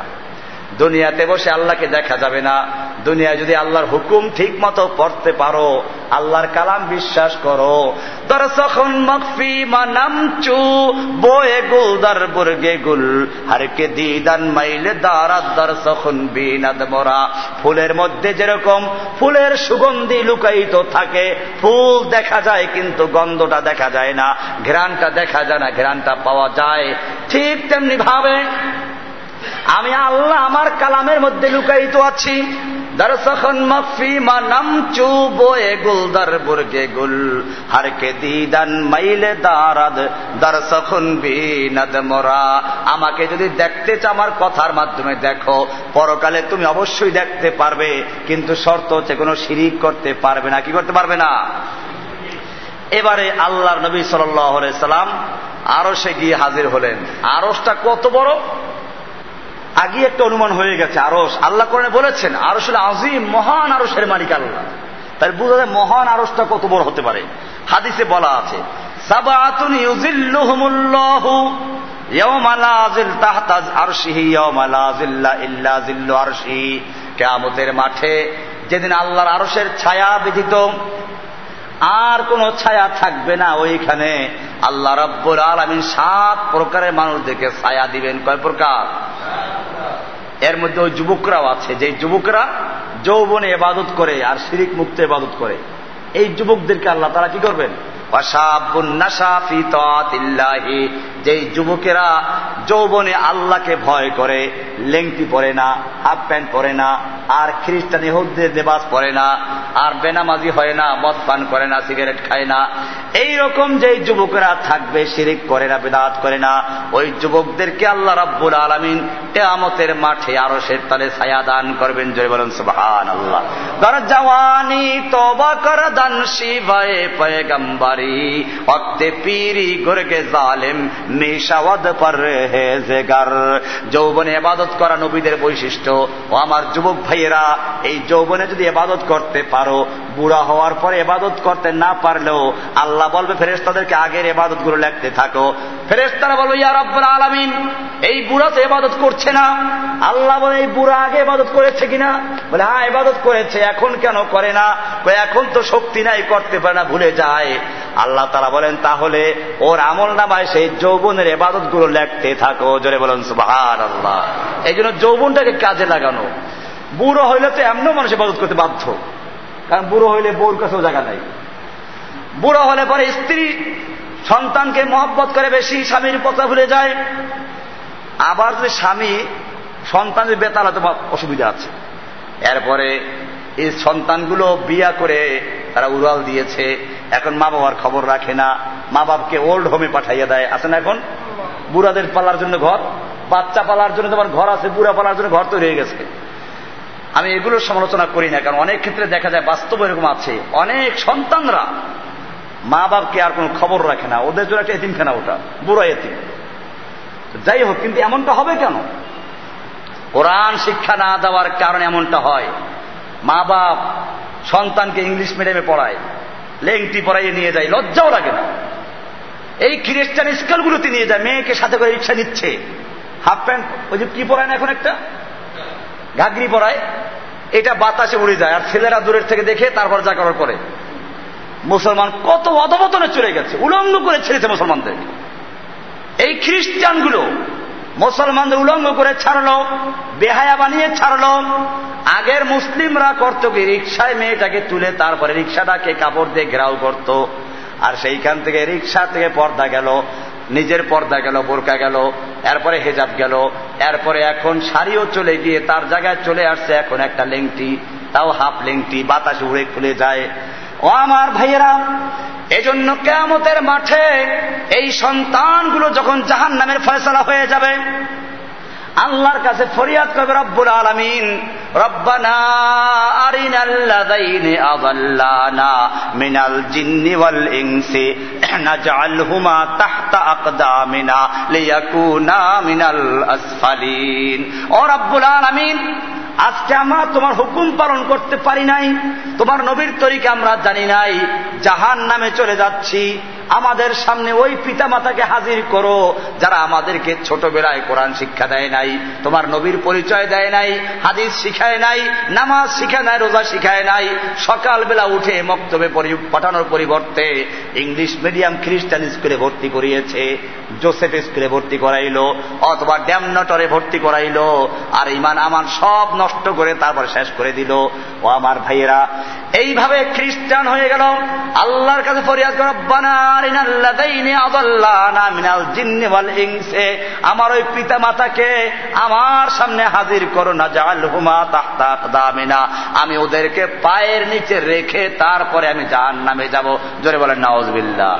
দুনিয়াতে বসে আল্লাহকে দেখা যাবে না। দুনিয়ায় যদি আল্লাহর হুকুম ঠিক মতো পড়তে পারো, আল্লাহর কালাম বিশ্বাস করো। মাইলে মোরা। ফুলের মধ্যে যেরকম ফুলের সুগন্ধি লুকায়িত থাকে, ফুল দেখা যায় কিন্তু গন্ধটা দেখা যায় না। ঘ্রাণটা দেখা যায় না, ঘ্রাণটা পাওয়া যায়। ঠিক তেমনি ভাবে আমি আল্লাহ আমার কালামের মধ্যে লুকায়িত আছি। বিনাদ মোরা। আমাকে যদি দেখতে চাও আমার কথার মাধ্যমে, দেখো। পরকালে তুমি অবশ্যই দেখতে পারবে, কিন্তু শর্ত হচ্ছে কোনো শিরিক করতে পারবে না। কি করতে পারবে না? এবারে আল্লাহর নবী সাল্লাম আরও সে গিয়ে হাজির হলেন। আরসটা কত বড়? আগে একটা অনুমান হয়ে গেছে আরস আল্লাহ করে বলেছেন আরস আজিম, মহান আরসের মালিক আল্লাহ। তাই বুঝা যায় মহান আরসটা কত বড় হতে পারে। হাদিসে বলা আছে সাবাতুন মাঠে যেদিন আল্লাহর আরশের ছায়া ব্যতীত আর কোন ছায়া থাকবে না ওইখানে। আল্লাহ রব্বুল আলমিন সাত প্রকারের মানুষদেরকে ছায়া দিবেন। কয় প্রকার? এর মধ্যে ওই যুবকরাও আছে। যে যুবকরা যৌবনে এবাদত করে আর শিরিক মুক্ত এবাদত করে। এই যুবকদেরকে আল্লাহ তারা কি করবেন? যেই যুবকেরা যৌবনে আল্লাহকে ভয় করে, লেংটি পরে না, হাফ প্যান্ট পরে না, আর খ্রিস্টান ইহুদের দেবাস পরে না, আর বেনামাজি হয় না, মদ পান করে না, সিগারেট খায় না এই রকম যেই যুবকেরা থাকবে, শিরিক করে না, বেদাত করে না, ওই যুবকদেরকে আল্লাহ রাব্বুল আলমিন কেয়ামতের মাঠে আরও সে তালে ছায়া দান করবেন জয় বলেন সুবহান আল্লাহ জওয়ানি তবা কর দান শিবায়ে পয়গম্বরি অক্তে পীরি গুরগে জালেম, নিশাওয়াদ পর হে জেগার যৌবনে এবাদত করা নবীদের বৈশিষ্ট্য। ও আমার যুবক ভাইয়েরা, এই যৌবনে যদি এবাদত করতে পারো, বুড়া হওয়ার পরে এবাদত করতে না পারলেও আল্লাহ বলবে ফেরেস্তাদেরকে আগের এবাদতগুলো লেখতে থাকো। ফেরেস্তারা বলবে ইয়ার রব্বুল আলামিন এই বুড়া তো এবাদত করছে না? আল্লাহ বলে, এই বুড়া আগে এবাদত করেছে কিনা? বলে হ্যাঁ এবাদত করেছে, এখন কেন করে না? এখন তো শক্তি নাই, করতে পারে না, ভুলে যায়। আল্লাহ তারা বলেন, তাহলে ওর আমল নামায় সেই যৌবনের এবাদতগুলো লেখতে থাকো। জোরে বলেন সুবাহার আল্লাহ এই জন্য যৌবনটাকে কাজে লাগানো। বুড়ো হইলে তো এমনও মানুষ এবাদত করতে বাধ্য। কারণ বুড়ো হইলে বউর কাছেও জায়গা নাই। বুড়ো হলে পরে স্ত্রী সন্তানকে মহব্বত করে বেশি, স্বামীর কথা ভুলে যায়। আবার যদি স্বামী সন্তানের বেতালা তো অসুবিধা আছে। এরপরে এই সন্তানগুলো বিয়া করে তারা উড়াল দিয়েছে। এখন মা বাবার খবর রাখে না। মা বাপকে ওল্ড হোমে পাঠাইয়া দেয়। আছে না এখন? বুড়াদের পালার জন্য ঘর। বাচ্চা পালার জন্য তোমার ঘর আছে, বুড়া পালার জন্য ঘর তৈরি হয়ে গেছে। আমি এগুলোর সমালোচনা করি না, কারণ অনেক ক্ষেত্রে দেখা যায় বাস্তব এরকম আছে। অনেক সন্তানরা মা বাপকে আর কোনো খবর রাখে না। ওদের জন্য একটা এতিমখানা ওটা, বুড়ো এতিম। যাই হোক, কিন্তু এমনটা হবে কেন? কোরআন শিক্ষা না দেওয়ার কারণে এমনটা হয়। মা বাপ সন্তানকে ইংলিশ মিডিয়ামে পড়ায়, লেংটি পড়াইয়ে নিয়ে যায়, লজ্জাও লাগে না। এই খ্রিস্টান স্কুলগুলোতে নিয়ে যায়, মেয়েকে সাথে করে রিক্সা নিচ্ছে। হাফ প্যান্ট, ওই যে কি পড়ায় না এখন একটা? ঘাগরি পড়ায় এটা বাতাসে উড়ে যায়, আর ছেলেরা দূরের থেকে দেখে তারপর যা করার পরে মুসলমান কত অধবতনে চলে গেছে, উলঙ্গ করে ছেড়েছে মুসলমানদের এই খ্রিস্টানগুলো মুসলমানদের উলঙ্গ করে ছাড়লো, বেহায়া বানিয়ে ছাড়লো। আগের মুসলিমরা করত কি? রিক্সায় মেয়েটাকে তুলে তারপরে রিক্সাটাকে কাপড় দিয়ে ঘেরাও করত। আর সেইখান থেকে রিক্সা থেকে পর্দা গেল, নিজের পর্দা গেল, বোরকা গেল, এরপরে হেজাব গেল, এরপরে এখন শাড়িও চলে গিয়ে তার জায়গায় চলে আসছে এখন একটা লেংটি, তাও হাফ লেংটি, বাতাসে উড়ে খুলে যায়। ও আমার ভাইয়েরা, এজন্য কেয়ামতের মাঠে এই সন্তানগুলো যখন জাহান নামের ফয়সলা হয়ে যাবে, আল্লাহর কাছে ফরিয়াদ করবে, রব্বুল আলমিন, রব্বানা আযাল্লানা মিনাল আজকে আমরা তোমার হুকুম পালন করতে পারি নাই, তোমার নবীর তরিকে আমরা জানি নাই, জাহান নামে চলে যাচ্ছি, আমাদের সামনে ওই পিতা মাতাকে হাজির করো, যারা আমাদেরকে ছোটবেলায় কোরআন শিক্ষা দেয় নাই, তোমার নবীর পরিচয় দেয় নাই, হাদিস শিখায় নাই, নামাজ শিখায় নাই, রোজা শিখায় নাই, সকালবেলা উঠে মক্তবে পাঠানোর পরিবর্তে ইংলিশ মিডিয়াম খ্রিস্টান স্কুলে ভর্তি করিয়েছে। জোসেফ স্কুলে ভর্তি করাইলো, অথবা ড্যামনটরে ভর্তি করাইলো, আর ইমান আমান সব নষ্ট করে তারপর শেষ করে দিল। ও আমার ভাইয়েরা, এইভাবে খ্রিস্টান হয়ে গেল। আল্লাহর কাছে ফরিয়াদ আমার ওই পিতা মাতাকে আমার সামনে হাজির করো না জাল হুমা তাহতা দামিনা আমি ওদেরকে পায়ের নিচে রেখে তারপরে আমি জাহান নামে যাব। জোরে বলেন নওয়াজবিল্লা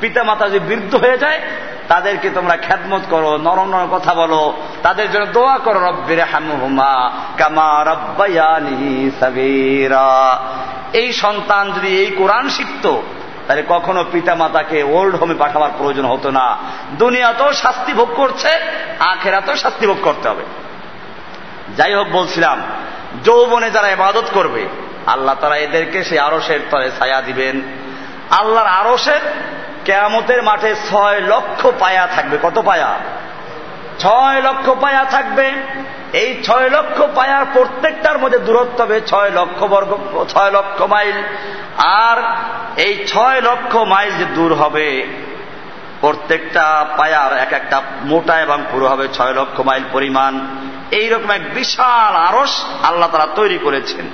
পিতা মাতা যে বৃদ্ধ হয়ে যায়, তাদেরকে তোমরা খ্যাতমত করো নরম নরম কথা বলো, তাদের জন্য দোয়া করো রব্বির হামুহুমা কামা রব্বায়ানি এই সন্তান যদি এই কোরআন শিখত, তাহলে কখনো পিতা মাতাকে ওল্ড হোমে পাঠাবার প্রয়োজন হতো না। দুনিয়াতেও শাস্তি ভোগ করছে, আখেরাতেও শাস্তি ভোগ করতে হবে। যাই হোক বলছিলাম, যৌবনে যারা ইবাদত করবে, আল্লাহ তারা এদেরকে সেই আরসের তলে ছায়া দিবেন। আল্লাহর আরসের কেয়ামতের মাঠে ছয় লক্ষ পায়া থাকবে। কত পায়া? ছয় লক্ষ পায়া থাকবে। এই ছয় লক্ষ পায়ার প্রত্যেকটার মধ্যে দূরত্ব হবে ছয় লক্ষ বর্গ, ছয় লক্ষ মাইল। আর এই ছয় লক্ষ মাইল যে দূর হবে, প্রত্যেকটা পায়ার এক একটা মোটা এবং পুরো হবে ছয় লক্ষ মাইল পরিমাণ। এইরকম এক বিশাল আরস আল্লাহ তারা তৈরি করেছেন।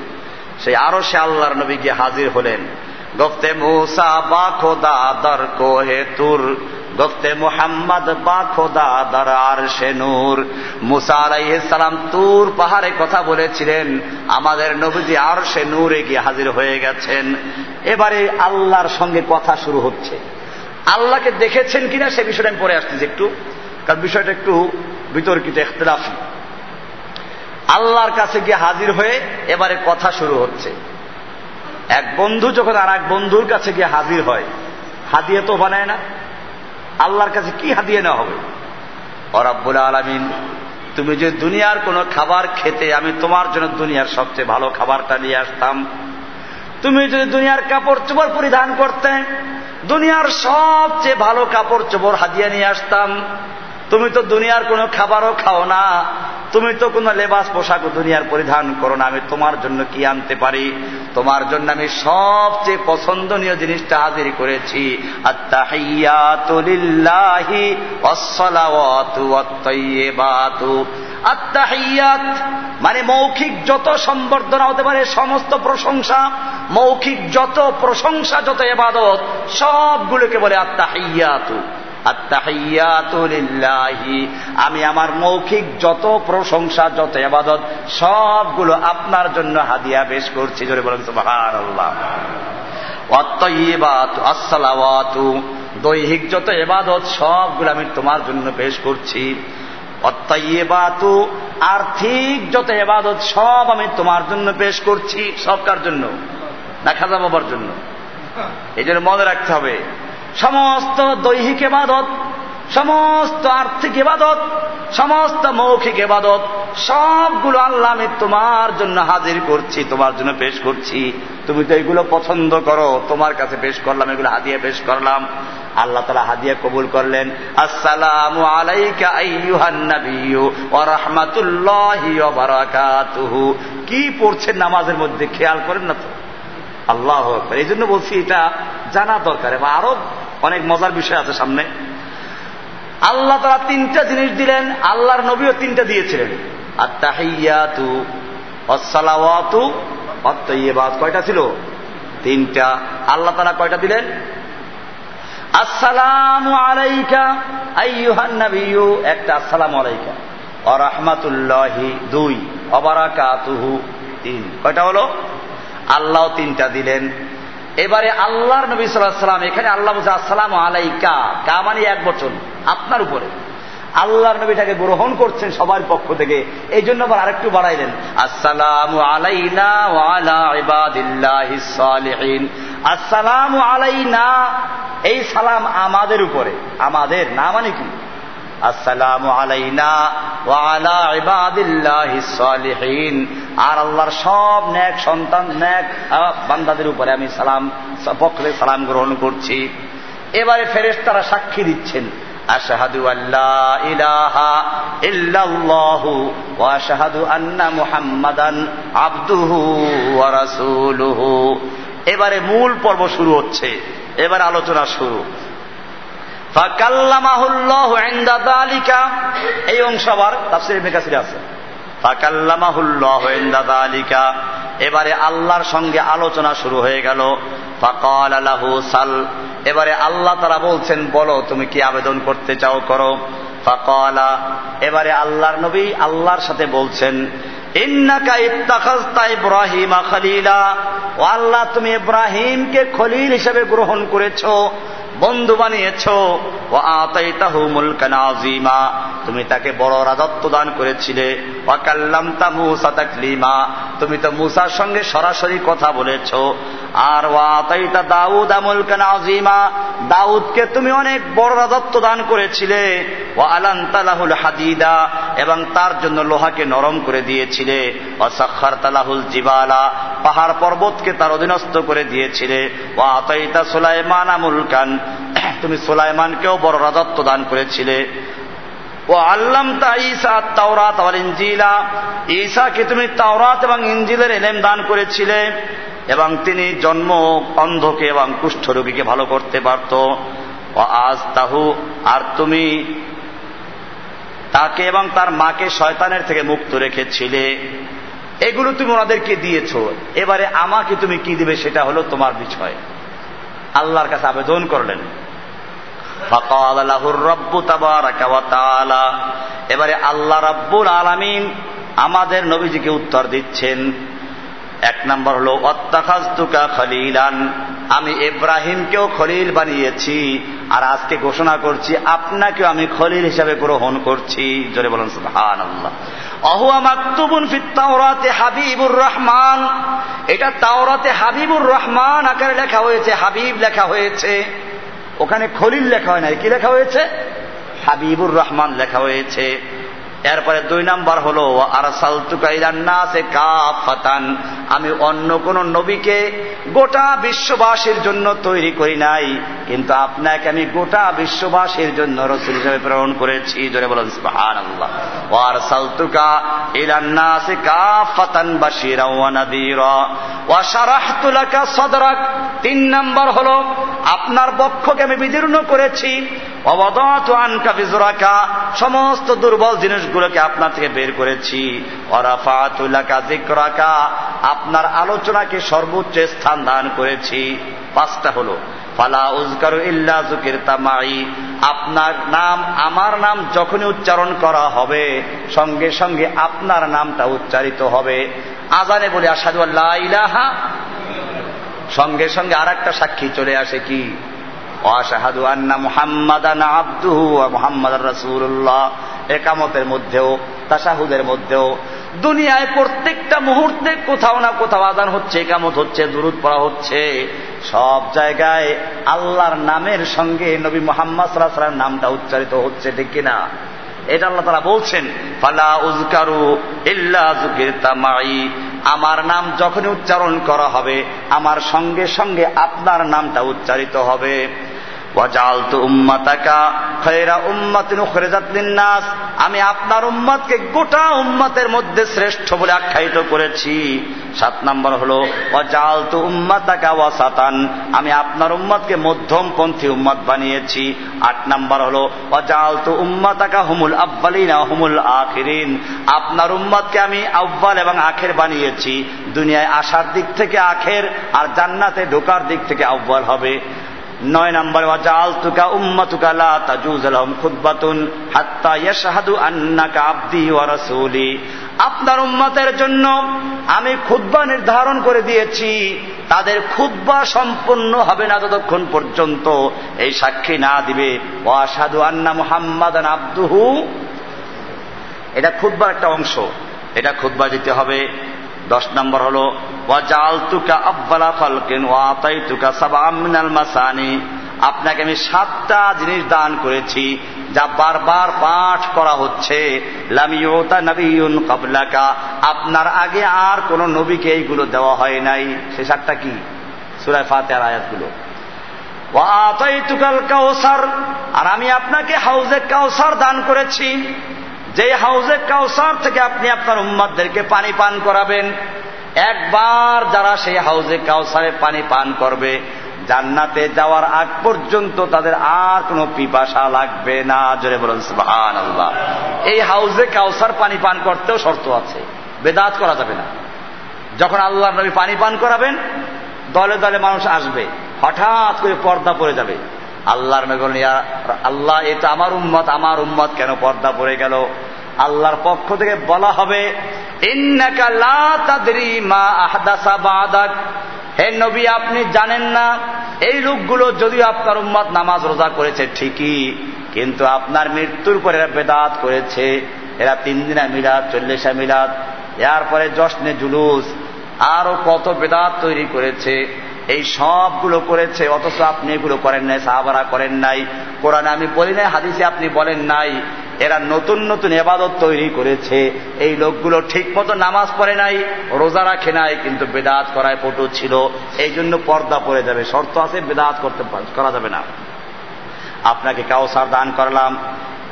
সেই আরসে আল্লাহর নবী গিয়ে হাজির হলেন। গফতে মুসা বা খোদা দর কোহে তুর। গফতে মুহাম্মদ বা খোদা দর আর সে নূর। মুসা আলাইসালাম তুর পাহাড়ে কথা বলেছিলেন, আমাদের নবীজি আর সে নূরে গিয়ে হাজির হয়ে গেছেন। এবারে আল্লাহর সঙ্গে কথা শুরু হচ্ছে। আল্লাহকে দেখেছেন কিনা সে বিষয়টা আমি পরে আসতেছি একটু, কারণ বিষয়টা একটু বিতর্কিত, এখতলাফি। আল্লাহর কাছে গিয়ে হাজির হয়ে এবারে কথা শুরু হচ্ছে। এক বন্ধু যখন আর এক বন্ধুর কাছে গিয়ে হাজির হয়, হাদিয়ে তো বানায় না। আল্লাহর কাছে কি হাদিয়ে নেওয়া হবে? অরাব্বুল আলমিন, তুমি যে দুনিয়ার কোনো খাবার খেতে, আমি তোমার জন্য দুনিয়ার সবচেয়ে ভালো খাবারটা নিয়ে আসতাম। তুমি যদি দুনিয়ার কাপড় চোপড় পরিধান করতে, দুনিয়ার সবচেয়ে ভালো কাপড় চোপড় হাদিয়ে নিয়ে আসতাম। তুমি তো দুনিয়ার কোনো খাবারও খাও না। তুমি তো কোনো লেবাস পোশাক দুনিয়ার পরিধান করো না, আমি তোমার জন্য কি আনতে পারি? তোমার জন্য আমি সবচেয়ে পছন্দনীয় জিনিসটা হাজির করেছি। মানে মৌখিক যত সম্বর্ধনা হতে পারে, সমস্ত প্রশংসা, মৌখিক যত প্রশংসা, যত এবাদত সবগুলোকে বলে আত্মা আত্মাহিয়াতু আমি আমার মৌখিক যত প্রশংসা, যত এবাদত সবগুলো আপনার জন্য হাদিয়া বেশ করছি। জোরে বলেন আসসালাওয়াতু দৈহিক যত এবাদত সবগুলো আমি তোমার জন্য পেশ করছি। অত্যাইবাতু আর্থিক যত এবাদত সব আমি তোমার জন্য পেশ করছি। সবকার জন্য? না খাজা বাবার জন্য? এই জন্য মনে রাখতে হবে। সমস্ত দৈহিক এবাদত সমস্ত আর্থিক এবাদত সমস্ত মৌখিক এবাদত সবগুলো আল্লাহ আমি তোমার জন্য হাজির করছি, তোমার জন্য পেশ করছি। তুমি তো এগুলো পছন্দ করো, তোমার কাছে পেশ করলাম, এগুলো হাদিয়া পেশ করলাম। আল্লাহ তালা হাদিয়া কবুল করলেন। আসসালাম আলাইকা কি পড়ছে নামাজের মধ্যে? খেয়াল করেন না তো? আল্লাহ এই জন্য বলছি এটা জানা দরকার এবং আরও অনেক মজার বিষয় আছে সামনে। আল্লাহ তারা তিনটা জিনিস দিলেন, আল্লাহর নবীও তিনটা দিয়েছিলেন। আত্মাহিয়াতু অসালাওয়াতু অত্তইয়েবাদ কয়টা ছিল? তিনটা। আল্লাহ তারা কয়টা দিলেন? আসসালামু আলাইকা আইয়ুহান একটা আসসালামু আলাইকা। ও রহমাতুল্লাহি দুই, অবারাকাতুহু তিন। কয়টা হলো? আল্লাহ তিনটা দিলেন। এবারে আল্লাহর নবী সাল্লাম, এখানে আল্লাহ আসসালাম আলাইকা। কা মানে এক বচন, আপনার উপরে। আল্লাহর নবীটাকে গ্রহণ করছেন সবার পক্ষ থেকে। এই জন্য আবার আরেকটু বাড়াইলেন, আসসালাম আলাইনা আসসালাম আলাইনা। এই সালাম আমাদের উপরে। আমাদের না মানে কি? আসসালাম আলাইনা ওয়ালা ইবাদিল্লাহিস সালিহিন। আর আল্লাহর সব ন্যাক সন্তান ন্যাক বান্দাদের উপরে আমি সালাম, পক্ষে সালাম গ্রহণ করছি। এবারে ফেরেশতারা সাক্ষী দিচ্ছেন, আশাহাদু আল্লাহ ইলাহা ইল্লাল্লাহু ওয়া আশহাদু আন্না মুহাম্মাদান আবদুহু ওয়া রাসূলুহু। এবারে মূল পর্ব শুরু হচ্ছে, এবার আলোচনা শুরু। ফাকাল্লামাহুল্লাহু ইনদা যালিকা এই অংশ আবার তাফসীর ইবনে কাসিরে আছে এবারে আল্লাহর সঙ্গে আলোচনা শুরু হয়ে গেল। ফাকাল আলাহু সাল। এবারে আল্লাহ তারা বলছেন, বলো, তুমি কি আবেদন করতে চাও, করো? ফাকালা। এবারে আল্লাহর নবী আল্লাহর সাথে বলছেন, ইন্নাকা ইত্তাখাজতা ইব্রাহিমা খলিলা। ও আল্লাহ, তুমি ইব্রাহিমকে খলিল হিসেবে গ্রহণ করেছ। বন্ধু বানিয়েছ। ও আতাইতাহু মুলকান আজিমা তুমি তাকে বড় রাজত্ব দান করেছিলে। ওয়াকাল্লাম তা মুসা তাকলিমা। তুমি তো মুসার সঙ্গে সরাসরি কথা বলেছ। আর ওয়াতাইতা দাউদ আমুলকান আজিমা দাউদকে তুমি অনেক বড় রাজত্ব দান করেছিলে। ও আলান তালাহুল হাদিদা। এবং তার জন্য লোহাকে নরম করে দিয়েছিলে। অসাক্ষার তালাহুল জিবালা। পাহাড় পর্বতকে তার অধীনস্থ করে দিয়েছিলে। ও আতাইতা সুলাইমান আমুলকান তুমি সুলাইমানকেও বড় রাজত্ব দান করেছিলে। ও আল্লাম তা তাওরাত আর ইঞ্জিলা ঈসাকে তুমি তাওরাত এবং ইঞ্জিলের এলেম দান করেছিলে এবং তিনি জন্ম অন্ধকে এবং কুষ্ঠরোগীকে ভালো করতে পারত। ও আজ তাহু আর তুমি তাকে এবং তার মাকে শয়তানের থেকে মুক্ত রেখেছিলে। এগুলো তুমি ওনাদেরকে দিয়েছ। এবারে আমাকে তুমি কি দিবে সেটা হলো তোমার বিষয়। আল্লাহর কাছে আবেদন করলেন। এবারে আল্লাহ রাব্বুল আলামিন আমাদের নবীজিকে উত্তর দিচ্ছেন। এক নম্বর হল, অত্তাখাজতুকা খলিলান। আমি ইব্রাহিমকেও খলিল বানিয়েছি, আর আজকে ঘোষণা করছি, আপনাকেও আমি খলিল হিসাবে গ্রহণ করছি। জোরে বলুন সুবহান আল্লাহ অহুয়া মাকতুবুন ফিত তাওরাতে হাবিবুর রহমান। এটা তাওরাতে হাবিবুর রহমান আকারে লেখা হয়েছে, হাবিব লেখা হয়েছে। ওখানে খলিল লেখা হয় নাই। কি লেখা হয়েছে? হাবিবুর রহমান লেখা হয়েছে। এরপরে দুই নাম্বার হলো আমি অন্য কোন নবীকে গোটা বিশ্ববাসীর জন্য তৈরি করি নাই, কিন্তু আপনাকে আমি গোটা বিশ্ববাসীর জন্য রসুল হিসেবে প্রেরণ করেছি। জোরে বলেন আল্লাহ ওয়ার সালতুকা ইলান্নাসে লাকা সাদরাক। তিন নাম্বার হল, আপনার বক্ষকে আমি বিদীর্ণ করেছি। অবদাত সমস্ত দুর্বল জিনিসগুলোকে আপনার থেকে বের করেছি। আপনার আলোচনাকে সর্বোচ্চ স্থান দান করেছি। পাঁচটা হলো, ফালা উজকারু ইল্লা জুকির তামাই আপনার নাম, আমার নাম যখনই উচ্চারণ করা হবে, সঙ্গে সঙ্গে আপনার নামটা উচ্চারিত হবে। আজানে বলে আসাদু আল্লাহ ইলাহা, সঙ্গে সঙ্গে আর সাক্ষী চলে আসে কি? অশাহাদু আন্না মুহাম্মাদান আব্দুহু মুহাম্মদ রাসূলুল্লাহ। একামতের মধ্যেও তাসাহুদের মধ্যেও, দুনিয়ায় প্রত্যেকটা মুহূর্তে কোথাও না কোথাও আদান হচ্ছে, একামত হচ্ছে, দুরুদ পড়া হচ্ছে। সব জায়গায় আল্লাহর নামের সঙ্গে নবী মোহাম্মদ সাল্লাহ নামটা উচ্চারিত হচ্ছে, ঠিক কিনা? এটা আল্লাহ তারা বলছেন, ফালা উজকারু ইল্লা তামাই আমার নাম যখনই উচ্চারণ করা হবে, আমার সঙ্গে সঙ্গে আপনার নামটা উচ্চারিত হবে। আমি আপনার উম্মতকে গোটা উম্মতের মধ্যে শ্রেষ্ঠ বলে আখ্যায়িত করেছি। সাত নম্বর হল অজাল তু উম্মাতাকা ওয়াসাতান। আমি আপনার উম্মতকে মধ্যমপন্থী উম্মত বানিয়েছি। আট নম্বর হল অজাল তু উম্মাতাকা হুমুল আব্বালিনা হুমুল আখিরিন। আপনার উম্মতকে আমি আব্বাল এবং আখের বানিয়েছি। দুনিয়ায় আসার দিক থেকে আখের আর জান্নাতে ঢোকার দিক থেকে আব্বাল হবে। নয় নম্বর ওয়াজাল তুকা উম্মাতুকা লা তাজুজ লাহুম খুতবাতুন হাত্তা ইয়াশহাদু আন্নাকা আবদি ওয়া রাসূলি। আপনার উম্মতের জন্য আমি খুদ্া নির্ধারণ করে দিয়েছি। তাদের খুদ্া সম্পূর্ণ হবে না যতক্ষণ পর্যন্ত এই সাক্ষী না দিবে। ওয়াসাদু আন্না মুহাম্মদ আব্দুহু। এটা খুদ্বার একটা অংশ। এটা খুদ্া দিতে হবে। দশ নম্বর হল ওয়াজাল তুকা আব্বালা ফালকেন ওয়াতাই তুকা সাবামিনাল মাসানি। আপনাকে আমি সাতটা জিনিস দান করেছি, যা বারবার পাঠ করা হচ্ছে। নবীন কাবলাকা। আপনার আগে আর কোন নবীকে এইগুলো দেওয়া হয় নাই। সে সাতটা কি? সুরায় ফাতেহার আয়াতগুলো। আর আমি আপনাকে হাউজে কাউসার দান করেছি। যে হাউজে কাউসার থেকে আপনি আপনার উম্মাদদেরকে পানি পান করাবেন, একবার যারা সেই হাউজে কাউসারে পানি পান করবে, জান্নাতে যাওয়ার আগ পর্যন্ত তাদের আর কোনো পিপাসা লাগবে না। জোরে বলুন সুহান আল্লাহ এই হাউজে কাউসার পানি পান করতেও শর্ত আছে। বেদাত করা যাবে না। যখন আল্লাহ নবী পানি পান করাবেন, দলে দলে মানুষ আসবে, হঠাৎ করে পর্দা পড়ে যাবে। আল্লাহর নবী আল্লাহ এটা আমার উম্মত আমার উম্মত কেন পর্দা পড়ে গেল? আল্লাহর পক্ষ থেকে বলা হবে হে নবী, আপনি জানেন না, এই লোকগুলো যদিও আপনার উম্মত নামাজ রোজা করেছে, ঠিকই, কিন্তু আপনার মৃত্যুর পরে এরা বেদাত করেছে। এরা তিন দিনা মিলাদ চল্লিশা মিলাদ, এরপরে জশ্নে জুলুস, আরও কত বেদাত তৈরি করেছে। এই সবগুলো করেছে, অথচ আপনি এগুলো করেন নাই, সাহাবারা করেন নাই। কোরআনে আমি বলি নাই, হাদিসে আপনি বলেন নাই। এরা নতুন নতুন এবাদত তৈরি করেছে। এই লোকগুলো ঠিক মতো নামাজ পড়ে নাই, রোজা রাখে নাই, কিন্তু বেদাত করায় পটু ছিল। এই জন্য পর্দা পড়ে যাবে। শর্ত আছে, বেদাত করতে করা যাবে না। আপনাকে কাউসার দান করলাম।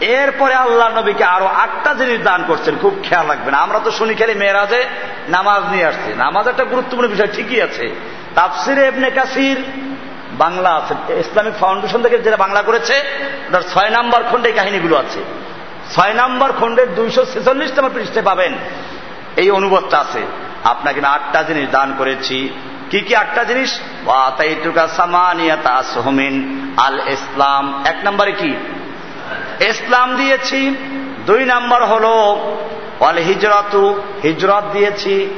এরপরে আল্লাহ নবীকে আরও আটটা জিনিস দান করছেন, খুব খেয়াল রাখবেন। আমরা তো শুনি খেলি মেয়েরাজে নামাজ নিয়ে আসছি। নামাজ একটা গুরুত্বপূর্ণ বিষয়, ঠিকই আছে। তাফসিরে এবনে কাসির বাংলা আছে ইসলামিক ফাউন্ডেশন থেকে যেটা বাংলা করেছে ওটার ছয় নাম্বার খণ্ডে কাহিনীগুলো আছে। ছয় নাম্বার খণ্ডের দুইশো ছেচল্লিশ নম্বর পৃষ্ঠে পাবেন এই অনুবাদটা আছে। আপনাকে আমি আটটা জিনিস দান করেছি। কি কি আটটা জিনিস? আল ইসলাম, এক নম্বরে কি? ইসলাম দিয়েছি। দুই নাম্বার হল অল হিজরতু, হিজরত দিয়েছি।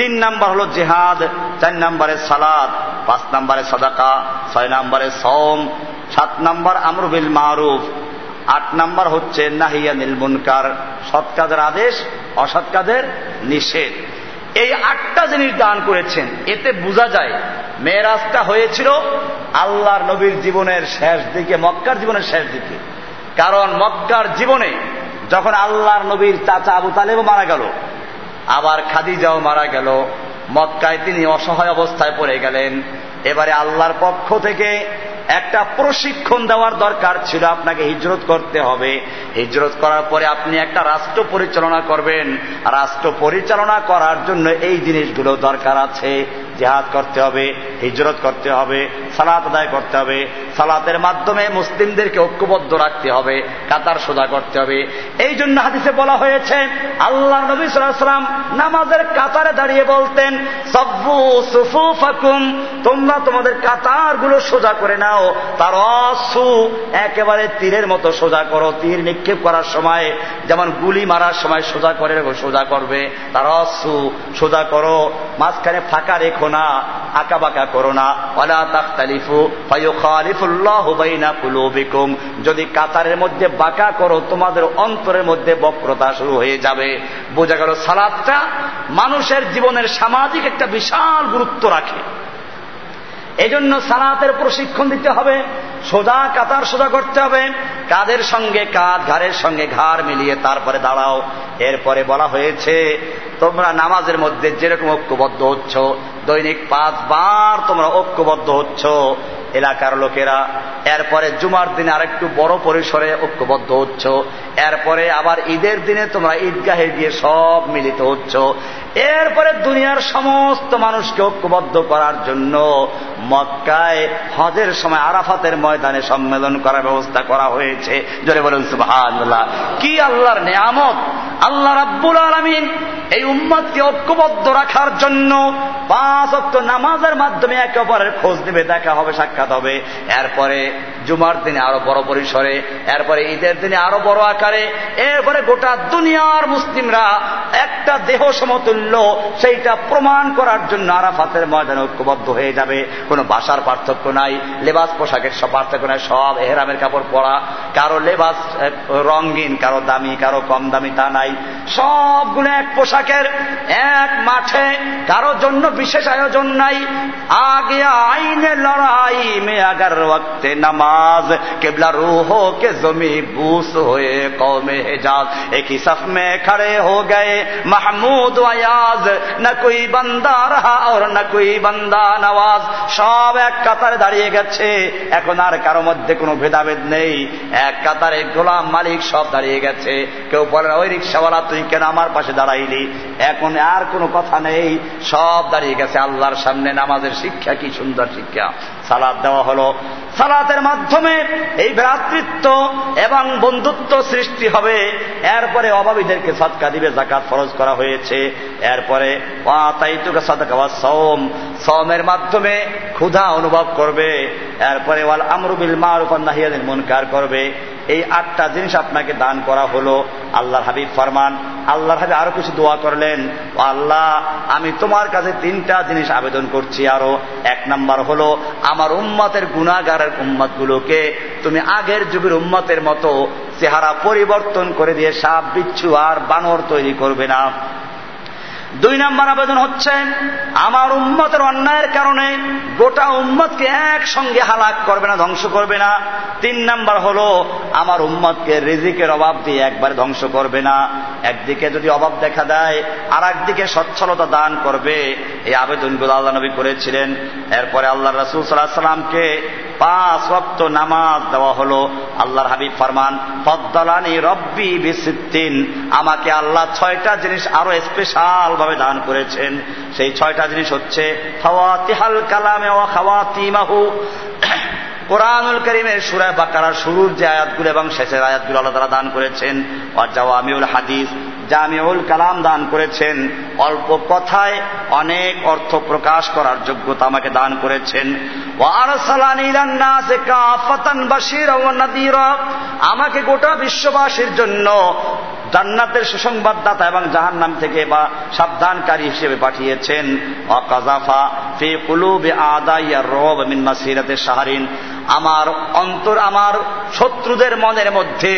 তিন নাম্বার হলো জেহাদ, চার নম্বরে সালাদ পাঁচ নাম্বারে সদাকা, ছয় নাম্বারে সম সাত নাম্বার আমরুবিল মারুফ, আট নাম্বার হচ্ছে নাহিয়া নীলমুনকার সৎ কাজের আদেশ, অসৎ কাজের নিষেধ। এই আটটা জিনিস দান করেছেন, এতে বোঝা যায় মেয়েরাজটা হয়েছিল আল্লাহর নবীর জীবনের শেষ দিকে, মক্কার জীবনের শেষ দিকে। কারণ মক্কার জীবনে যখন আল্লাহর নবীর চাচা আবু তালেবও মারা গেল আবার খাদিজাও মারা গেল। মক্কায় তিনি অসহায় অবস্থায় পড়ে গেলেন। এবারে আল্লাহর পক্ষ থেকে একটা প্রশিক্ষণ দেওয়ার দরকার ছিল, আপনাকে হিজরত করতে হবে। হিজরত করার পরে আপনি একটা রাষ্ট্র পরিচালনা করবেন। রাষ্ট্র পরিচালনা করার জন্য এই জিনিসগুলো দরকার আছে। জেহাদ করতে হবে, হিজরত করতে হবে, সালাত আদায় করতে হবে। সালাতের মাধ্যমে মুসলিমদেরকে ঐক্যবদ্ধ রাখতে হবে, কাতার সোজা করতে হবে। এই জন্য হাদিসে বলা হয়েছে আল্লাহ নবী সাল্লাম নামাজের কাতারে দাঁড়িয়ে বলতেন, সব্বু সুফু ফাকুম তোমরা তোমাদের কাতারগুলো সোজা করে নাও। তার অসু একেবারে তীরের মতো সোজা করো। তীর নিক্ষেপ করার সময়, যেমন গুলি মারার সময় সোজা করে সোজা করবে। তার অসু সোজা করো। মাঝখানে ফাঁকা রেখো না আঁকা বাঁকা করো না। অলা তাখতালিফু ফায়ুখালিফুল্লাহ বাইনা কুলুবিকুম। যদি কাতারের মধ্যে বাঁকা করো, তোমাদের অন্তরের মধ্যে বক্রতা শুরু হয়ে যাবে। বোঝা গেল সালাদটা মানুষের জীবনের সামাজিক একটা বিশাল গুরুত্ব রাখে। এজন্য সালাতের প্রশিক্ষণ দিতে হবে, সোজা কাতার সোজা করতে হবে, কাদের সঙ্গে কাঁধ ঘাড়ের সঙ্গে ঘাড় মিলিয়ে তারপরে দাঁড়াও। এরপরে বলা হয়েছে তোমরা নামাজের মধ্যে যেরকম ঐক্যবদ্ধ হচ্ছ, দৈনিক পাঁচবার তোমরা ঐক্যবদ্ধ হচ্ছ। এলাকার লোকেরা, এরপরে জুমার দিনে আরেকটু বড় পরিসরে ঐক্যবদ্ধ হচ্ছ। এরপরে আবার ঈদের দিনে তোমরা ঈদগাহে গিয়ে সব মিলিত হচ্ছ। এরপরে দুনিয়ার সমস্ত মানুষকে ঐক্যবদ্ধ করার জন্য মক্কায় হজের সময় আরাফাতের ময়দানে সম্মেলন করার ব্যবস্থা করা হয়েছে। জোরে বলুন সুবাহ কি আল্লাহর নেয়ামত? আল্লাহ রাব্বুল আলমিন এই উম্মতকে ঐক্যবদ্ধ রাখার জন্য পাঁচ অক্ট নামাজের মাধ্যমে একে অপরের খোঁজ নেবে, দেখা হবে, সাক্ষাৎ হবে। এরপরে জুমার দিনে আরও বড় পরিসরে, এরপরে ঈদের দিনে আরও বড় আকারে, এরপরে গোটা দুনিয়ার মুসলিমরা একটা দেহ সমতুল্য, সেইটা প্রমাণ করার জন্য আরাফাতের ময়দানে ঐক্যবদ্ধ হয়ে যাবে। কোনো ভাষার পার্থক্য নাই, লেবাস, পোশাকের সব পার্থক্য নাই, সব এহরামের কাপড় পরা। কারও লেবাস রঙিন, কারও দামি, কারও কম দামি তা নাই। সবগুলো এক পোশাকের এক মাঠে কারো জন্য বিশেষ আয়োজন নাই আগে আইনে লড়াই মে আগার ওয়াক্তে নামাজ কেবলা রুহ কে জমি বুস হয়ে কৌমে হেজাজ এক ही सफ में खड़े हो गए महमूद अयाज न कोई बंदा रहा और न कोई बंदा নওয়াজ সব এক কাতারে দাঁড়িয়ে গেছে এখন আর কারো মধ্যে কোনো ভেদাভেদ নেই এক কাতারে গোলাম মালিক সব দাঁড়িয়ে গেছে কেউ বলে ওই রিক্সাওয়ালা তুই কেন আমার পাশে দাঁড়াইলি এখন আর কোনো কথা নেই। সব দাঁড়িয়ে গেছে আল্লাহর সামনে। নামাজের শিক্ষা কি সুন্দর শিক্ষা। সালাদ দেওয়া হলো। সালাতের মাধ্যমে এই ভ্রাতৃত্ব এবং বন্ধুত্ব সৃষ্টি হবে। এরপরে অভাবীদেরকে সৎকা দিবে জাকাত ফরজ করা হয়েছে। এরপরে সম সমের মাধ্যমে ক্ষুধা অনুভব করবে। এরপরে, ওয়াল আমরুবিল মারুফান নাহিয়াদিন মুনকার করবে। এই আটটা জিনিস আপনাকে দান করা হলো। আল্লাহর হাবিব ফরমান, আল্লাহর হাবিব আরও কিছু দোয়া করলেন, আল্লাহ, আমি তোমার কাছে তিনটা জিনিস আবেদন করছি আরও। এক নাম্বার হলো, আমার উম্মতের গুণাগারের উম্মত গুলোকে তুমি আগের যুগের উম্মতের মতো চেহারা পরিবর্তন করে দিয়ে সাপ, বিচ্ছু আর বানর তৈরি করবে না। দুই নম্বর আবেদন হচ্ছে, আমার উম্মতের অন্যায়ের কারণে গোটা উম্মতকে একসঙ্গে হালাক করবে না, ধ্বংস করবে না। তিন নাম্বার হল, আমার উম্মতকে রিজিকের অভাব দিয়ে একবার ধ্বংস করবে না। একদিকে যদি অভাব দেখা দেয় আর একদিকে সচ্ছলতা দান করবে। এই আবেদনগুলো আল্লাহ নবী করেছিলেন। এরপরে আল্লাহ রসুল সাল্লাহ সাল্লামকে পাঁচ রক্ত নামাজ দেওয়া হলো। আল্লাহর হাবিব ফরমান, ফদ্দালানি রব্বি বিসিদ্দিন আমাকে আল্লাহ ছয়টা জিনিস আরও স্পেশাল ভাবে দান করেছেন। সেই ছয়টা জিনিস হচ্ছে খাওয়াতিহাল কালামে ও খাওয়াতিমাহু কোরআনুল করিমের সুরায় বাকারার শুরুর যে আয়াতগুলো এবং শেষের আয়াতগুলো আল্লাহ তারা দান করেছেন। জামিউল হাদিস, জামিউল কালাম দান করেছেন। অল্প কথায় অনেক অর্থ প্রকাশ করার যোগ্যতা আমাকে দান করেছেন। আমাকে গোটা বিশ্ববাসীর জন্য জান্নাতের সুসংবাদদাতা এবং জাহান নাম থেকে বা সাবধানকারী হিসেবে পাঠিয়েছেন। অকাজাফা ফে কুলুবে আদাইয়া রব মিন মাসিরাতে সাহারিন আমার অন্তর, আমার শত্রুদের মনের মধ্যে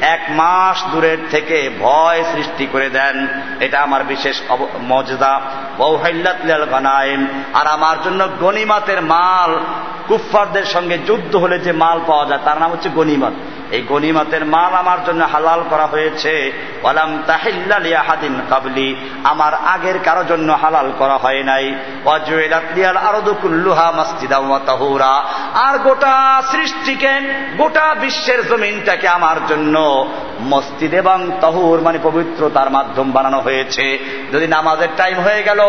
এক মাস দূরের থেকে ভয় সৃষ্টি করে দেন। এটা আমার বিশেষ মজদা বৌহাইল্লাত গনায়েম আর আমার জন্য গনিমাতের মাল। কুফফারদের সঙ্গে যুদ্ধ হলে যে মাল পাওয়া যায়, তার নাম হচ্ছে গনিমাত। এই গনিমাতের মাল আমার জন্য হালাল করা হয়েছে। ওয়ালাম তাহিল্লালিয়াহাদিন কাবলি, আমার আগের কারও জন্য হালাল করা হয় নাই। অজুয়েলাতলিয়াল আরদুকুল্লুহা মাসজিদা ওয়া তাহুরা, আর গোটা সৃষ্টিকে, গোটা বিশ্বের জমিনটাকে আমার জন্য মসজিদ এবং তহুর মানে পবিত্রতার মাধ্যম বানানো হয়েছে। যদি নামাজের টাইম হয়ে গেল,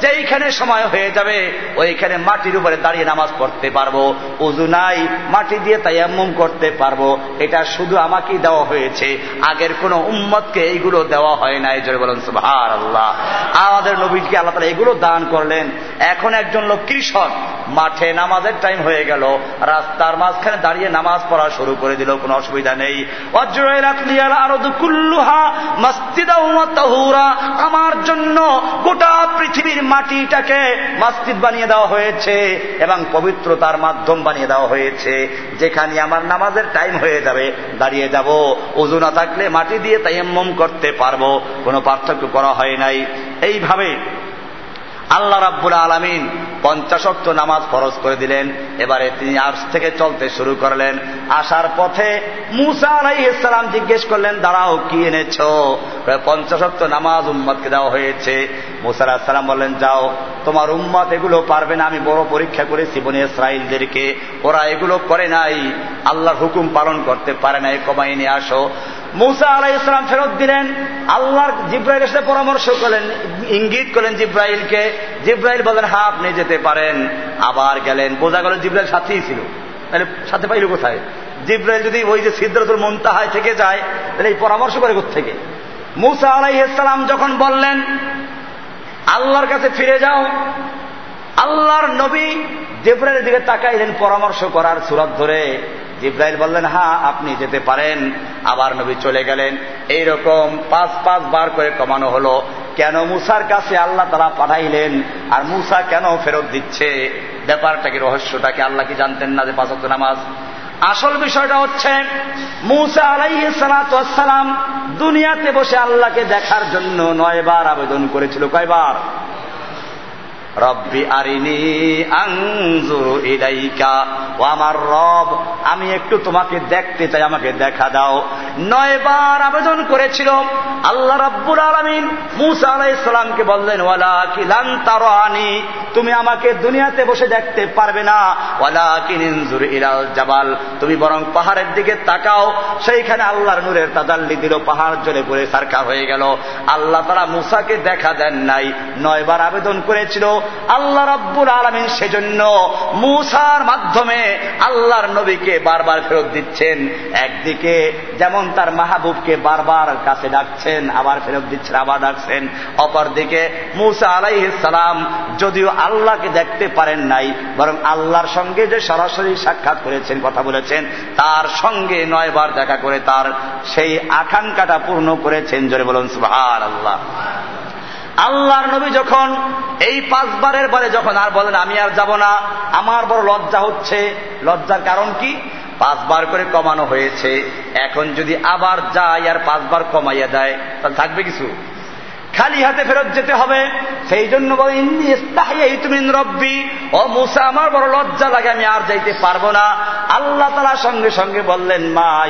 যেইখানে সময় হয়ে যাবে, ওইখানে মাটির উপরে দাঁড়িয়ে নামাজ পড়তে পারব। উজু নাই, মাটি দিয়ে তাইয়াম্মুম করতে পারব। এটা শুধু আমাকেই দেওয়া হয়েছে। আগের কোন উম্মতকে এইগুলো দেওয়া হয় নাই। জোরে বলেন সুভার আল্লাহ আমাদের নবীকে আল্লাহ তালা এগুলো দান করলেন। এখন একজন লোক কৃষক মাঠে নামাজের টাইম হয়ে গেল, রাস্তার মাঝখানে দাঁড়িয়ে নামাজ পড়া শুরু করে দিল, কোনো অসুবিধা নেই। আমার জন্য গোটা পৃথিবীর মাটিটাকে মসজিদ বানিয়ে দেওয়া হয়েছে এবং পবিত্রতার মাধ্যম বানিয়ে দেওয়া হয়েছে। যেখানে আমার নামাজের টাইম হয়ে যাবে। দাঁড়িয়ে যাব। উজু না থাকলে মাটি দিয়ে তাইয়াম্মম করতে পারব। কোনো পার্থক্য করা হয় নাই। এইভাবে আল্লাহ রাব্বুল আলমিন পঞ্চাশক্ত নামাজ ফরজ করে দিলেন। এবারে তিনি আর্স থেকে চলতে শুরু করলেন। আসার পথে মুসা আলাই ইসলাম জিজ্ঞেস করলেন, দাঁড়াও, কি এনেছ? পঞ্চাশক্ত নামাজ উম্মতকে দেওয়া হয়েছে। মুসা আলাহিসাল্লাম বললেন, যাও, তোমার উম্মত এগুলো পারবে না, আমি বড় পরীক্ষা করেছি বনে ইসরায়েলদেরকে ওরা এগুলো করে নাই, আল্লাহর হুকুম পালন করতে পারে নাই, কমাই নিয়ে আসো। মুসা আলাই ইসলাম ফেরত দিলেন। আল্লাহর জিব্রাইলের সাথে পরামর্শ করলেন, ইঙ্গিত করলেন জিব্রাইলকে। জিব্রাইল বলেন হ্যাঁ আপনি যেতে পারেন। আবার গেলেন। বোঝা গেল জিব্রাইল সাথেই ছিল। তাহলে সাথে পাইল কোথায়? জিব্রাইল যদি ওই যে সিদ্ধাতুল মন্তাহায় থেকে যায়, তাহলে এই পরামর্শ করে থেকে মুসা আলাই ইসলাম যখন বললেন, আল্লাহর কাছে ফিরে যাও। আল্লাহর নবী জিব্রাইলের দিকে তাকাইলেন পরামর্শ করার সুরত ধরে। জিব্রাইল বললেন হ্যাঁ আপনি যেতে পারেন। আবার নবী চলে গেলেন। এই রকম পাঁচ পাঁচ বার করে কমানো হলো। কেন মুসার কাছে আল্লাহ তারা পাঠাইলেন? আর মুসা কেন ফেরত দিচ্ছে? ব্যাপারটা কি, রহস্যটা কি? আল্লাহ কি জানতেন না যে পাঁচ নামাজ? আসল বিষয়টা হচ্ছে, মুসা আলাইসালাম দুনিয়াতে বসে আল্লাহকে দেখার জন্য নয়বার আবেদন করেছিল। কয়বার? রব্বি আরিনি আংজুরু ইলাইকা ও আমার রব, আমি একটু তোমাকে দেখতে চাই, আমাকে দেখা দাও। নয়বার আবেদন করেছিল আল্লাহ রব্বুল আলমিন। মুসা আলাইসালামকে বললেন ওয়ালা কি লান্তারানি তুমি আমাকে দুনিয়াতে বসে দেখতে পারবে না। ওয়ালা কি নিনজুর ইলাল জাবাল, তুমি বরং পাহাড়ের দিকে তাকাও। সেইখানে আল্লাহর নূরের তাদাল্লি দিল, পাহাড় জ্বলে পড়ে সারকা হয়ে গেল। আল্লাহ তারা মুসাকে দেখা দেন নাই, নয়বার আবেদন করেছিল। আল্লাহ রব্বুল আলমিন সেজন্য মুসার মাধ্যমে আল্লাহর নবীকে বারবার ফেরত দিচ্ছেন। একদিকে যেমন তার মাহবুবকে বারবার কাছে ডাকছেন, আবার ফেরত দিচ্ছেন, আবার ডাকছেন। অপরদিকে মুসা আলাই সালাম যদিও আল্লাহকে দেখতে পারেন নাই, বরং আল্লাহর সঙ্গে যে সরাসরি সাক্ষাৎ করেছেন, কথা বলেছেন, তার সঙ্গে নয়বার দেখা করে তার সেই আকাঙ্ক্ষাটা পূর্ণ করেছেন। জোরে বলুন সুহার আল্লাহ আল্লাহর নবী যখন এই পাঁচবারের পরে যখন আর বলেন, আমি আর যাব না, আমার বড় লজ্জা হচ্ছে। লজ্জার কারণ কি? পাঁচবার করে কমানো হয়েছে। এখন যদি আবার যায় আর পাঁচবার কমাইয়া দেয়, তাহলে থাকবে কিছু? খালি হাতে ফেরত যেতে হবে। সেই জন্য তুমি ও মুসা, আমার বড় লজ্জা লাগে, আমি আর যাইতে পারব না। আল্লাহ তালা সঙ্গে সঙ্গে বললেন, মা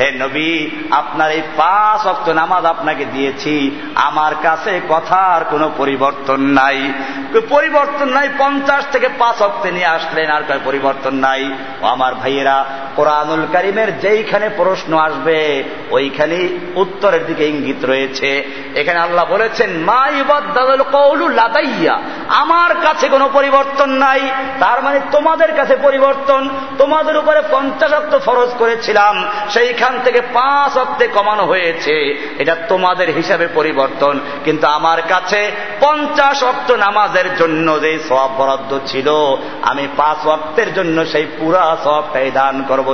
হে নবী, আপনার এই পাঁচ অক্ত নামাজ আপনাকে দিয়েছি। আমার কাছে কথার কোনো পরিবর্তন নাই। পরিবর্তন নাই, পঞ্চাশ থেকে পাঁচ অক্তে নিয়ে আসলেন, আর পরিবর্তন নাই। আমার ভাইয়েরা কোরআনুল করিমের যেইখানে প্রশ্ন আসবে ওইখানে উত্তরের দিকে ইঙ্গিত রয়েছে। এখানে আল্লাহ বলেছেন লাদাইয়া। আমার কাছে কোনো পরিবর্তন নাই, তার মানে তোমাদের কাছে পরিবর্তন। তোমাদের উপরে পঞ্চাশ অক্ত ফরজ করেছিলাম, সেইখান থেকে পাঁচ অক্তে কমানো হয়েছে। এটা তোমাদের হিসাবে পরিবর্তন। কিন্তু আমার কাছে পঞ্চাশ অক্ত নামাজের জন্য যে সব বরাদ্দ ছিল, আমি পাঁচ অক্তের জন্য সেই পুরা সবটাই দান করব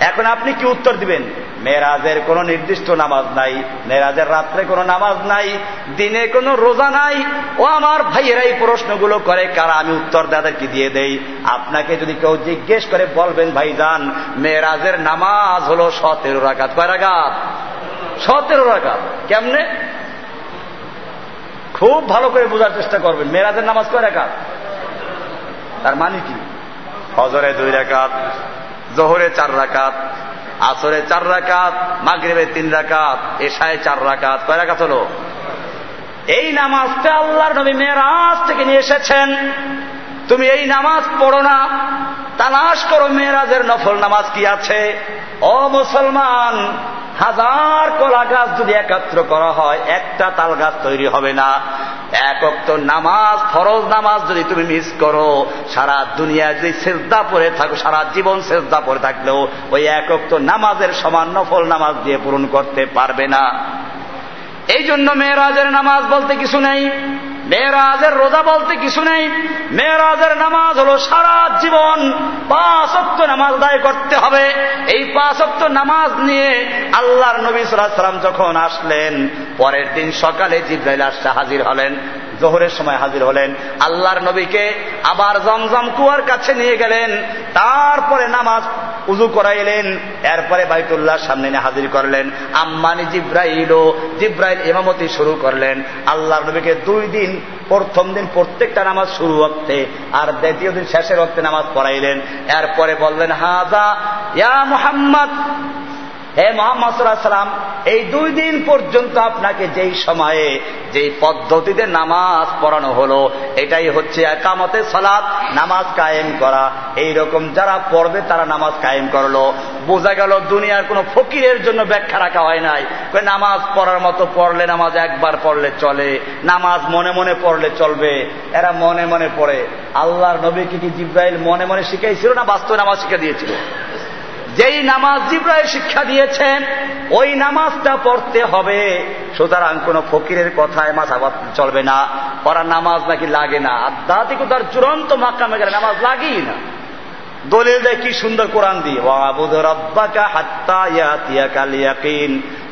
এখন আপনি কি উত্তর দিবেন? মেরাজের কোন নির্দিষ্ট নামাজ নাই মেরাজের রাত্রে কোনো নামাজ নাই, দিনে কোনো রোজা নাই। ও আমার ভাইয়েরা, এই প্রশ্নগুলো করে কারা? আমি উত্তর দাদাকে দিয়ে দেই। আপনাকে যদি কেউ জিজ্ঞেস করে, বলবেন, ভাইজান মেরাজের নামাজ হলো সতেরো রাকাত। কয় রাকাত? সতেরো রাকাত। কেমনে? খুব ভালো করে বোঝার চেষ্টা করবেন। মেরাজের নামাজ কয় রাকাত? তার মানে কি? হজরে দুই রাকাত। জোহরে চার রাকাত, আসরে চার রাকাত, মাগরেবে তিন রাকাত, এশায় চার রাকাত। কয় রাকাত হল? এই নামাজটা আল্লাহর নবী মেয়েরাজ থেকে নিয়ে এসেছেন। তুমি এই নামাজ পড়ো না। তালাশ করো মেয়েরাজের নফল নামাজ কি আছে? ও মুসলমান, হাজার কলা গাছ যদি একাত্র করা হয়, একটা তাল গাছ তৈরি হবে না। একক তো নামাজ, ফরজ নামাজ যদি তুমি মিস করো, সারা দুনিয়ায় যদি সেজদা পরে থাকো, সারা জীবন সেজদা পরে থাকলেও ওই একক তো নামাজের সমান নফল নামাজ দিয়ে পূরণ করতে পারবে না। এই জন্য মেয়েরাজের নামাজ বলতে কিছু নেই। মেয়েরাজের রোজা বলতে কিছু নেই। মেয়েরাজের নামাজ হল সারা জীবন পাঁচত্ব নামাজ দায় করতে হবে। এই পাঁচত্ব নামাজ নিয়ে আল্লাহর নবী সালাম যখন আসলেন, পরের দিন সকালে জিব্রাইল আসতে হাজির হলেন। জোহরের সময় হাজির হলেন। আল্লাহর নবীকে আবার জমজম কুয়ার কাছে নিয়ে গেলেন। তারপরে নামাজ উজু করাইলেন। এরপরে বাইতুল্লাহর সামনে নিয়ে হাজির করলেন। আম্মানি জিব্রাইল ও জিব্রাইল ইমামতি শুরু করলেন। আল্লাহর নবীকে দুই দিন, প্রথম দিন প্রত্যেকটা নামাজ শুরু হচ্ছে আর দ্বিতীয় দিন শেষের হচ্ছে নামাজ পড়াইলেন। এরপরে বললেন, হাজা, ইয়া মোহাম্মদ হে মোহাম্মদ সাল্লাম, এই দুই দিন পর্যন্ত আপনাকে যেই সময়ে, যেই পদ্ধতিতে নামাজ পড়ানো হলো, এটাই হচ্ছে একামতে সালাদ নামাজ কায়েম করা। এই রকম যারা পড়বে, তারা নামাজ কায়েম করল। বোঝা গেল দুনিয়ার কোন ফকিরের জন্য ব্যাখ্যা রাখা হয় নাই। নামাজ পড়ার মতো পড়লে নামাজ একবার পড়লে চলে, নামাজ মনে মনে পড়লে চলবে। এরা মনে মনে পড়ে। আল্লাহর নবীকে কি জিব্রাইল মনে মনে শিখাইছিল না বাস্তব নামাজ শিখে দিয়েছিল? যেই নামাজ জিব্রাইল শিক্ষা দিয়েছেন, ওই নামাজটা পড়তে হবে। সুতরাং কোন ফকিরের কথায় মাথা চলবে না। ওরা নামাজ নাকি লাগে না। আধ্যাত্মিকতার চূড়ান্ত মাকামে গেলে নামাজ লাগেই না। দলিল দেয় কি সুন্দর কোরআন দিয়ে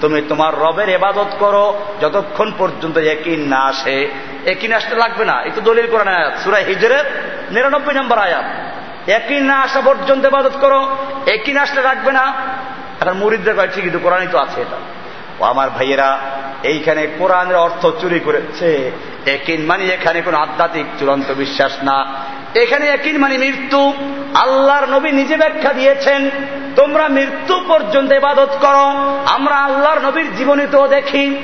তুমি তোমার রবের এবাদত করো, যতক্ষণ পর্যন্ত একিন না আসে। একিন আসতে লাগবে না। একটু দলিল কোরআন আয়াত। সুরাই হিজরের নিরানব্বই নম্বর আয়াত। একই না আসা পর্যন্ত ইবাদত করো, একই না আসলে রাখবে না। এখন মুরিদদের কয়, ঠিকই তো, কোরআনই তো আছে এটা। ও আমার ভাইয়েরা, এইখানে কোরআনের অর্থ চুরি করেছে। একিন মানে এখানে কোন আধ্যাত্মিক চূড়ান্ত বিশ্বাস না। এখানে একিন মানে মৃত্যু। আল্লাহর নবী নিজে ব্যাখ্যা দিয়েছেন, তোমরা মৃত্যু পর্যন্ত ইবাদত করো। আমরা আল্লাহর নবীর জীবনীতেও দেখি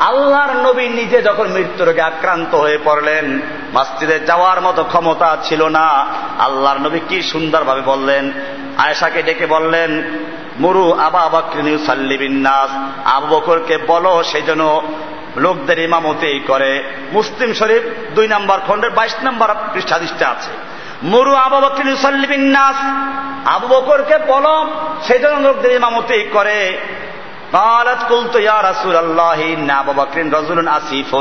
আল্লাহর নবী নিজে যখন মৃত্যু রোগে আক্রান্ত হয়ে পড়লেন, মসজিদে যাওয়ার মতো ক্ষমতা ছিল না। আল্লাহর নবী কি সুন্দরভাবে বললেন? আয়েশাকে ডেকে বললেন, মুরু আবা আবাক্রিনী সাল্লিবিন্নাস আবু বকরকে বলো সেই জন্য লোকদের ইমামতি করে। মুসলিম শরীফ দুই নম্বর খন্ডের বাইশ নম্বর পৃষ্ঠাদিষ্টে আছে। মুরু আবু বকরিনী সাল্লিবিন্নাস আবু বকরকে বলো সেই জন্য লোকদের ইমামতি করে। قالت قلت يا رسول الله ان ابا بكر رجل اسيف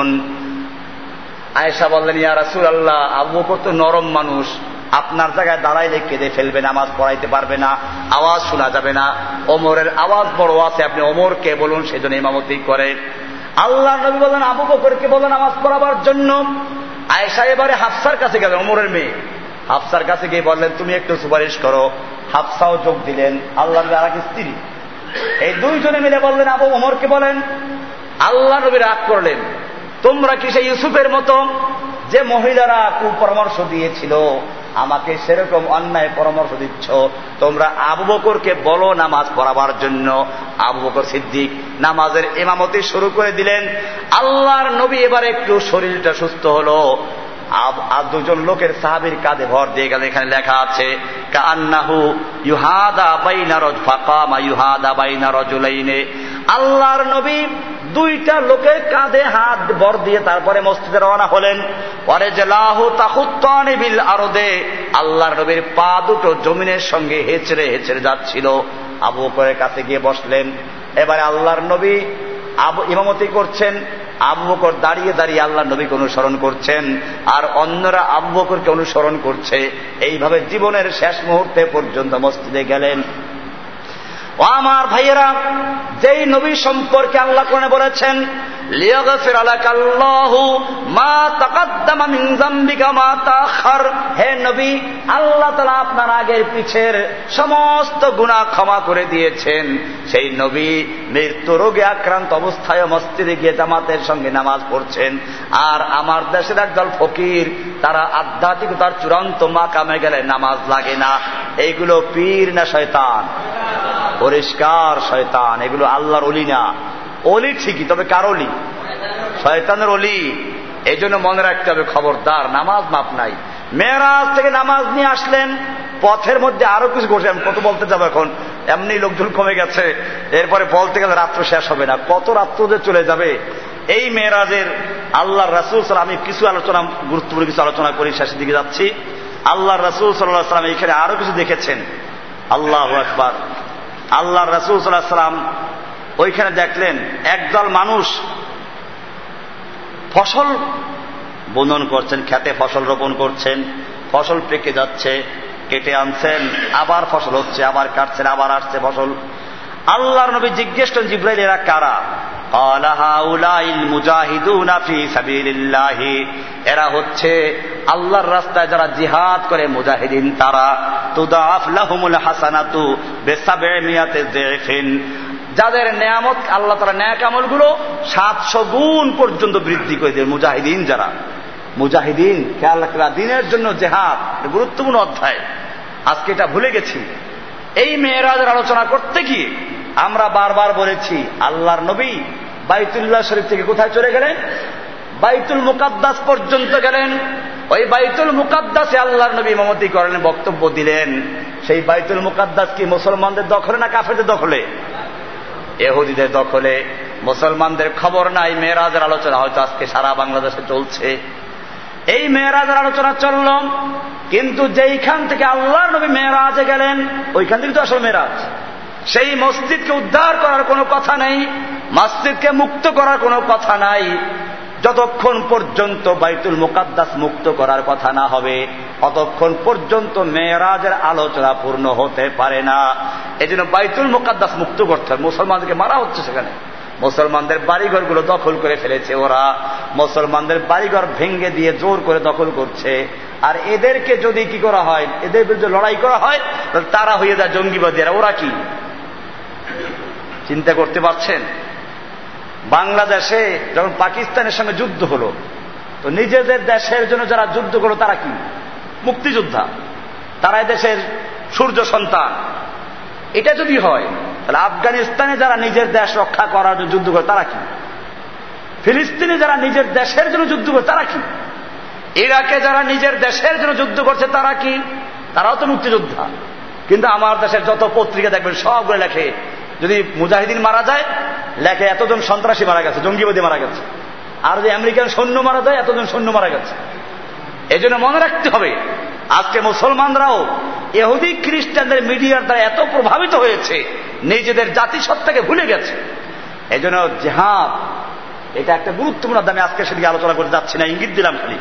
আয়েশা বললেন ইয়া রাসুল আল্লাহ আবু বকর তো নরম মানুষ আপনার জায়গায় দাঁড়াইলে কেঁদে ফেলবে নামাজ পড়াইতে পারবে না আওয়াজ শোনা যাবে না ওমরের আওয়াজ বড় আছে আপনি ওমরকে বলুন সেজন্য ইমামতি করে আল্লাহ নবী বলেন আবু বকরকে বলেন নামাজ পড়াবার জন্য আয়েশা এবারে হাফসার কাছে গেলেন ওমরের মেয়ে হাফসার কাছে গিয়ে বললেন তুমি একটু সুপারিশ করো হাফসাও যোগ দিলেন আল্লাহ আর এক স্ত্রী এই দুইজনে মিলে বললেন, আবু ওমরকে বলেন, আল্লাহ নবী রাগ করলেন। তোমরা কি সেই ইউসুফের মতো যে মহিলারা কুপরামর্শ দিয়েছিল, আমাকে সেরকম অন্যায় পরামর্শ দিচ্ছ? তোমরা আবু বকরকে বলো নামাজ পড়াবার জন্য। আবু বকর সিদ্দিক নামাজের ইমামতি শুরু করে দিলেন। আল্লাহর নবী এবার একটু শরীরটা সুস্থ হলো। আর দুজন লোকের সাহাবির কাঁধে ভর দিয়ে গেল। এখানে লেখা আছে কান্নাহু আল্লাহর নবী দুইটা লোকের কাঁধে হাত বর দিয়ে তারপরে মসজিদে রওনা হলেন। পরে যে লাহু তাহুত্তানি বিল আরদে আল্লাহর নবীর পা দুটো জমিনের সঙ্গে হেচড়ে হেচড়ে যাচ্ছিল। আবু বকরের কাছে গিয়ে বসলেন। এবারে আল্লাহর নবী ইমামতি করছেন, আবু বকর দাঁড়িয়ে দাঁড়িয়ে আল্লাহ নবীকে অনুসরণ করছেন, আর অন্যরা আবু বকরকে অনুসরণ করছে। এইভাবে জীবনের শেষ মুহূর্তে পর্যন্ত মসজিদে গেলেন। ও আমার ভাইয়েরা, যেই নবী সম্পর্কে আল্লাহ কোরআনে বলেছেন হে নবী, আল্লাহ তালা আপনার আগের পিছের সমস্ত গুণা ক্ষমা করে দিয়েছেন। সেই নবী মৃত্যু রোগে আক্রান্ত অবস্থায় মসজিদে গিয়ে জামাতের সঙ্গে নামাজ পড়ছেন। আর আমার দেশের একদল ফকির, তারা আধ্যাত্মিকতার চূড়ান্ত মা কামে গেলে নামাজ লাগে না। এইগুলো পীর না শয়তান। পরিষ্কার শয়তান, এগুলো আল্লাহর অলি না। অলি ঠিকই, তবে কার অলি? শয়তানের অলি। এই জন্য মনে রাখতে হবে, খবরদার, নামাজ মাপ নাই। মেয়েরাজ থেকে নামাজ নিয়ে আসলেন, পথের মধ্যে আরও কিছু ঘটে আমি কত বলতে যাব এখন? এমনি লোকজন কমে গেছে, এরপরে বলতে গেলে রাত্র শেষ হবে না। কত রাত্র চলে যাবে? এই মেয়েরাজের আল্লাহ রাসুল সাল্লাম আমি কিছু আলোচনা, গুরুত্বপূর্ণ কিছু আলোচনা করি, শেষের দিকে যাচ্ছি। আল্লাহ রাসুল সাল্লাহ সাল্লাম এখানে আরও কিছু দেখেছেন। আল্লাহ একবার আল্লাহ রসুল সাল্লাম ওইখানে দেখলেন, একদল মানুষ ফসল বন্ধন করছেন, খেতে ফসল রোপণ করছেন, ফসল পেকে যাচ্ছে, কেটে আনছেন, আবার ফসল হচ্ছে, আবার কাটছেন, আবার আসছে ফসল। আল্লাহর নবী জিজ্ঞেস করেন, জিব্রাইল, এরা কারা? এরা হচ্ছে আল্লাহর রাস্তায় যারা জিহাদ করে, মুজাহিদিন তারা। তুদাফলাহুমুল হাসানাতু যাদের নেয়ামত, আল্লাহ তারা ন্যাক আমলগুলো সাতশো গুণ পর্যন্ত বৃদ্ধি করে দেন মুজাহিদিন যারা। মুজাহিদিন, খেয়াল রাখা দিনের জন্য জেহাদ গুরুত্বপূর্ণ অধ্যায়। আজকে এটা ভুলে গেছি। এই মেয়েরাজের আলোচনা করতে গিয়ে আমরা বারবার বলেছি, আল্লাহর নবী বাইতুল্লাহ শরীফ থেকে কোথায় চলে গেলেন? বাইতুল মুকাদ্দাস পর্যন্ত গেলেন। ওই বাইতুল মুকাদ্দাসে আল্লাহর নবী মমতি করেন বক্তব্য দিলেন। সেই বাইতুল মুকাদ্দাস কি মুসলমানদের দখলে না কাফেদের দখলে? এহুদিদের দখলে। মুসলমানদের খবর নাই, মেয়েরাজের আলোচনা হয়তো আজকে সারা বাংলাদেশে চলছে। এই মেয়েরাজের আলোচনা চলল, কিন্তু যেইখান থেকে আল্লাহ নবী মেয়েরাজে গেলেন, ওইখান থেকে তো আসলে মেয়েরাজ। সেই মসজিদকে উদ্ধার করার কোনো কথা নেই, মসজিদকে মুক্ত করার কোনো কথা নাই। যতক্ষণ পর্যন্ত বাইতুল মুকাদ্দাস মুক্ত করার কথা না হবে, ততক্ষণ পর্যন্ত মেয়েরাজের আলোচনা পূর্ণ হতে পারে না। এই জন্য বাইতুল মুকাদ্দাস মুক্ত করতে হবে। মুসলমানদেরকে মারা হচ্ছে সেখানে। মুসলমানদের বাড়িঘরগুলো দখল করে ফেলেছে ওরা। মুসলমানদের বাড়িঘর ভেঙ্গে দিয়ে জোর করে দখল করছে। আর এদেরকে যদি কি করা হয়, এদের বিরুদ্ধে লড়াই করা হয় তারা হয়ে যায় জঙ্গিবাদীরা। ওরা কি? চিন্তা করতে পারছেন? বাংলাদেশে যখন পাকিস্তানের সঙ্গে যুদ্ধ হলো, তো নিজেদের দেশের জন্য যারা যুদ্ধ করল, তারা কি? মুক্তিযোদ্ধা। তারা দেশের সূর্য সন্তান। এটা যদি হয়, তাহলে আফগানিস্তানে যারা নিজের দেশ রক্ষা করার জন্য যুদ্ধ করে, তারা কি? ফিলিস্তিনে যারা নিজের দেশের জন্য যুদ্ধ করে, তারা কি? ইরাকে যারা নিজের দেশের জন্য যুদ্ধ করছে, তারা কি? তারাও তো মুক্তিযোদ্ধা। কিন্তু আমার দেশের যত পত্রিকা দেখবেন, সবগুলো লেখে যদি মুজাহিদিন মারা যায়, লেখে এতজন সন্ত্রাসী মারা গেছে, জঙ্গিবাদী মারা গেছে। আর যদি আমেরিকান সৈন্য মারা যায়, এতজন সৈন্য মারা গেছে। এই জন্য মনে রাখতে হবে, আজকে মুসলমানরাও এহুদি খ্রিস্টানদের মিডিয়ার দ্বারা এত প্রভাবিত হয়েছে, নিজেদের জাতিসত্তাকে ভুলে গেছে। এই জন্য জেহাদ, এটা একটা গুরুত্বপূর্ণ দামে আজকে সেদিকে আলোচনা করে যাচ্ছি না, ইঙ্গিত দিলাম খালি।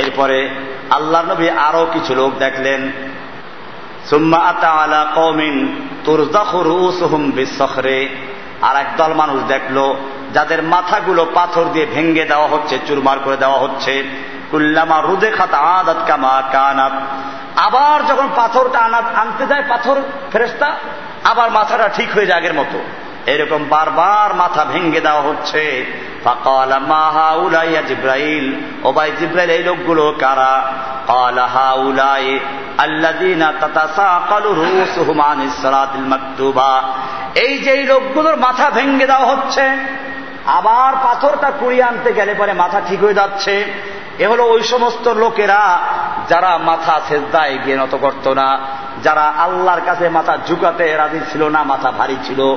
এরপরে আল্লাহ নবী আরও কিছু লোক দেখলেন। সুম্মা আতা আলা কৌমিন আর একদল মানুষ দেখল, যাদের মাথাগুলো পাথর দিয়ে ভেঙ্গে দেওয়া হচ্ছে, চুরমার করে দেওয়া হচ্ছে। কুল্লামা রুদে খাতা আদাত কামা কানাত। আবার যখন পাথরটা আনাত আনতে যায় পাথর ফেরেস্তা আবার মাথাটা ঠিক হয়ে যায় আগের মতো। এরকম বারবার মাথা ভেঙ্গে দেওয়া হচ্ছে। জিব্রাইল? ও ভাই জিব্রাইল, এই লোকগুলো কারা? কালাহা উলাই এই যে লোকগুলোর মাথা ভেঙ্গে দেওয়া হচ্ছে, আবার পাথরটা কুড়িয়ে আনতে গেলে পরে মাথা ঠিক হয়ে যাচ্ছে। এ হলো ওই সমস্ত লোকেরা যারা মাথা সেজদায় গিয়ে নত করত না, যারা আল্লাহর কাছে মাথা ঝুঁকাতে রাজি ছিল না, মাথা ভারী ছিল।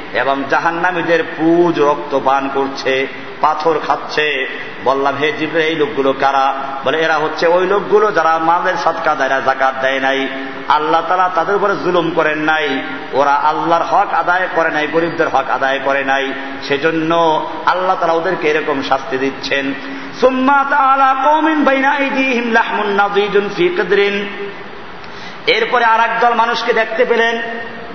এবং জাহান্নামীদের পুজ রক্ত পান করছে, পাথর খাচ্ছে। বললাম, হে জিব্রে এই লোকগুলো কারা? বলে, এরা হচ্ছে ওই লোকগুলো যারা মালের সৎকা দেয় না, জাকাত দেয় নাই। আল্লাহ তালা তাদের উপরে জুলুম করেন নাই। ওরা আল্লাহর হক আদায় করে নাই, গরিবদের হক আদায় করে নাই। সেজন্য আল্লাহ তালা ওদেরকে এরকম শাস্তি দিচ্ছেন। কদরিন। এরপরে আর দল মানুষকে দেখতে পেলেন।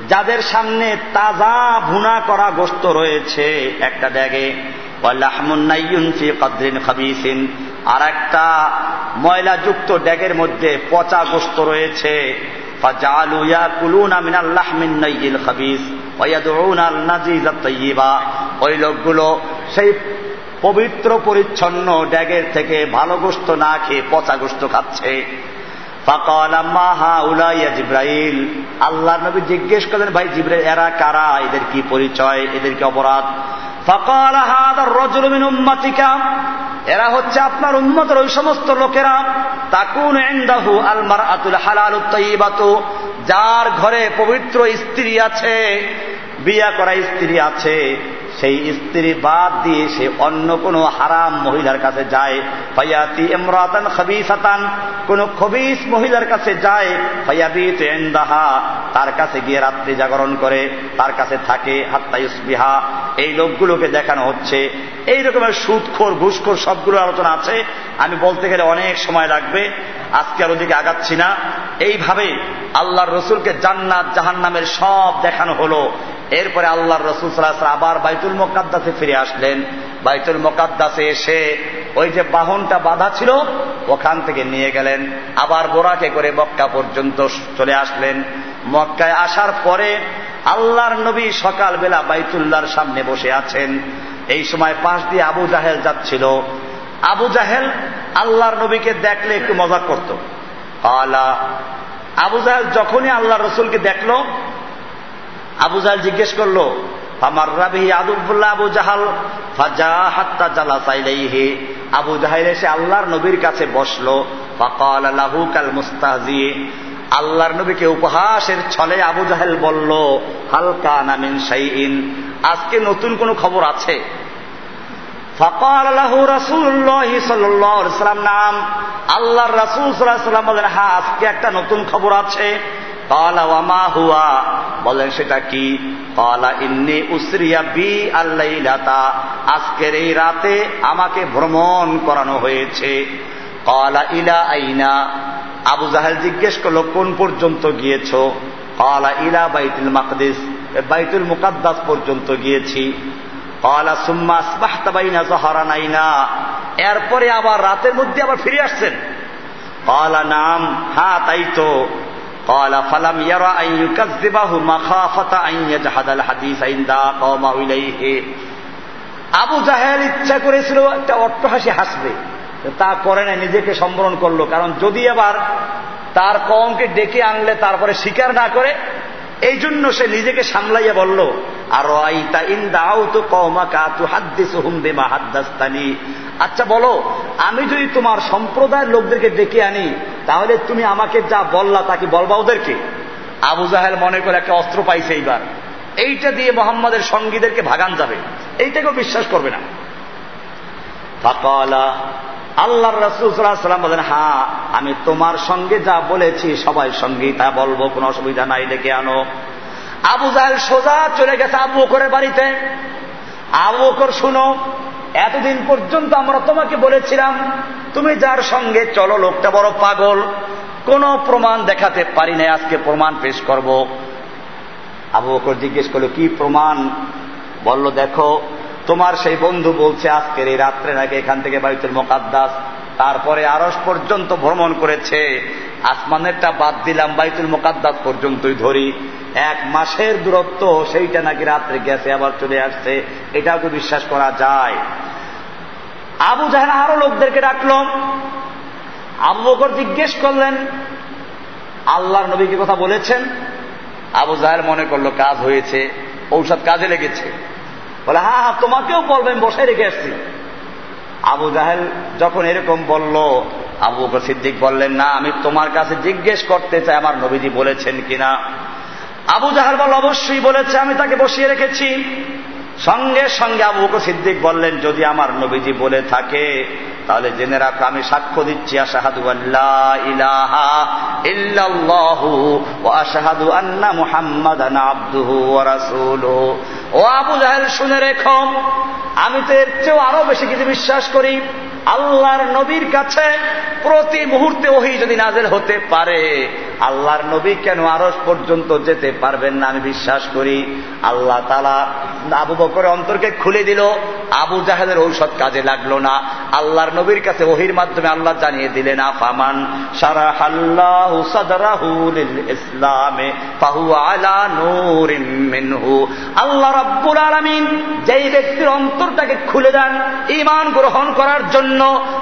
যাদের সামনে তাজা ভুনা করা গোস্ত রয়েছে, একটা ব্যাগে আর একটা ময়লাযুক্ত ড্যাগের মধ্যে পচা গোস্ত রয়েছে। ওই লোকগুলো সেই পবিত্র পরিচ্ছন্ন ড্যাগের থেকে ভালো গোস্ত না খেয়ে পচা গোস্ত খাচ্ছে। জিব্রাইল? আল্লাহ নবী জিজ্ঞেস করলেন, ভাই জিব্রাইল, এরা কারা? এদের কি পরিচয়? এদের কি অপরাধ? এরা হচ্ছে আপনার উন্মতের ওই সমস্ত লোকেরা। তাকুন আলমার আতুল হালাল যার ঘরে পবিত্র স্ত্রী আছে, বিয়া করা স্ত্রী আছে। সেই স্ত্রী বাদ দিয়ে সে অন্য কোনো হারাম মহিলার কাছে যায়। ফাইয়াতি এমরাতান খবিসাতান, কোন খবিস মহিলার কাছে যায়। ফাইয়াবিত এন্দাহা তার কাছে গিয়ে রাত্রি জাগরণ করে, তার কাছে থাকে হাত্তা ইসবিহা। এই লোকগুলোকে দেখানো হচ্ছে। এই রকমের সুদখোর ঘুষখোর সবগুলো আলোচনা আছে। আমি বলতে গেলে অনেক সময় লাগবে। আজকে আর ওদিকে আগাচ্ছি না। এইভাবে আল্লাহর রসুলকে জান্নাত জাহান নামের সব দেখানো হলো। এরপরে আল্লাহ রসুল সাল্লাহ আবার বাইতুল মোকাদ্দাসে ফিরে আসলেন। বাইতুল মোকাদ্দাসে এসে ওই যে বাহনটা বাধা ছিল, ওখান থেকে নিয়ে গেলেন। আবার বোরাকে করে মক্কা পর্যন্ত চলে আসলেন। মক্কায় আসার পরে আল্লাহর নবী সকালবেলা বাইতুল্লাহর সামনে বসে আছেন। এই সময় পাশ দিয়ে আবু জাহেল যাচ্ছিল। আবু জাহেল আল্লাহর নবীকে দেখলে একটু মজা করত। আলা, আবু জাহেল যখনই আল্লাহ রসুলকে দেখল আবু জাহেল জিজ্ঞেস করল আমার রাবিহি আদুবুল্লাহ আবু জাহাল? ফাজা হাত্তা জালা চাইলেই আবু জাহেল এসে আল্লাহর নবীর কাছে বসল, ফাকাল আল্লাহু কাল মুস্তাহি আল্লাহর নবীকে উপহাসের ছলে আবু জাহেল বলল হালকা নামিন সাইন আজকে নতুন কোন খবর আছে? নাম। আল্লাহর রাসুল সাল্লাম বলেন হ্যাঁ আজকে একটা নতুন খবর আছে। ওয়ামা হুয়া বলেন, সেটা কি? কালা ইন্নি উসরিয়া বি আল্লাইলাতা। আজকের এই রাতে আমাকে ভ্রমণ করানো হয়েছে। কালা ইলা আইনা? আবু জাহেল জিজ্ঞেস করল, কোন পর্যন্ত গিয়েছ? কালা ইলা বাইতুল মাকদিস। বাইতুল মুকাদ্দাস পর্যন্ত গিয়েছি। কালা সুম্মা আসবাহতাবাইনা জহরানাইনা এরপরে আবার রাতের মধ্যে আবার ফিরে আসছেন। কালা নাম। হ্যাঁ তাই তো। قال فلم يرى أن يكذبه مخافة أن يجحد الحديث عند قوم إليه আবু জাহেল ইচ্ছা করেছিল একটা অট্টহাসি হাসবে তা করে না নিজেকে সম্বরণ করলো কারণ যদি আবার তার কমকে ডেকে আনলে তারপরে স্বীকার না করে এই জন্য সে নিজেকে সামলাইয়া বলল আর আইতা ইন দাও তো কৌমাকা তু হাদ্দিস হুম বেমা হাদ্দাস্তানি আচ্ছা বলো, আমি যদি তোমার সম্প্রদায়ের লোকদেরকে ডেকে আনি, তাহলে তুমি আমাকে যা বললা তাকে বলবা ওদেরকে? আবু জাহেল মনে করে একটা অস্ত্র পাইছে এইবার। এইটা দিয়ে মোহাম্মদের সঙ্গীদেরকে ভাগান যাবে। এইটাকেও বিশ্বাস করবে না। ফাকালা, আল্লাহর রসুল বলেন হ্যাঁ আমি তোমার সঙ্গে যা বলেছি সবাই সঙ্গেই তা বলব, কোনো অসুবিধা নাই, ডেকে আনো। আবু জাহেল সোজা চলে গেছে আবু করে বাড়িতে। আবু বকর, শুনো, এতদিন পর্যন্ত আমরা তোমাকে বলেছিলাম, তুমি যার সঙ্গে চলো, লোকটা বড় পাগল, কোন প্রমাণ দেখাতে পারি না আজকে প্রমাণ পেশ করব। আবু বকর জিজ্ঞেস করল, কি প্রমাণ? বলল, দেখো, তোমার সেই বন্ধু বলছে, আজকের এই রাত্রে নাকি এখান থেকে বাড়িতে মোকাদ্দাস তারপরে আরস পর্যন্ত ভ্রমণ করেছে। আসমানেরটা বাদ দিলাম, বাইতুল মোকাদ্দাস পর্যন্তই ধরি। এক মাসের দূরত্ব, সেইটা নাকি রাত্রে গেছে, আবার চলে আসছে। এটাও তো বিশ্বাস করা যায়? আবু জাহেল আরও লোকদেরকে ডাকল। আবু জিজ্ঞেস করলেন, আল্লাহর নবীকে কথা বলেছেন? আবু জাহেল মনে করল, কাজ হয়েছে, ঔষধ কাজে লেগেছে। বলে হ্যাঁ হ্যাঁ তোমাকেও বলবেন বসে রেখে আসছি। আবু জাহেল যখন এরকম বলল, আবু সিদ্দিক বললেন, না, আমি তোমার কাছে জিজ্ঞেস করতে চাই, আমার নবীজি বলেছেন কিনা? আবু জাহাল বল অবশ্যই বলেছে, আমি তাকে বসিয়ে রেখেছি। সঙ্গে সঙ্গে আবু সিদ্দিক বললেন, যদি আমার নবীজি বলে থাকে তাহলে জেনে রাখো, আমি সাক্ষ্য দিচ্ছি, আশাহাদু আল্লাহ ইলাহা ওয়া আশহাদু আন্না মুহাম্মাদান আবদুহু রাসূলুহু ও আবু জাহেল, শুনে রেখো, আমি তো এর চেয়েও আরও বেশি কিছু বিশ্বাস করি। আল্লাহর নবীর কাছে প্রতি মুহূর্তে ওহি যদি নাজেল হতে পারে, আল্লাহর নবী কেন আরস পর্যন্ত যেতে পারবেন না আমি বিশ্বাস করি। আল্লাহ তালা আবু বকরের অন্তরকে খুলে দিল, আবু জাহেদের ঔষধ কাজে লাগল না। আল্লাহর নবীর কাছে ওহির মাধ্যমে আল্লাহ জানিয়ে দিলেন, আফামান সারা ইসলামে পাহু আলা মিনহু। আল্লাহ রাব্বুল আলামিন যেই ব্যক্তির অন্তরটাকে খুলে দেন, ঈমান গ্রহণ করার জন্য,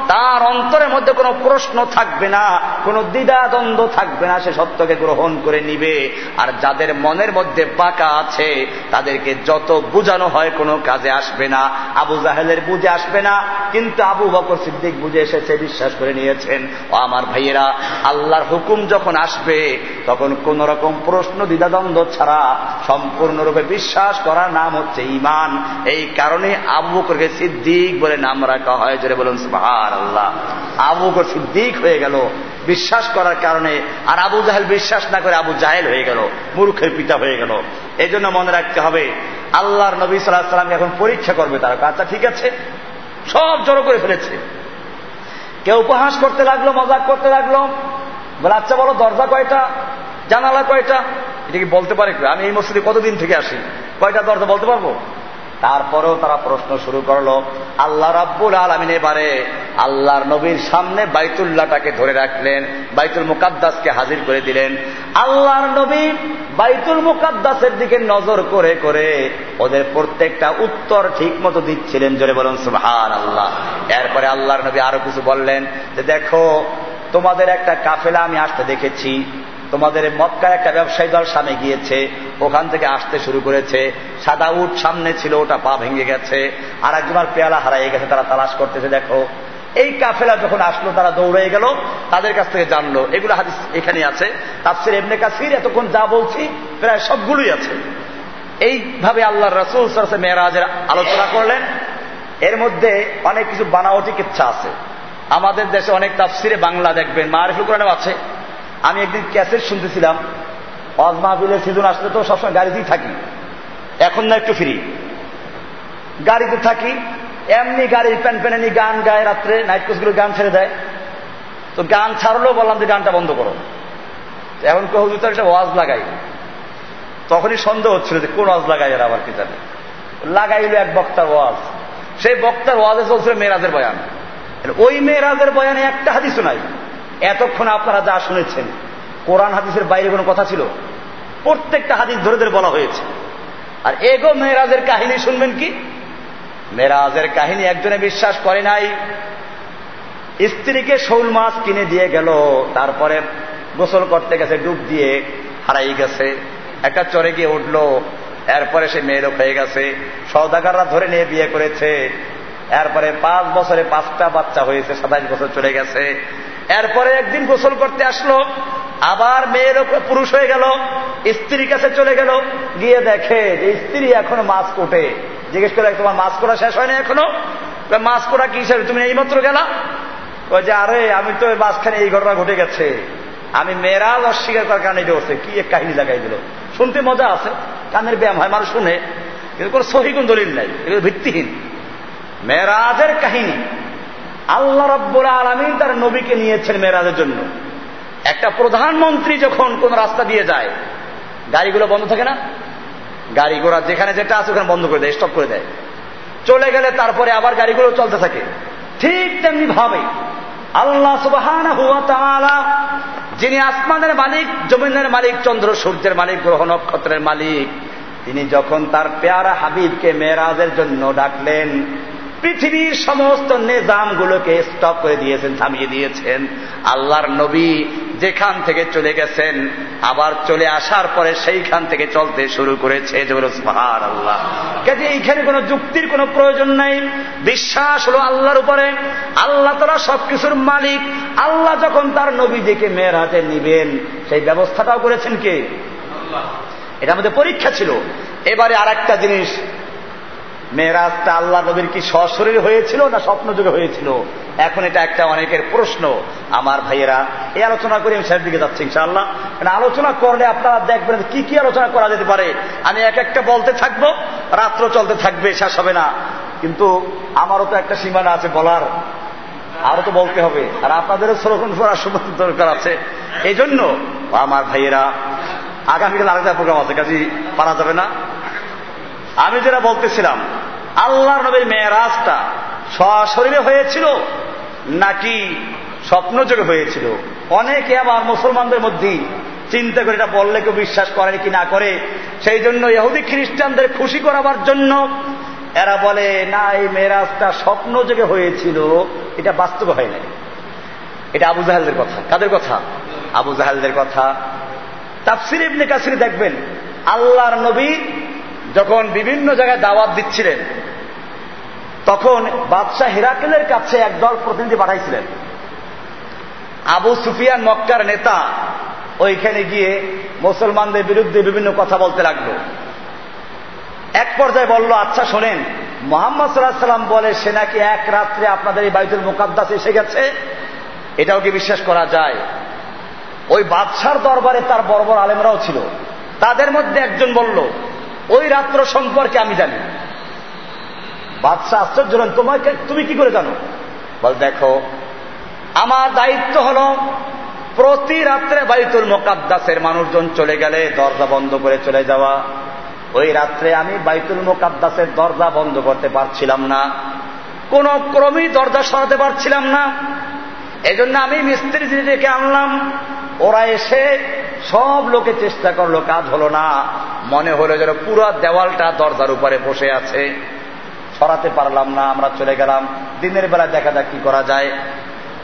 তার অন্তরের মধ্যে কোনো প্রশ্ন থাকবে না, কোনো দ্বিধা দ্বন্দ্ব থাকবে না, সে সত্যকে গ্রহণ করে নিবে। আর যাদের মনের মধ্যে বাঁকা আছে, তাদেরকে যত বুঝানো হয় কোনো কাজে আসবে না। আবু জাহেলের বুঝে আসবে না, কিন্তু আবু বকর সিদ্দিক বুঝে এসেছে, বিশ্বাস করে নিয়েছেন। ও আমার ভাইয়েরা, আল্লাহর হুকুম যখন আসবে, তখন কোন রকম প্রশ্ন দ্বিধাদ্বন্দ্ব ছাড়া সম্পূর্ণরূপে বিশ্বাস করার নাম হচ্ছে ইমান এই কারণে আবু বকরকে সিদ্দিক বলে নাম রাখা হয়। জোরে বলুন সুবহান আল্লাহ আবু বকর সিদ্দিক হয়ে গেল, বিশ্বাস করার কারণে, আর আবু জাহেল বিশ্বাস না করে আবু জাহেল হয়ে গেল, মূর্খের পিতা হয়ে গেল। এই জন্য মনে রাখতে হবে, আল্লাহর নবী সাল্লাহ সাল্লামকে এখন পরীক্ষা করবে তারা আচ্ছা ঠিক আছে? সব জড়ো করে ফেলেছে। কেউ উপহাস করতে লাগল, মজাক করতে লাগল। বলে আচ্ছা বলো, দরজা কয়টা? জানালা কয়টা? এটা কি বলতে পারে? আমি এই মসজিদে কতদিন থেকে আসি? কয়টা দরজা বলতে পারব? তারপরেও তারা প্রশ্ন শুরু করল, আল্লাহ রাব্বুল আলমিন এবারে আল্লাহর নবীর সামনে বাইতুল্লাহটাকে ধরে রাখলেন, বাইতুল মুকাদ্দাসকে হাজির করে দিলেন। আল্লাহর নবী বাইতুল মুকাদ্দাসের দিকে নজর করে করে ওদের প্রত্যেকটা উত্তর ঠিক মতো দিচ্ছিলেন, জোরে বলুন সুহান আল্লাহ এরপরে আল্লাহর নবী আরও কিছু বললেন, যে দেখো, তোমাদের একটা কাফেলা আমি আসতে দেখেছি তোমাদের মক্কার একটা ব্যবসায়ী দল সামনে গিয়েছে, ওখান থেকে আসতে শুরু করেছে। সাদা উঠ সামনে ছিল, ওটা পা ভেঙে গেছে। আর একজনের পেয়ালা হারাই গেছে, তারা তালাশ করতেছে, দেখো। এই কাফেলা যখন আসলো, তারা দৌড়ে গেল, তাদের কাছ থেকে জানলো। এগুলো হাদিস এখানে আছে। তাফসির এমনি কাসির, এতক্ষণ যা বলছি, প্রায় সবগুলোই আছে। এইভাবে আল্লাহ রসুল মেয়েরাজের আলোচনা করলেন। এর মধ্যে অনেক কিছু বানাওটি ইচ্ছা আছে। আমাদের দেশে অনেক তাফসিরে বাংলা দেখবেন মারিফুল কোরআনেও আছে। আমি একদিন ক্যাসেট শুনতেছিলাম অজ মাহবিলের সিজন আসলে তো সবসময় গাড়িতেই থাকি। এখন না একটু ফ্রি গাড়িতে থাকি, এমনি গাড়ির প্যান প্যানানি গান গায় রাত্রে নাইট কোচগুলো গান ছেড়ে দেয়। তো গান ছাড়লেও বললাম যে গানটা বন্ধ করো। এখন কেউ হুজুর একটা ওয়াজ লাগাই। তখনই সন্দেহ হচ্ছিল যে কোন ওয়াজ লাগাই এরা আবার কি জানে। লাগাইল এক বক্তার ওয়াজ। সেই বক্তার ওয়াজে চলছিল মেয়েরাজের বয়ান। ওই মেয়েরাজের বয়ানে একটা হাদিসও নাই। এতক্ষণ আপনারা যা শুনেছেন, কোরআন হাদিসের বাইরে কোনো কথা ছিল? প্রত্যেকটা হাদিস ধরে ধরে বলা হয়েছে। আর এগো মেয়েরাজের কাহিনী শুনবেন কি? মেয়েরাজের কাহিনী একজনে বিশ্বাস করে নাই। স্ত্রীকে শৌল মাছ কিনে দিয়ে গেল, তারপরে গোসল করতে গেছে, ডুব দিয়ে হারাই গেছে। একটা চরে গিয়ে উঠল, এরপরে সে মেয়েরও হয়ে গেছে। সৌদাগাররা ধরে নিয়ে বিয়ে করেছে। এরপরে পাঁচ বছরে পাঁচটা বাচ্চা হয়েছে সাতাইশ বছর চলে গেছে। এরপরে একদিন গোসল করতে আসলো, আবার মেয়ের পুরুষ হয়ে গেল, স্ত্রীর কাছে চলে গেল, গিয়ে দেখে যে স্ত্রী এখনও মাছ কোটে জিজ্ঞেস করে, তোমার মাছ কোটা শেষ হয়নি এখনও? মাছ কোটা কি হিসাবে? তুমি এইমাত্র গেলা? ওই যে, আরে, আমি তো মাঝখানে এই ঘটনা ঘটে গেছে। আমি মেয়েরাজ অস্বীকার করার কারণে এটা কি এক কাহিনী লাগাই দিল। শুনতে মজা আছে। কানের ব্যায়াম হয়, মানুষ শুনে। কিন্তু কোনো সহিগুণ দলিল নাই। এগুলো ভিত্তিহীন। মেয়েরাজের কাহিনী। আল্লাহ রব্বুল আলমিন তার নবীকে নিয়েছেন মেয়েরাজের জন্য। একটা প্রধানমন্ত্রী যখন কোন রাস্তা দিয়ে যায়, গাড়িগুলো বন্ধ থাকে না? গাড়ি ঘোড়া যেখানে যেটা আছে ওখানে বন্ধ করে দেয় স্টপ করে দেয়। চলে গেলে তারপরে আবার গাড়িগুলো চলতে থাকে। ঠিক তেমনি ভাবে আল্লাহ সুবাহান যিনি আসমানের মালিক, জমিনের মালিক, চন্দ্র, সূর্যের মালিক, গ্রহ, নক্ষত্রের মালিক, তিনি যখন তার পেয়ারা হাবিবকে মেয়েরাজের জন্য ডাকলেন পৃথিবীর সমস্ত নিজামগুলোকে স্টপ করে দিয়েছেন, থামিয়ে দিয়েছেন। আল্লাহর নবী যেখান থেকে চলে গেছেন, আবার চলে আসার পরে সেইখান থেকে চলতে শুরু করেছে। আল্লাহ কাজে এইখানে কোনো যুক্তির কোনো প্রয়োজন নাই। বিশ্বাস হলো আল্লাহর উপরে। আল্লাহ তারা সবকিছুর মালিক। আল্লাহ যখন তার নবীজিকে মেয়ের হাতে নিবেন, সেই ব্যবস্থাটাও করেছেন কে? এটা আমাদের পরীক্ষা ছিল। এবারে আর একটা জিনিস মেয়েরাজটা আল্লাহ নবীর কি সশরীর হয়েছিল না স্বপ্ন যুগে হয়েছিল? এখন এটা একটা অনেকের প্রশ্ন। আমার ভাইয়েরা, এই আলোচনা করে, আমি শেষ দিকে যাচ্ছি, ইনশাআল্লাহ। মানে আলোচনা করলে আপনারা দেখবেন কি কি আলোচনা করা যেতে পারে। আমি এক একটা বলতে থাকব, রাত্র চলতে থাকবে, শেষ হবে না। কিন্তু আমারও তো একটা সীমানা আছে বলার। আরও তো বলতে হবে। আর আপনাদেরও শ্রবণ করার সময় দরকার আছে। এই জন্য আমার ভাইয়েরা, আগামীকাল আরেকটা প্রোগ্রাম আছে, কাজী, পারা যাবে না? আমি যেটা বলতেছিলাম, আল্লাহর নবীর মেয়েরাজটা সশরীরে হয়েছিল নাকি স্বপ্ন স্বপ্নযোগে হয়েছিল? অনেকে আবার মুসলমানদের মধ্যেই চিন্তা করে এটা বললে কেউ বিশ্বাস করে কি না করে। সেই জন্য ইহুদি খ্রিস্টানদের খুশি করাবার জন্য এরা বলে, না, এই মেয়েরাজটা স্বপ্নযোগে হয়েছিল। এটা বাস্তব হয় নাই। এটা আবু জাহালদের কথা। কাদের কথা? আবু জাহালদের কথা। তাফসির ইবনে কাসির দেখবেন, আল্লাহর নবী যখন বিভিন্ন জায়গায় দাওয়াত দিচ্ছিলেন, তখন বাদশাহ হিরাকেলের কাছে একদল প্রতিনিধি পাঠাইছিলেন। আবু সুফিয়ান মক্কার নেতা ওইখানে গিয়ে মুসলমানদের বিরুদ্ধে বিভিন্ন কথা বলতে লাগল। এক পর্যায়ে বলল আচ্ছা শোনেন, মোহাম্মদ সাল্লাহ সাল্লাম বলে, সে নাকি এক রাত্রে আপনাদের এই বাইতুল মোকাদ্দাস এসে গেছে? এটাও কি বিশ্বাস করা যায়? ওই বাদশার দরবারে তার বড় বড় আলেমরাও ছিল। তাদের মধ্যে একজন বলল ওই রাত্র সম্পর্কে আমি জানি। বাদশাহ আশ্চর্য হলেন তোমাকে তুমি কি করে জানো? বল, দেখো, আমার দায়িত্ব হল প্রতি রাত্রে বাইতুল মোকাদ্দাসের মানুষজন চলে গেলে দরজা বন্ধ করে চলে যাওয়া। ওই রাত্রে আমি বাইতুল মোকাদ্দাসের দরজা বন্ধ করতে পারছিলাম না। কোন ক্রমেই দরজা সরাতে পারছিলাম না। এই জন্য আমি মিস্ত্রি ডেকে আনলাম। ওরা এসে সব লোকে চেষ্টা করল, কাজ হলো না। মনে হলো যেন পুরো দেওয়ালটা দরজার উপরে বসে আছে। সরাতে পারলাম না, আমরা চলে গেলাম। দিনের বেলা দেখা যাক কি করা যায়।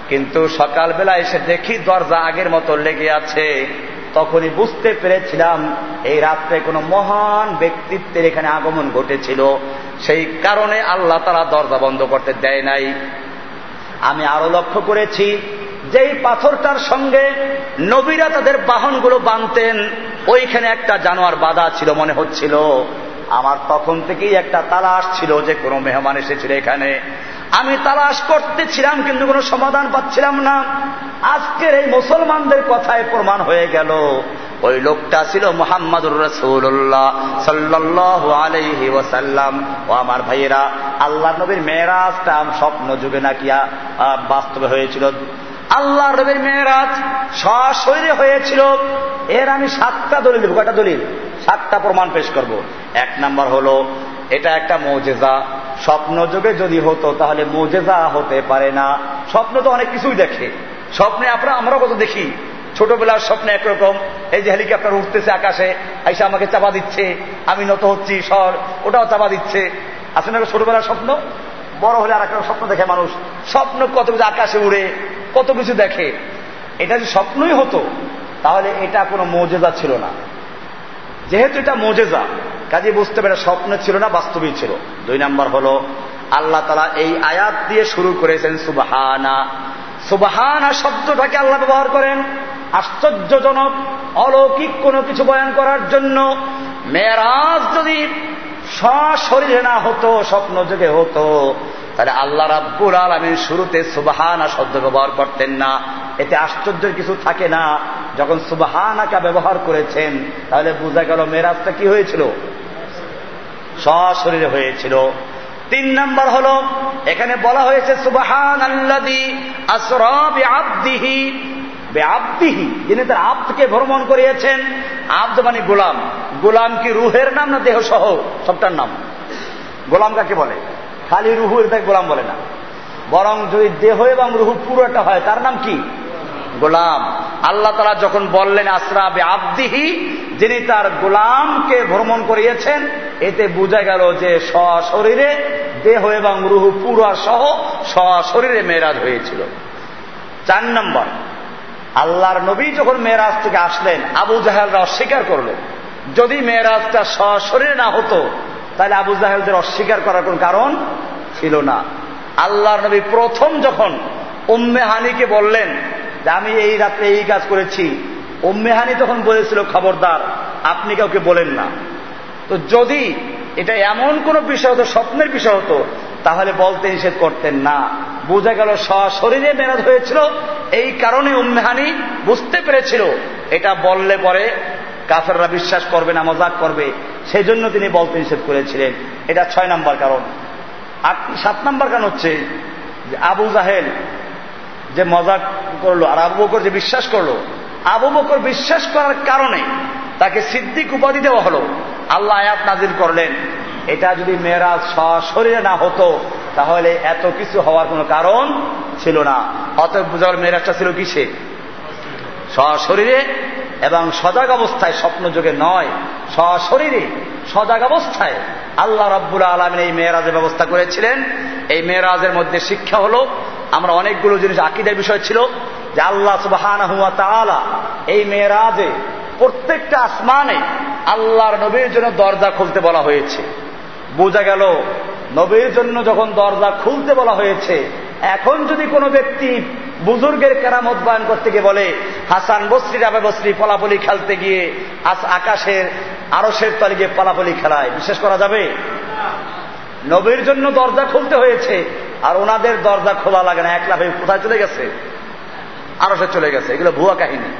কিন্তু সকালবেলা এসে দেখি দরজা আগের মতো লেগে আছে। তখনই বুঝতে পেরেছিলাম এই রাত্রে কোনো মহান ব্যক্তিত্বের এখানে আগমন ঘটেছিল। সেই কারণে আল্লাহ তারা দরজা বন্ধ করতে দেয় নাই। আমি আরও লক্ষ্য করেছি, যেই পাথরটার সঙ্গে নবীরা তাদের বাহনগুলো বাঁধতেন, ওইখানে একটা জানোয়ার বাধা ছিল মনে হচ্ছিল। আমার তখন থেকেই একটা তালাশ ছিল যে কোনো মেহমান এসেছিল এখানে। আমি তালাশ করতেছিলাম, কিন্তু কোনো সমাধান পাচ্ছিলাম না। আজকের এই মুসলমানদের কথায় প্রমাণ হয়ে গেল ওই লোকটা ছিল মোহাম্মদুর রসুল্লাহ সাল্লাহ আলহি ওসাল্লাম ও আমার ভাইয়েরা আল্লাহ নবীর মেয়েরাজটা স্বপ্ন যুগে নাকি বাস্তবে হয়েছিল। আল্লাহ নবীর মেয়েরাজ সশরীরে হয়েছিল। এর আমি সাতটা দলিল দেবো। কটা দলিল? সাতটা প্রমাণ পেশ করব। এক নাম্বার হলো, এটা একটা মৌজেজা। স্বপ্ন যুগে যদি হতো, তাহলে মৌজেজা হতে পারে না। স্বপ্ন তো অনেক কিছুই দেখে। স্বপ্নে আপনারা আমরা কত দেখি। ছোটবেলার স্বপ্নে একরকম। এই যে হেলিকপ্টার উঠতেছে আকাশে, আইসা আমাকে চাপা দিচ্ছে। আমি নত হচ্ছি, সর, ওটাও চাপা দিচ্ছে। আসলে ছোটবেলার স্বপ্ন? বড় হলে আর একটা স্বপ্ন দেখে মানুষ। স্বপ্ন কত কিছু আকাশে উড়ে, কত কিছু দেখে। এটা যদি স্বপ্নই হতো, তাহলে এটা কোনো মৌজেজা ছিল না। যেহেতু এটা মৌজেজা কাজে বুঝতে পারে স্বপ্ন ছিল না বাস্তবিক ছিল। দুই নাম্বার হলো, আল্লাহ তালা এই আয়াত দিয়ে শুরু করেছেন সুবাহানা সুবাহানা শব্দটাকে আল্লাহ ব্যবহার করেন। আশ্চর্যজনক, অলৌকিক কোনো কিছু বয়ান করার জন্য মেয়েরাজ যদি সশরীরে না হতো, স্বপ্ন যুগে হতো, তাহলে আল্লাহ রাব্বুল আলমীর শুরুতে সুবাহানা শব্দ ব্যবহার করতেন না। এতে আশ্চর্যের কিছু থাকে না। যখন সুবাহানাকা ব্যবহার করেছেন, তাহলে বোঝা গেল মেরাজটা কি হয়েছিল? সশরীরে হয়েছিল। তিন নম্বর হল, এখানে বলা হয়েছে সুবাহান আল্লাদি আসরাবি আব্দিহি আব্দিহি যিনি তার আব্দকে ভ্রমণ করিয়েছেন। আব্দ মানে গোলাম। গোলাম কি রুহের নাম না দেহ সহ সবটার নাম। গোলাম কাকে বলে? খালি রুহু তাকে গোলাম বলে না। বরং যদি দেহ এবং রুহু পুরোটা হয়, তার নাম কি? গোলাম। আল্লাহ তালা যখন বললেন আসরাবে আব্দিহি যিনি তার গোলামকে ভ্রমণ করিয়েছেন, এতে বোঝা গেল যে সশরীরে দেহ এবং রুহু পুরো সহ সশরীরে মেয়েরাজ হয়েছিল। চার নম্বর, আল্লাহর নবী যখন মেয়েরাজ থেকে আসলেন, আবু জাহেলরা অস্বীকার করলেন। যদি মেয়েরাজটা সশরীরে না হতো, তাহলে আবু জাহেলদের অস্বীকার করার কোন কারণ ছিল না। আল্লাহর নবী প্রথম যখন উম্মেহানিকে বললেন যে আমি এই রাত্রে এই কাজ করেছি। উম্মেহানি তখন বলেছিল, খবরদার, আপনি কাউকে বলেন না। তো যদি এটা এমন কোন বিষয় হতো, স্বপ্নের বিষয় হতো, তাহলে বলতে নিষেধ করতেন না। বোঝা গেল সশরীরে মেরাজ হয়েছিল। এই কারণে উম্মেহানি বুঝতে পেরেছিল। এটা বললে পরে কাফেররা বিশ্বাস করবে না, মজাক করবে। সেই জন্য তিনি বলতে নিষেধ করেছিলেন। এটা ছয় নম্বর কারণ। সাত নম্বর কারণ হচ্ছে আবু জাহেল যে মজা করল আর আবু বকর যে বিশ্বাস করল, আবু বকর বিশ্বাস করার কারণে তাকে সিদ্দিক উপাধি দেওয়া হলো। আল্লাহ আয়াত নাজির করলেন, এটা যদি মেয়েরাজ সশরীরে না হতো, তাহলে এত কিছু হওয়ার কোনো কারণ ছিল না। অতএব বুঝার মেয়েরাজটা ছিল কিসে? সশরীরে এবং সজাগ অবস্থায়, স্বপ্ন যুগে নয়, সশরীরে সজাগ অবস্থায় আল্লাহ রব্বুল আলমিন এই মেয়েরাজের ব্যবস্থা করেছিলেন। এই মেয়েরাজের মধ্যে শিক্ষা হলো আমরা অনেকগুলো জিনিস, আকিদের বিষয় ছিল যে আল্লাহ সুবাহান হুয়া তালা এই মেয়েরাজে প্রত্যেকটা আসমানে আল্লাহর নবীর জন্য দরজা খুলতে বলা হয়েছে। বোঝা গেল নবীর জন্য যখন দরজা খুলতে বলা হয়েছে, এখন যদি কোনো ব্যক্তি বুজুর্গের কেরামত বয়ন করতে গিয়ে বলে, হাসান বস্রি, রাবে বস্রি পলাপলি খেলতে গিয়ে আকাশের আরসের তলে গিয়ে পলাপলি খেলায়। বিশ্বাস করা যাবে? নবীর জন্য দরজা খুলতে হয়েছে। আর ওনাদের দরজা খোলা লাগে না, একলা হয়ে কোথায় চলে গেছে? আরও সে চলে গেছে, এগুলো ভুয়া কাহিনী।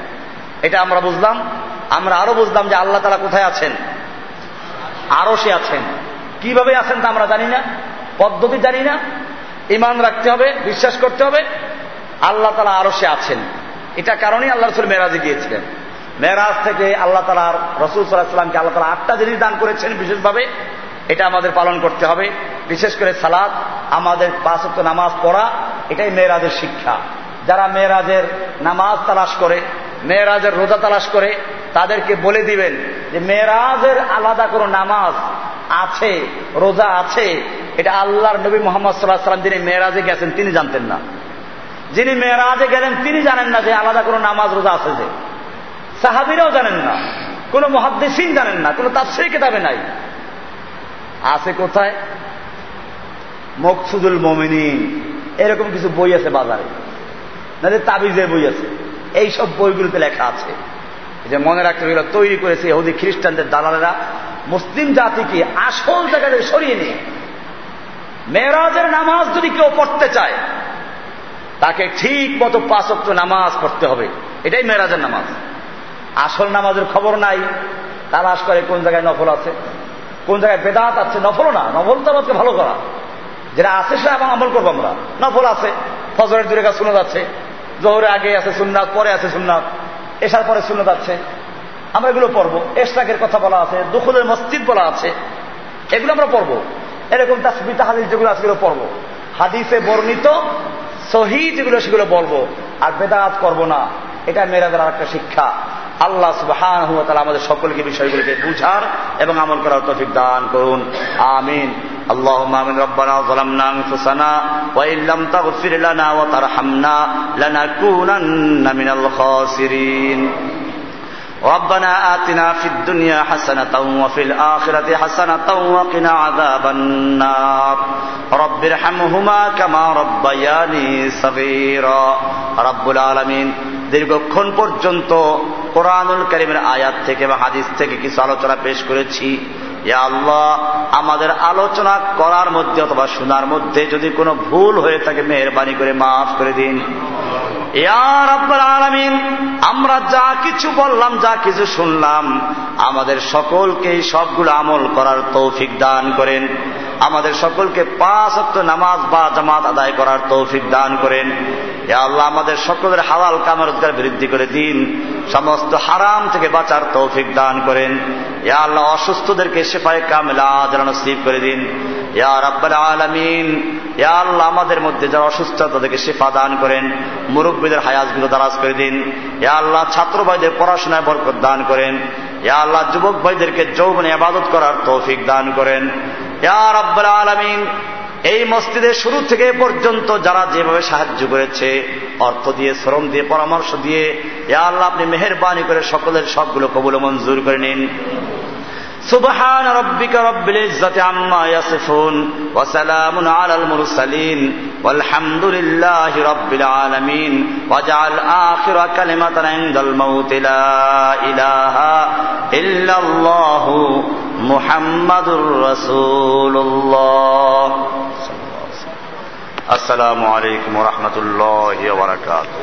এটা আমরা বুঝলাম, আমরা আরও বুঝলাম যে আল্লাহ তালা কোথায় আছেন আরও সে আছেন। কীভাবে আছেন তা আমরা জানি না, পদ্ধতি জানি না ইমান রাখতে হবে, বিশ্বাস করতে হবে, আল্লাহ তালা আরও সে আছেন। এটা কারণেই আল্লাহ রসুল মেরাজে গিয়েছিলেন। মেয়েরাজ থেকে আল্লাহ তালার রসুল সাল্লাহামকে আল্লাহ তালা আটটা জিনিস দান করেছেন বিশেষভাবে। এটা আমাদের পালন করতে হবে। বিশেষ করে সালাদ, আমাদের পাঁচত্ব নামাজ পড়া, এটাই মেয়েরাজের শিক্ষা। যারা মেয়েরাজের নামাজ তালাশ করে, মেয়েরাজের রোজা তালাশ করে, তাদেরকে বলে দিবেন যে মেয়েরাজের আলাদা কোনো নামাজ আছে, রোজা আছে, এটা আল্লাহর নবী মোহাম্মদ সাল্লাহ সাল্লাম যিনি মেয়েরাজে গেছেন, তিনি জানতেন না। যিনি মেয়েরাজে গেলেন, তিনি জানেন না যে আলাদা কোনো নামাজ, রোজা আছে যে। সাহাবিরাও জানেন না, কোন মহাদ্দেশিন জানেন না, কোন তাফসির কেতাবে নাই। আছে কোথায়? মকসুদুল মমিনিন। এরকম কিছু বই আছে বাজারে। না যে তাবিজের বই আছে। এই সব বইগুলোতে লেখা আছে। যে মনে রাখতে হবে তৈরি করেছে এহুদি খ্রিস্টানদের দালালেরা। মুসলিম জাতিকে আসল জায়গাতে সরিয়ে নিয়ে। মেয়েরাজের নামাজ যদি কেউ পড়তে চায়, তাকে ঠিক মতো পাঁচক্ত নামাজ পড়তে হবে। এটাই মেয়েরাজের নামাজ। আসল নামাজের খবর নাই। তালাশ করে কোন জায়গায় নফল আছে। কোন জায়গায় বেদাত আছে নফলও না, নফল তো আমাকে ভালো করা। যেটা আছে সেটা আবার আমল করব আমরা। নফল আছে, ফজরের দূরে কাজ শুনে যাচ্ছে জোহরে আগে আছে সুন্নাত, পরে আছে সুন্নাত এসার পরে শুনে যাচ্ছে আমরা এগুলো পড়ব। এশরাকের কথা বলা আছে, দুখুলের মসজিদ বলা আছে, এগুলো আমরা পড়ব। এরকম তাসবিতা হাদিস যেগুলো আছে সেগুলো পড়ব। হাদিসে বর্ণিত, সহি যেগুলো সেগুলো বলব। আর বেদাত করব না। এটা মেয়েরাদের আর একটা শিক্ষা। আল্লাহ সুবহান আমাদের সকলকে বিষয়গুলিকে বুঝার এবং আমল করার তফিক দান করুন আমিন اللهم آمين ربنا ظلمنا أنفسنا وإن لم تغفر لنا وترحمنا لنكونن من الخاسرين ربنا آتنا في الدنيا حسنة وفي الآخرة حسنة وقنا عذاب النار رب ارحمهما كما ربياني صغيرا رب العالمين দীর্ঘক্ষণ পর্যন্ত কোরআনুল করিমের আয়াত থেকে বা হাদিস থেকে কিছু আলোচনা পেশ করেছি। আল্লাহ, আমাদের আলোচনা করার মধ্যে অথবা শোনার মধ্যে যদি কোনো ভুল হয়ে থাকে, মেহরবানি করে মাফ করে দিন। আলামিন, আমরা যা কিছু বললাম, যা কিছু শুনলাম, আমাদের সকলকে সবগুলো আমল করার তৌফিক দান করেন। আমাদের সকলকে পাঁচ নামাজ বা জামাত আদায় করার তৌফিক দান করেন। আল্লাহ, আমাদের সকলের হালাল কামের রোজগার বৃদ্ধি করে দিন। সমস্ত হারাম থেকে বাঁচার তৌফিক দান করেন। এ আল্লাহ, অসুস্থদেরকে সেপায় কামেলা যেন নসিব করে দিন। ইয়া আলামিন, ইয়া আল্লাহ, আমাদের মধ্যে যারা অসুস্থ, তাদেরকে শেফা দান করেন। মুরব্বীদের হায়াজগুলো দারাজ করে দিন। ইয়া আল্লাহ ছাত্র ভাইদের পড়াশোনায় বরকত দান করেন। ইয়া আল্লাহ যুবক ভাইদেরকে যৌবনে আবাদত করার তৌফিক দান করেন। ইয়া রাব্বাল আলামিন, এই মসজিদের শুরু থেকে পর্যন্ত যারা যেভাবে সাহায্য করেছে, অর্থ দিয়ে, শ্রম দিয়ে, পরামর্শ দিয়ে, ইয়া আল্লাহ আপনি মেহরবানি করে সকলের সবগুলো কবুল মঞ্জুর করে নিন। سبحان ربك رب العزة عما يصفون وسلام على المرسلين والحمد لله رب العالمين واجعل آخر كلمة عند الموت لا إله إلا الله محمد رسول الله. السلام عليكم ورحمة الله وبركاته.